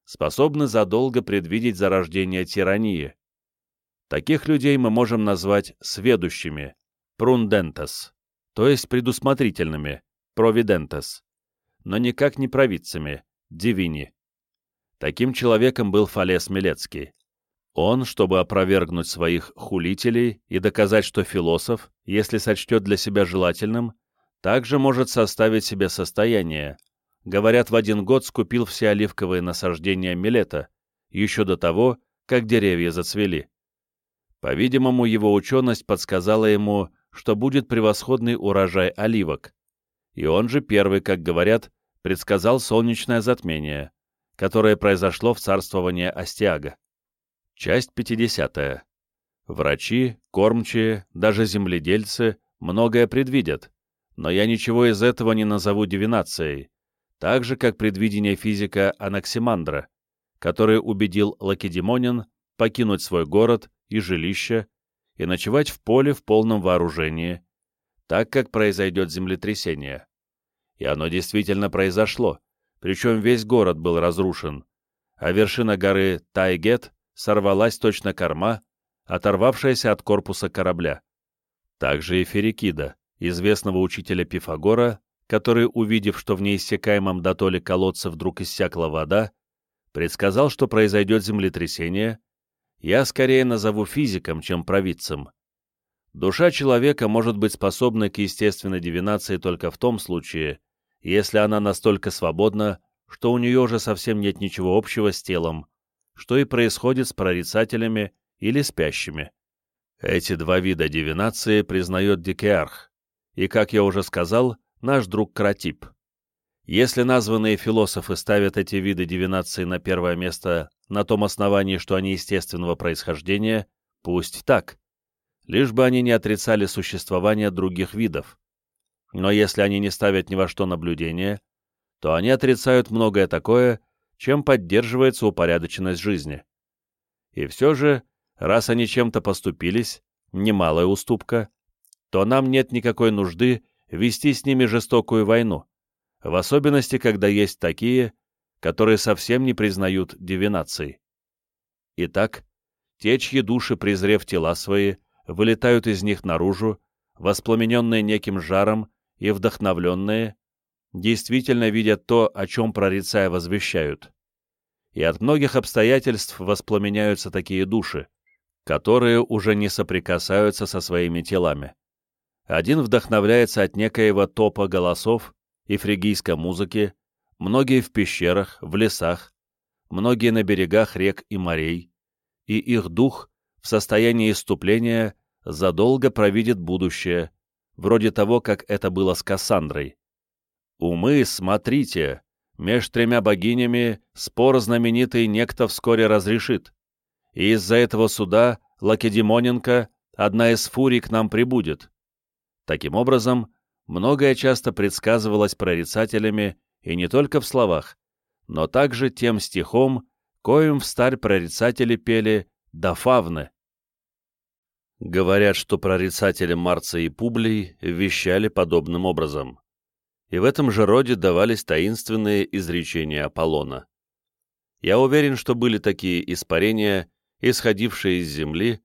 способны задолго предвидеть зарождение тирании. Таких людей мы можем назвать сведущими, прундентес, то есть предусмотрительными, провидентес, но никак не провидцами, дивини. Таким человеком был Фалес Милецкий. Он, чтобы опровергнуть своих хулителей и доказать, что философ, если сочтет для себя желательным, также может составить себе состояние. Говорят, в один год скупил все оливковые насаждения Милета, еще до того, как деревья зацвели. По-видимому, его ученость подсказала ему, что будет превосходный урожай оливок. И он же первый, как говорят, предсказал солнечное затмение, которое произошло в царствовании Астиага. Часть 50. Врачи, кормчие, даже земледельцы многое предвидят, но я ничего из этого не назову дивинацией, так же, как предвидение физика Анаксимандра, который убедил Лакедемонин покинуть свой город и жилище и ночевать в поле в полном вооружении, так как произойдет землетрясение. И оно действительно произошло, причем весь город был разрушен, а вершина горы Тайгет сорвалась точно корма, оторвавшаяся от корпуса корабля. Также и Ферикида, известного учителя Пифагора, который, увидев, что в неиссякаемом дотоле колодца вдруг иссякла вода, предсказал, что произойдет землетрясение, я скорее назову физиком, чем провидцем. Душа человека может быть способна к естественной дивинации только в том случае, если она настолько свободна, что у нее уже совсем нет ничего общего с телом, что и происходит с прорицателями или спящими. Эти два вида дивинации признает Дикеарх, и, как я уже сказал, наш друг Кратип. Если названные философы ставят эти виды дивинации на первое место на том основании, что они естественного происхождения, пусть так, лишь бы они не отрицали существование других видов. Но если они не ставят ни во что наблюдения, то они отрицают многое такое, чем поддерживается упорядоченность жизни. И все же, раз они чем-то поступились, немалая уступка, то нам нет никакой нужды вести с ними жестокую войну, в особенности, когда есть такие, которые совсем не признают дивинаций. Итак, те, чьи души, презрев тела свои, вылетают из них наружу, воспламененные неким жаром и вдохновленные, действительно видят то, о чем прорицая возвещают. И от многих обстоятельств воспламеняются такие души, которые уже не соприкасаются со своими телами. Один вдохновляется от некоего топа голосов и фригийской музыки, многие в пещерах, в лесах, многие на берегах рек и морей, и их дух в состоянии иступления задолго провидит будущее, вроде того, как это было с Кассандрой. «Умы, смотрите, меж тремя богинями спор знаменитый некто вскоре разрешит, и из-за этого суда Лакедемоненко одна из фурий к нам прибудет. Таким образом, многое часто предсказывалось прорицателями и не только в словах, но также тем стихом, коим в старь прорицатели пели «до фавны». Говорят, что прорицатели Марца и Публий вещали подобным образом. И в этом же роде давались таинственные изречения Аполлона. Я уверен, что были такие испарения, исходившие из земли,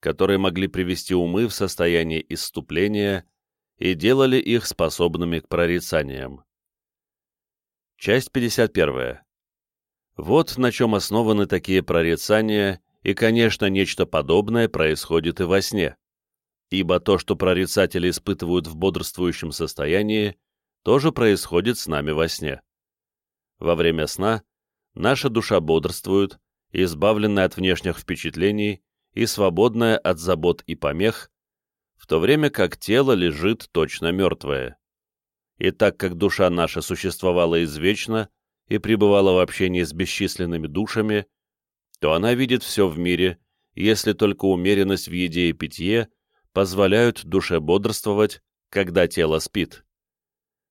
которые могли привести умы в состояние исступления и делали их способными к прорицаниям. Часть 51. Вот на чем основаны такие прорицания и, конечно, нечто подобное происходит и во сне. Ибо то, что прорицатели испытывают в бодрствующем состоянии, тоже происходит с нами во сне. Во время сна наша душа бодрствует, избавленная от внешних впечатлений и свободная от забот и помех, в то время как тело лежит точно мертвое. И так как душа наша существовала извечно и пребывала в общении с бесчисленными душами, то она видит все в мире, если только умеренность в еде и питье позволяют душе бодрствовать, когда тело спит.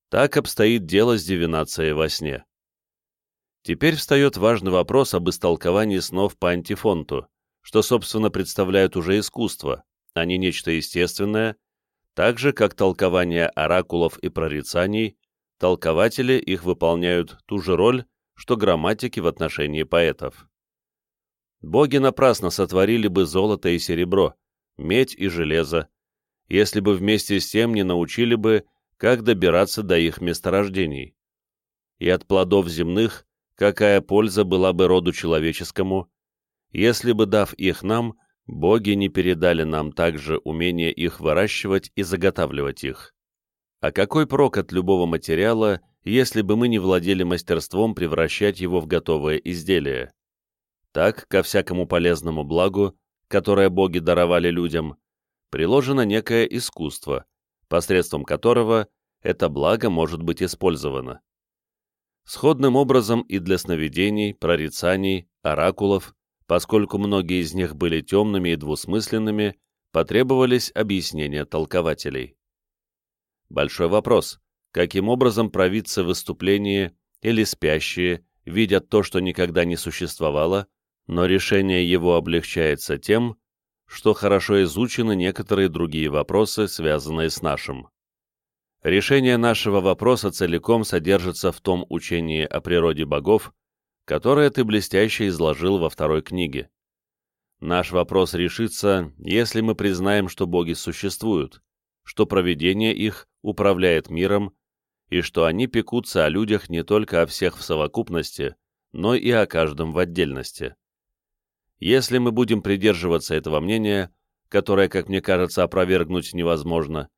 Так обстоит дело с дивинацией во сне. Теперь встает важный вопрос об истолковании снов по антифонту, что, собственно, представляют уже искусство, а не нечто естественное, так же, как толкование оракулов и прорицаний, толкователи их выполняют ту же роль, что грамматики в отношении поэтов боги напрасно сотворили бы золото и серебро, медь и железо, если бы вместе с тем не научили бы, как добираться до их месторождений. И от плодов земных какая польза была бы роду человеческому, если бы, дав их нам, боги не передали нам также умение их выращивать и заготавливать их. А какой прок от любого материала, если бы мы не владели мастерством превращать его в готовое изделие? Так, ко всякому полезному благу, которое боги даровали людям, приложено некое искусство, посредством которого это благо может быть использовано. Сходным образом и для сновидений, прорицаний, оракулов, поскольку многие из них были темными и двусмысленными, потребовались объяснения толкователей. Большой вопрос, каким образом провидцы в выступлении или спящие видят то, что никогда не существовало, но решение его облегчается тем, что хорошо изучены некоторые другие вопросы, связанные с нашим. Решение нашего вопроса целиком содержится в том учении о природе богов, которое ты блестяще изложил во второй книге. Наш вопрос решится, если мы признаем, что боги существуют, что провидение их управляет миром, и что они пекутся о людях не только о всех в совокупности, но и о каждом в отдельности. Если мы будем придерживаться этого мнения, которое, как мне кажется, опровергнуть невозможно,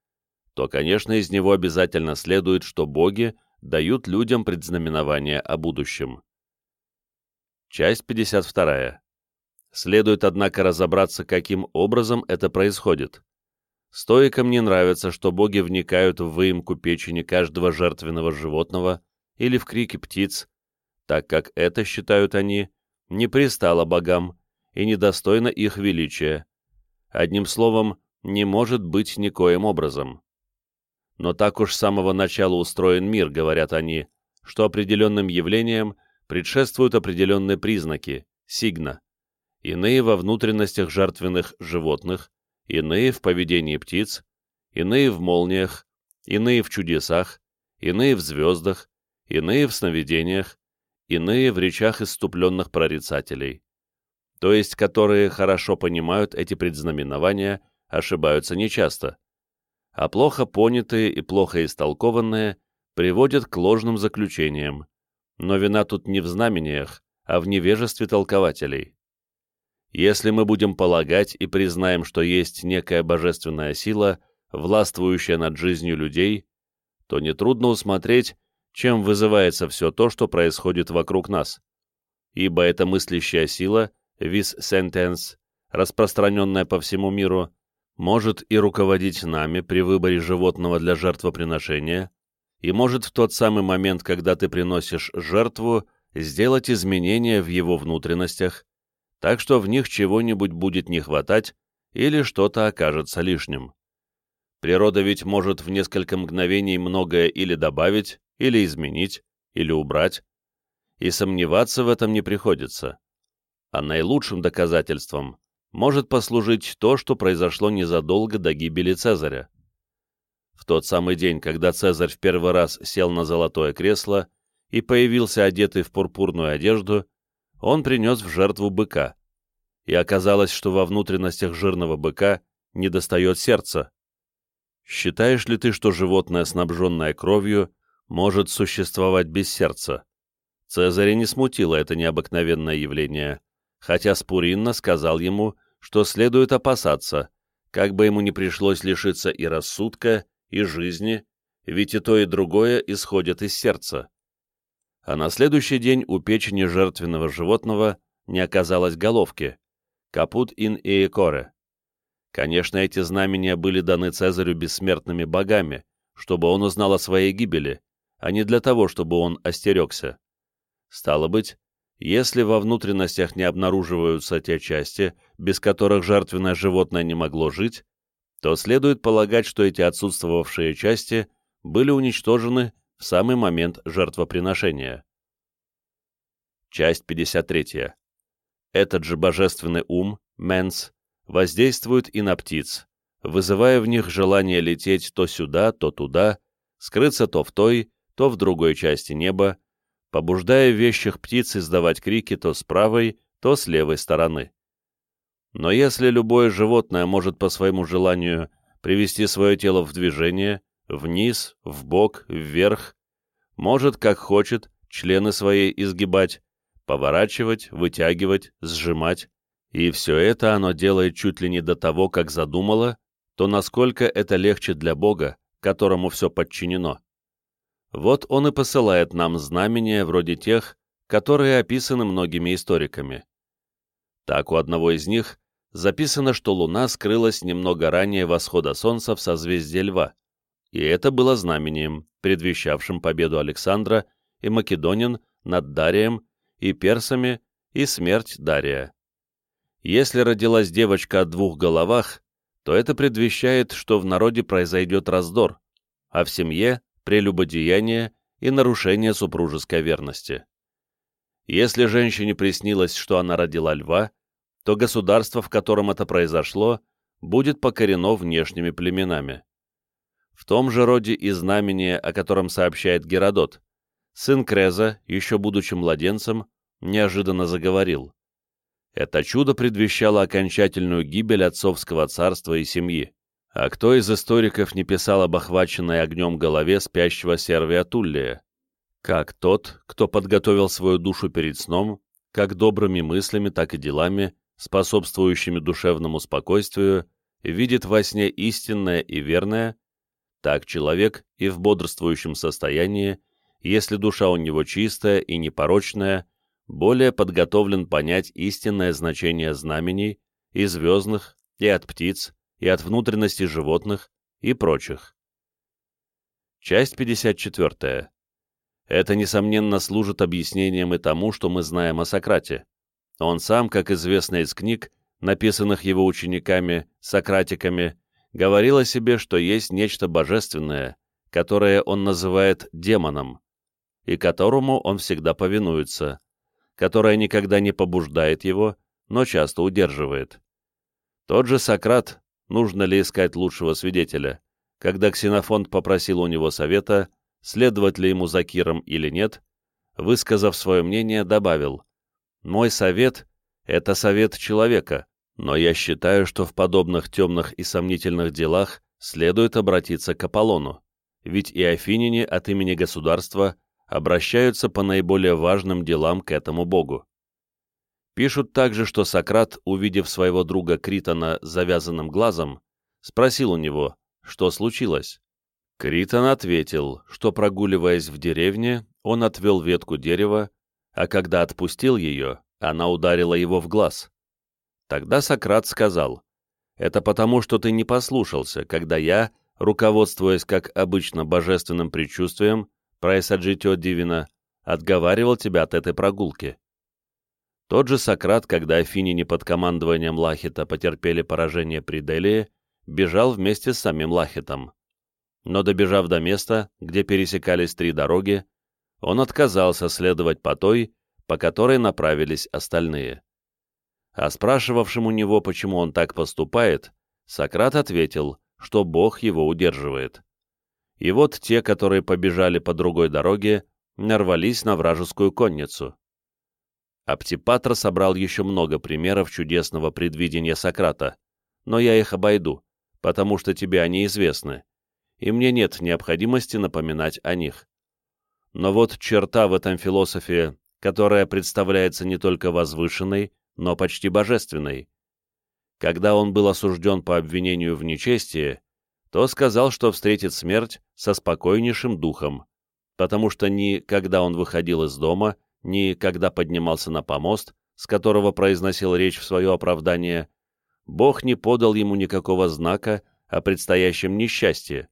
то, конечно, из него обязательно следует, что боги дают людям предзнаменование о будущем. Часть 52. Следует, однако, разобраться, каким образом это происходит. Стоикам не нравится, что боги вникают в выемку печени каждого жертвенного животного или в крики птиц, так как это, считают они, не пристало богам, и недостойно их величия. Одним словом, не может быть никоим образом. Но так уж с самого начала устроен мир, говорят они, что определенным явлениям предшествуют определенные признаки, сигна, иные во внутренностях жертвенных животных, иные в поведении птиц, иные в молниях, иные в чудесах, иные в звездах, иные в сновидениях, иные в речах иступленных прорицателей то есть которые хорошо понимают эти предзнаменования, ошибаются нечасто, а плохо понятые и плохо истолкованные приводят к ложным заключениям, но вина тут не в знамениях, а в невежестве толкователей. Если мы будем полагать и признаем, что есть некая божественная сила, властвующая над жизнью людей, то нетрудно усмотреть, чем вызывается все то, что происходит вокруг нас, ибо эта мыслящая сила vis sentence, распространенная по всему миру, может и руководить нами при выборе животного для жертвоприношения, и может в тот самый момент, когда ты приносишь жертву, сделать изменения в его внутренностях, так что в них чего-нибудь будет не хватать, или что-то окажется лишним. Природа ведь может в несколько мгновений многое или добавить, или изменить, или убрать, и сомневаться в этом не приходится. А наилучшим доказательством может послужить то, что произошло незадолго до гибели Цезаря. В тот самый день, когда Цезарь в первый раз сел на золотое кресло и появился одетый в пурпурную одежду, он принес в жертву быка, и оказалось, что во внутренностях жирного быка недостает сердца. Считаешь ли ты, что животное, снабженное кровью, может существовать без сердца? Цезаря не смутило это необыкновенное явление, хотя Спуринна сказал ему, что следует опасаться, как бы ему не пришлось лишиться и рассудка, и жизни, ведь и то, и другое исходят из сердца. А на следующий день у печени жертвенного животного не оказалось головки, капут ин иекоре. Конечно, эти знамения были даны Цезарю бессмертными богами, чтобы он узнал о своей гибели, а не для того, чтобы он остерегся. Стало быть, если во внутренностях не обнаруживаются те части, без которых жертвенное животное не могло жить, то следует полагать, что эти отсутствовавшие части были уничтожены в самый момент жертвоприношения. Часть 53. Этот же божественный ум, менс, воздействует и на птиц, вызывая в них желание лететь то сюда, то туда, скрыться то в той, то в другой части неба, побуждая вещих птиц издавать крики то с правой, то с левой стороны. Но если любое животное может по своему желанию привести свое тело в движение, вниз, вбок, вверх, может, как хочет, члены свои изгибать, поворачивать, вытягивать, сжимать, и все это оно делает чуть ли не до того, как задумало, то насколько это легче для Бога, которому все подчинено. Вот он и посылает нам знамения вроде тех, которые описаны многими историками. Так у одного из них записано, что Луна скрылась немного ранее восхода Солнца в созвездии Льва, и это было знамением, предвещавшим победу Александра и Македонин над Дарием и персами, и смерть Дария. Если родилась девочка о двух головах, то это предвещает, что в народе произойдет раздор, а в семье – прелюбодеяние и нарушение супружеской верности. Если женщине приснилось, что она родила льва, то государство, в котором это произошло, будет покорено внешними племенами. В том же роде и знамение, о котором сообщает Геродот, сын Креза, еще будучи младенцем, неожиданно заговорил. Это чудо предвещало окончательную гибель отцовского царства и семьи. А кто из историков не писал об охваченной огнем голове спящего Сервия Туллия? Как тот, кто подготовил свою душу перед сном, как добрыми мыслями, так и делами, способствующими душевному спокойствию, видит во сне истинное и верное, так человек и в бодрствующем состоянии если душа у него чистая и непорочная, более подготовлен понять истинное значение знамений и звездных, и от птиц, и от внутренностей животных, и прочих. Часть 54. Это, несомненно, служит объяснением и тому, что мы знаем о Сократе. Он сам, как известно из книг, написанных его учениками, сократиками, говорил о себе, что есть нечто божественное, которое он называет демоном, и которому он всегда повинуется, которое никогда не побуждает его, но часто удерживает. Тот же Сократ, нужно ли искать лучшего свидетеля, когда Ксенофонт попросил у него совета, следовать ли ему за Киром или нет, высказав свое мнение, добавил «Мой совет — это совет человека, но я считаю, что в подобных темных и сомнительных делах следует обратиться к Аполлону, ведь и афиняне от имени государства обращаются по наиболее важным делам к этому богу. Пишут также, что Сократ, увидев своего друга Критона завязанным глазом, спросил у него, что случилось. Критон ответил, что, прогуливаясь в деревне, он отвел ветку дерева, а когда отпустил ее, она ударила его в глаз. Тогда Сократ сказал, «Это потому, что ты не послушался, когда я, руководствуясь, как обычно, божественным предчувствием, Прайсаджитё Дивина, отговаривал тебя от этой прогулки. Тот же Сократ, когда афиняне под командованием Лахита потерпели поражение при Делии, бежал вместе с самим Лахитом. Но добежав до места, где пересекались три дороги, он отказался следовать по той, по которой направились остальные. А спрашивавшим у него, почему он так поступает, Сократ ответил, что Бог его удерживает. И вот те, которые побежали по другой дороге, нарвались на вражескую конницу. Аптипатр собрал еще много примеров чудесного предвидения Сократа, но я их обойду, потому что тебе они известны, и мне нет необходимости напоминать о них. Но вот черта в этом философе, которая представляется не только возвышенной, но почти божественной. Когда он был осужден по обвинению в нечестии, то сказал, что встретит смерть со спокойнейшим духом, потому что ни когда он выходил из дома, ни когда поднимался на помост, с которого произносил речь в свое оправдание, Бог не подал ему никакого знака о предстоящем несчастье.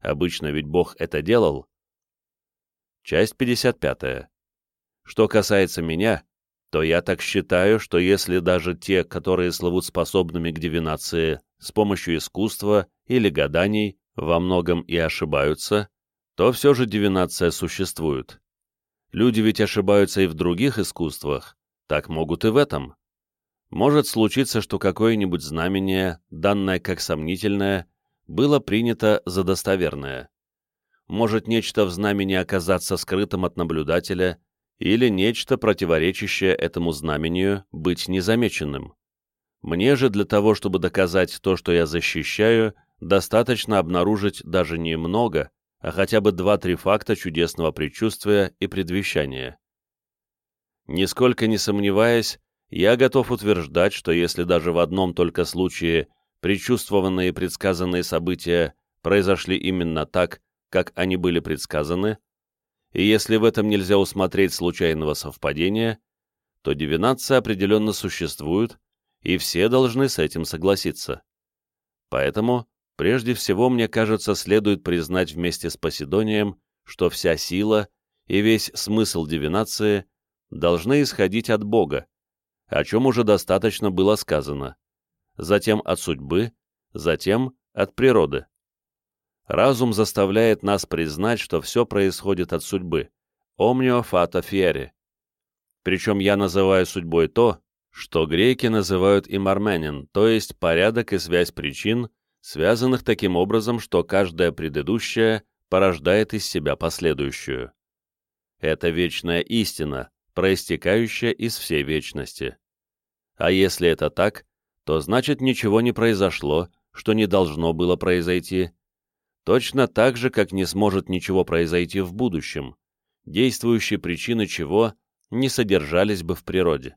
Обычно ведь Бог это делал. Часть 55. Что касается меня, то я так считаю, что если даже те, которые слывут способными к дивинации с помощью искусства или гаданий, во многом и ошибаются, то все же дивинация существует. Люди ведь ошибаются и в других искусствах, так могут и в этом. Может случиться, что какое-нибудь знамение, данное как сомнительное, было принято за достоверное. Может нечто в знамени оказаться скрытым от наблюдателя, или нечто, противоречащее этому знамению, быть незамеченным. Мне же для того, чтобы доказать то, что я защищаю, достаточно обнаружить даже немного, а хотя бы два-три факта чудесного предчувствия и предвещания. Нисколько не сомневаясь, я готов утверждать, что если даже в одном только случае предчувствованные и предсказанные события произошли именно так, как они были предсказаны, и если в этом нельзя усмотреть случайного совпадения, то дивинация определенно существует, и все должны с этим согласиться. Поэтому Прежде всего, мне кажется, следует признать вместе с Поседонием, что вся сила и весь смысл дивинации должны исходить от Бога, о чем уже достаточно было сказано, затем от судьбы, затем от природы. Разум заставляет нас признать, что все происходит от судьбы, omnio fata fieri. Причем я называю судьбой то, что греки называют имарменин, то есть порядок и связь причин, связанных таким образом, что каждая предыдущая порождает из себя последующую. Это вечная истина, проистекающая из всей вечности. А если это так, то значит ничего не произошло, что не должно было произойти, точно так же, как не сможет ничего произойти в будущем, действующие причины чего не содержались бы в природе.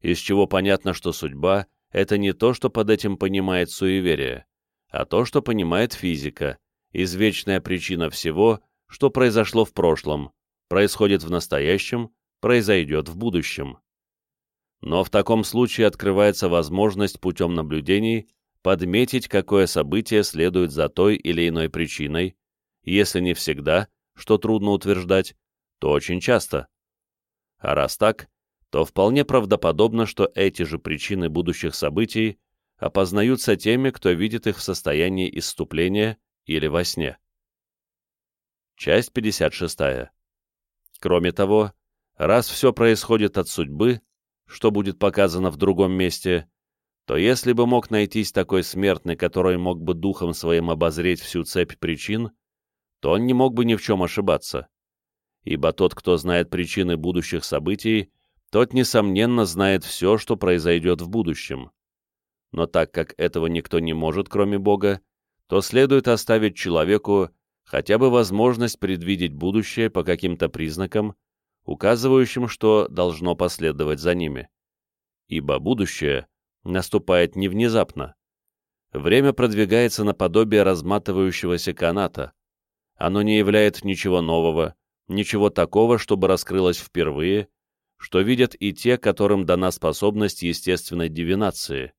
Из чего понятно, что судьба — это не то, что под этим понимает суеверие, а то, что понимает физика, извечная причина всего, что произошло в прошлом, происходит в настоящем, произойдет в будущем. Но в таком случае открывается возможность путем наблюдений подметить, какое событие следует за той или иной причиной, если не всегда, что трудно утверждать, то очень часто. А раз так, то вполне правдоподобно, что эти же причины будущих событий опознаются теми, кто видит их в состоянии исступления или во сне. Часть 56. Кроме того, раз все происходит от судьбы, что будет показано в другом месте, то если бы мог найтись такой смертный, который мог бы духом своим обозреть всю цепь причин, то он не мог бы ни в чем ошибаться. Ибо тот, кто знает причины будущих событий, тот, несомненно, знает все, что произойдет в будущем но так как этого никто не может, кроме Бога, то следует оставить человеку хотя бы возможность предвидеть будущее по каким-то признакам, указывающим, что должно последовать за ними. Ибо будущее наступает не внезапно. Время продвигается наподобие разматывающегося каната. Оно не являет ничего нового, ничего такого, чтобы раскрылось впервые, что видят и те, которым дана способность естественной дивинации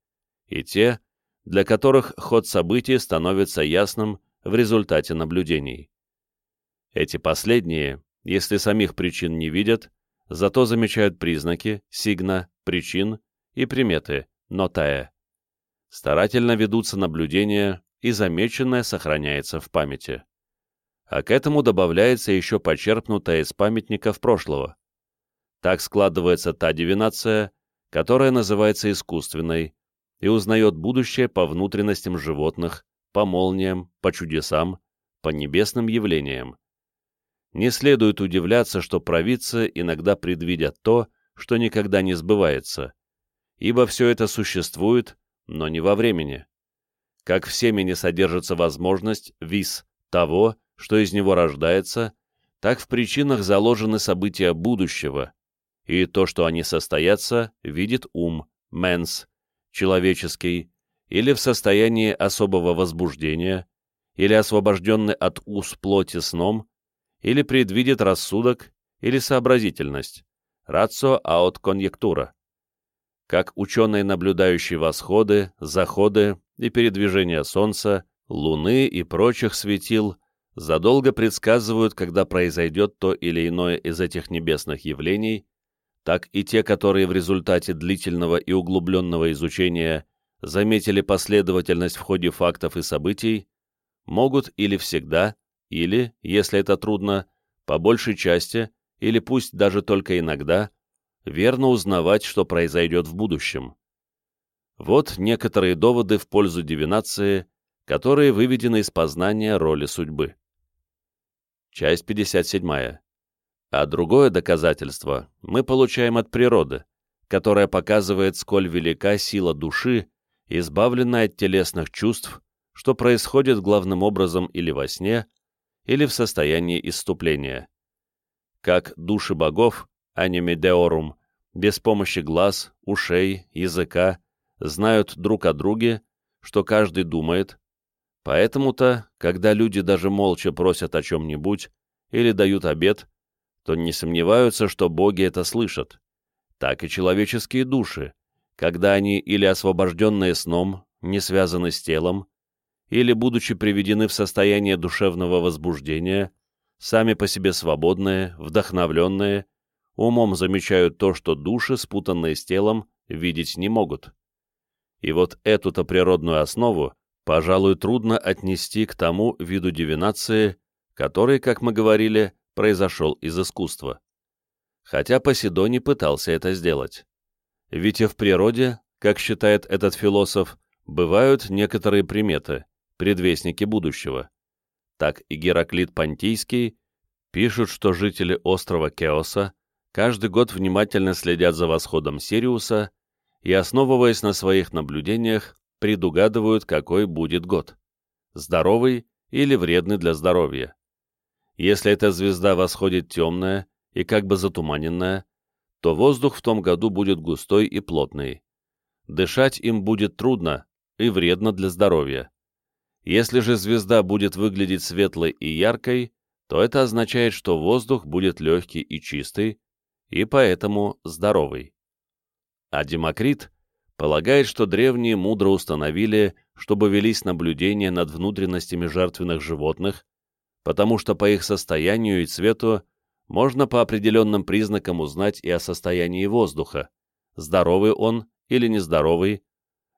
и те, для которых ход событий становится ясным в результате наблюдений. Эти последние, если самих причин не видят, зато замечают признаки, сигна, причин и приметы, нотая. Старательно ведутся наблюдения, и замеченное сохраняется в памяти. А к этому добавляется еще почерпнутое из памятников прошлого. Так складывается та дивинация, которая называется искусственной, и узнает будущее по внутренностям животных, по молниям, по чудесам, по небесным явлениям. Не следует удивляться, что провидцы иногда предвидят то, что никогда не сбывается, ибо все это существует, но не во времени. Как в семени содержится возможность, вис, того, что из него рождается, так в причинах заложены события будущего, и то, что они состоятся, видит ум, менс, человеческий, или в состоянии особого возбуждения, или освобожденный от уз плоти сном, или предвидит рассудок или сообразительность, рацио аут конъектура. Как ученые, наблюдающие восходы, заходы и передвижение Солнца, Луны и прочих светил, задолго предсказывают, когда произойдет то или иное из этих небесных явлений, так и те, которые в результате длительного и углубленного изучения заметили последовательность в ходе фактов и событий, могут или всегда, или, если это трудно, по большей части, или пусть даже только иногда, верно узнавать, что произойдет в будущем. Вот некоторые доводы в пользу дивинации, которые выведены из познания роли судьбы. Часть 57. А другое доказательство мы получаем от природы, которая показывает, сколь велика сила души, избавленная от телесных чувств, что происходит главным образом или во сне, или в состоянии исступления. Как души богов, анимедеорум, без помощи глаз, ушей, языка, знают друг о друге, что каждый думает, поэтому-то, когда люди даже молча просят о чем-нибудь или дают обед, то не сомневаются, что боги это слышат. Так и человеческие души, когда они или освобожденные сном, не связаны с телом, или, будучи приведены в состояние душевного возбуждения, сами по себе свободные, вдохновленные, умом замечают то, что души, спутанные с телом, видеть не могут. И вот эту-то природную основу, пожалуй, трудно отнести к тому виду дивинации, который, как мы говорили, произошел из искусства. Хотя Поседоний пытался это сделать. Ведь и в природе, как считает этот философ, бывают некоторые приметы, предвестники будущего. Так и Гераклит Понтийский пишут, что жители острова Кеоса каждый год внимательно следят за восходом Сириуса и, основываясь на своих наблюдениях, предугадывают, какой будет год – здоровый или вредный для здоровья. Если эта звезда восходит темная и как бы затуманенная, то воздух в том году будет густой и плотный. Дышать им будет трудно и вредно для здоровья. Если же звезда будет выглядеть светлой и яркой, то это означает, что воздух будет легкий и чистый, и поэтому здоровый. А Демокрит полагает, что древние мудро установили, чтобы велись наблюдения над внутренностями жертвенных животных, потому что по их состоянию и цвету можно по определенным признакам узнать и о состоянии воздуха, здоровый он или нездоровый,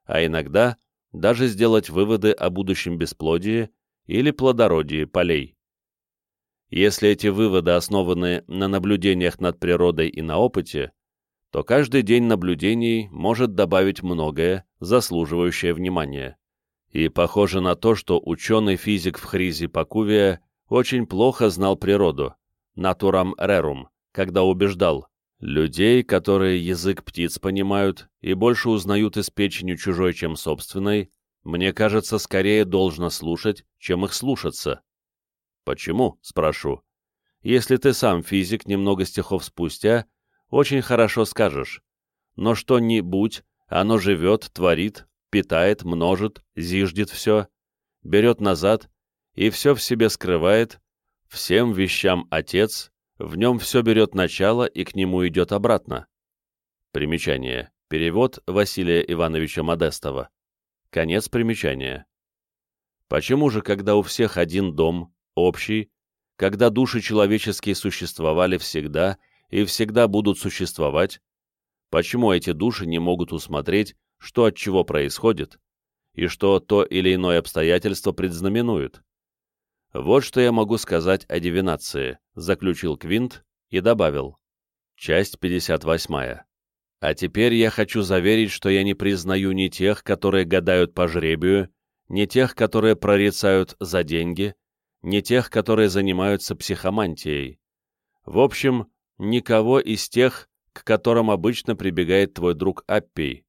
а иногда даже сделать выводы о будущем бесплодии или плодородии полей. Если эти выводы основаны на наблюдениях над природой и на опыте, то каждый день наблюдений может добавить многое, заслуживающее внимания. И похоже на то, что ученый-физик в Хризе Пакувия очень плохо знал природу, натурам рерум, когда убеждал, Людей, которые язык птиц понимают и больше узнают из печени чужой, чем собственной, мне кажется, скорее должно слушать, чем их слушаться. Почему, спрошу. Если ты сам физик немного стихов спустя, очень хорошо скажешь. Но что-нибудь, оно живет, творит, питает, множит, зиждет все, берет назад и все в себе скрывает, всем вещам Отец, в нем все берет начало и к нему идет обратно. Примечание. Перевод Василия Ивановича Модестова. Конец примечания. Почему же, когда у всех один дом, общий, когда души человеческие существовали всегда и всегда будут существовать, почему эти души не могут усмотреть, что от чего происходит, и что то или иное обстоятельство предзнаменует. Вот что я могу сказать о дивинации, заключил Квинт и добавил. Часть 58. А теперь я хочу заверить, что я не признаю ни тех, которые гадают по жребию, ни тех, которые прорицают за деньги, ни тех, которые занимаются психомантией. В общем, никого из тех, к которым обычно прибегает твой друг Аппий.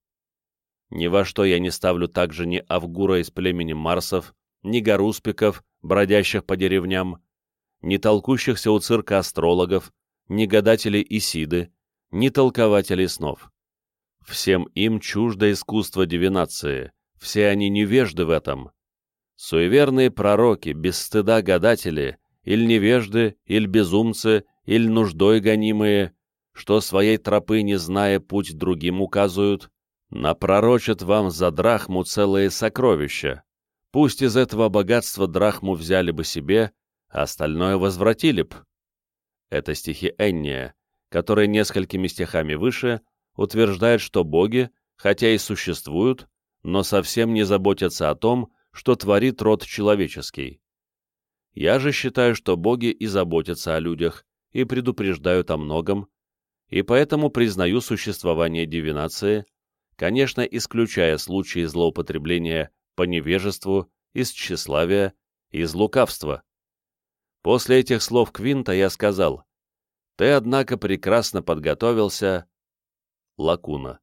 Ни во что я не ставлю также ни Авгура из племени Марсов, ни Гаруспиков, бродящих по деревням, ни толкущихся у цирка астрологов, ни гадателей Исиды, ни толкователей снов. Всем им чуждо искусство дивинации, все они невежды в этом. Суеверные пророки, без стыда гадатели, или невежды, или безумцы, или нуждой гонимые, что своей тропы не зная путь другим указывают, напророчат вам за драхму целые сокровища. Пусть из этого богатства драхму взяли бы себе, а остальное возвратили б. Это стихи Энния, которые несколькими стихами выше утверждают, что боги, хотя и существуют, но совсем не заботятся о том, что творит род человеческий. Я же считаю, что боги и заботятся о людях, и предупреждают о многом, и поэтому признаю существование дивинации, конечно, исключая случаи злоупотребления по невежеству, из тщеславия, из лукавства. После этих слов Квинта я сказал, «Ты, однако, прекрасно подготовился...» Лакуна.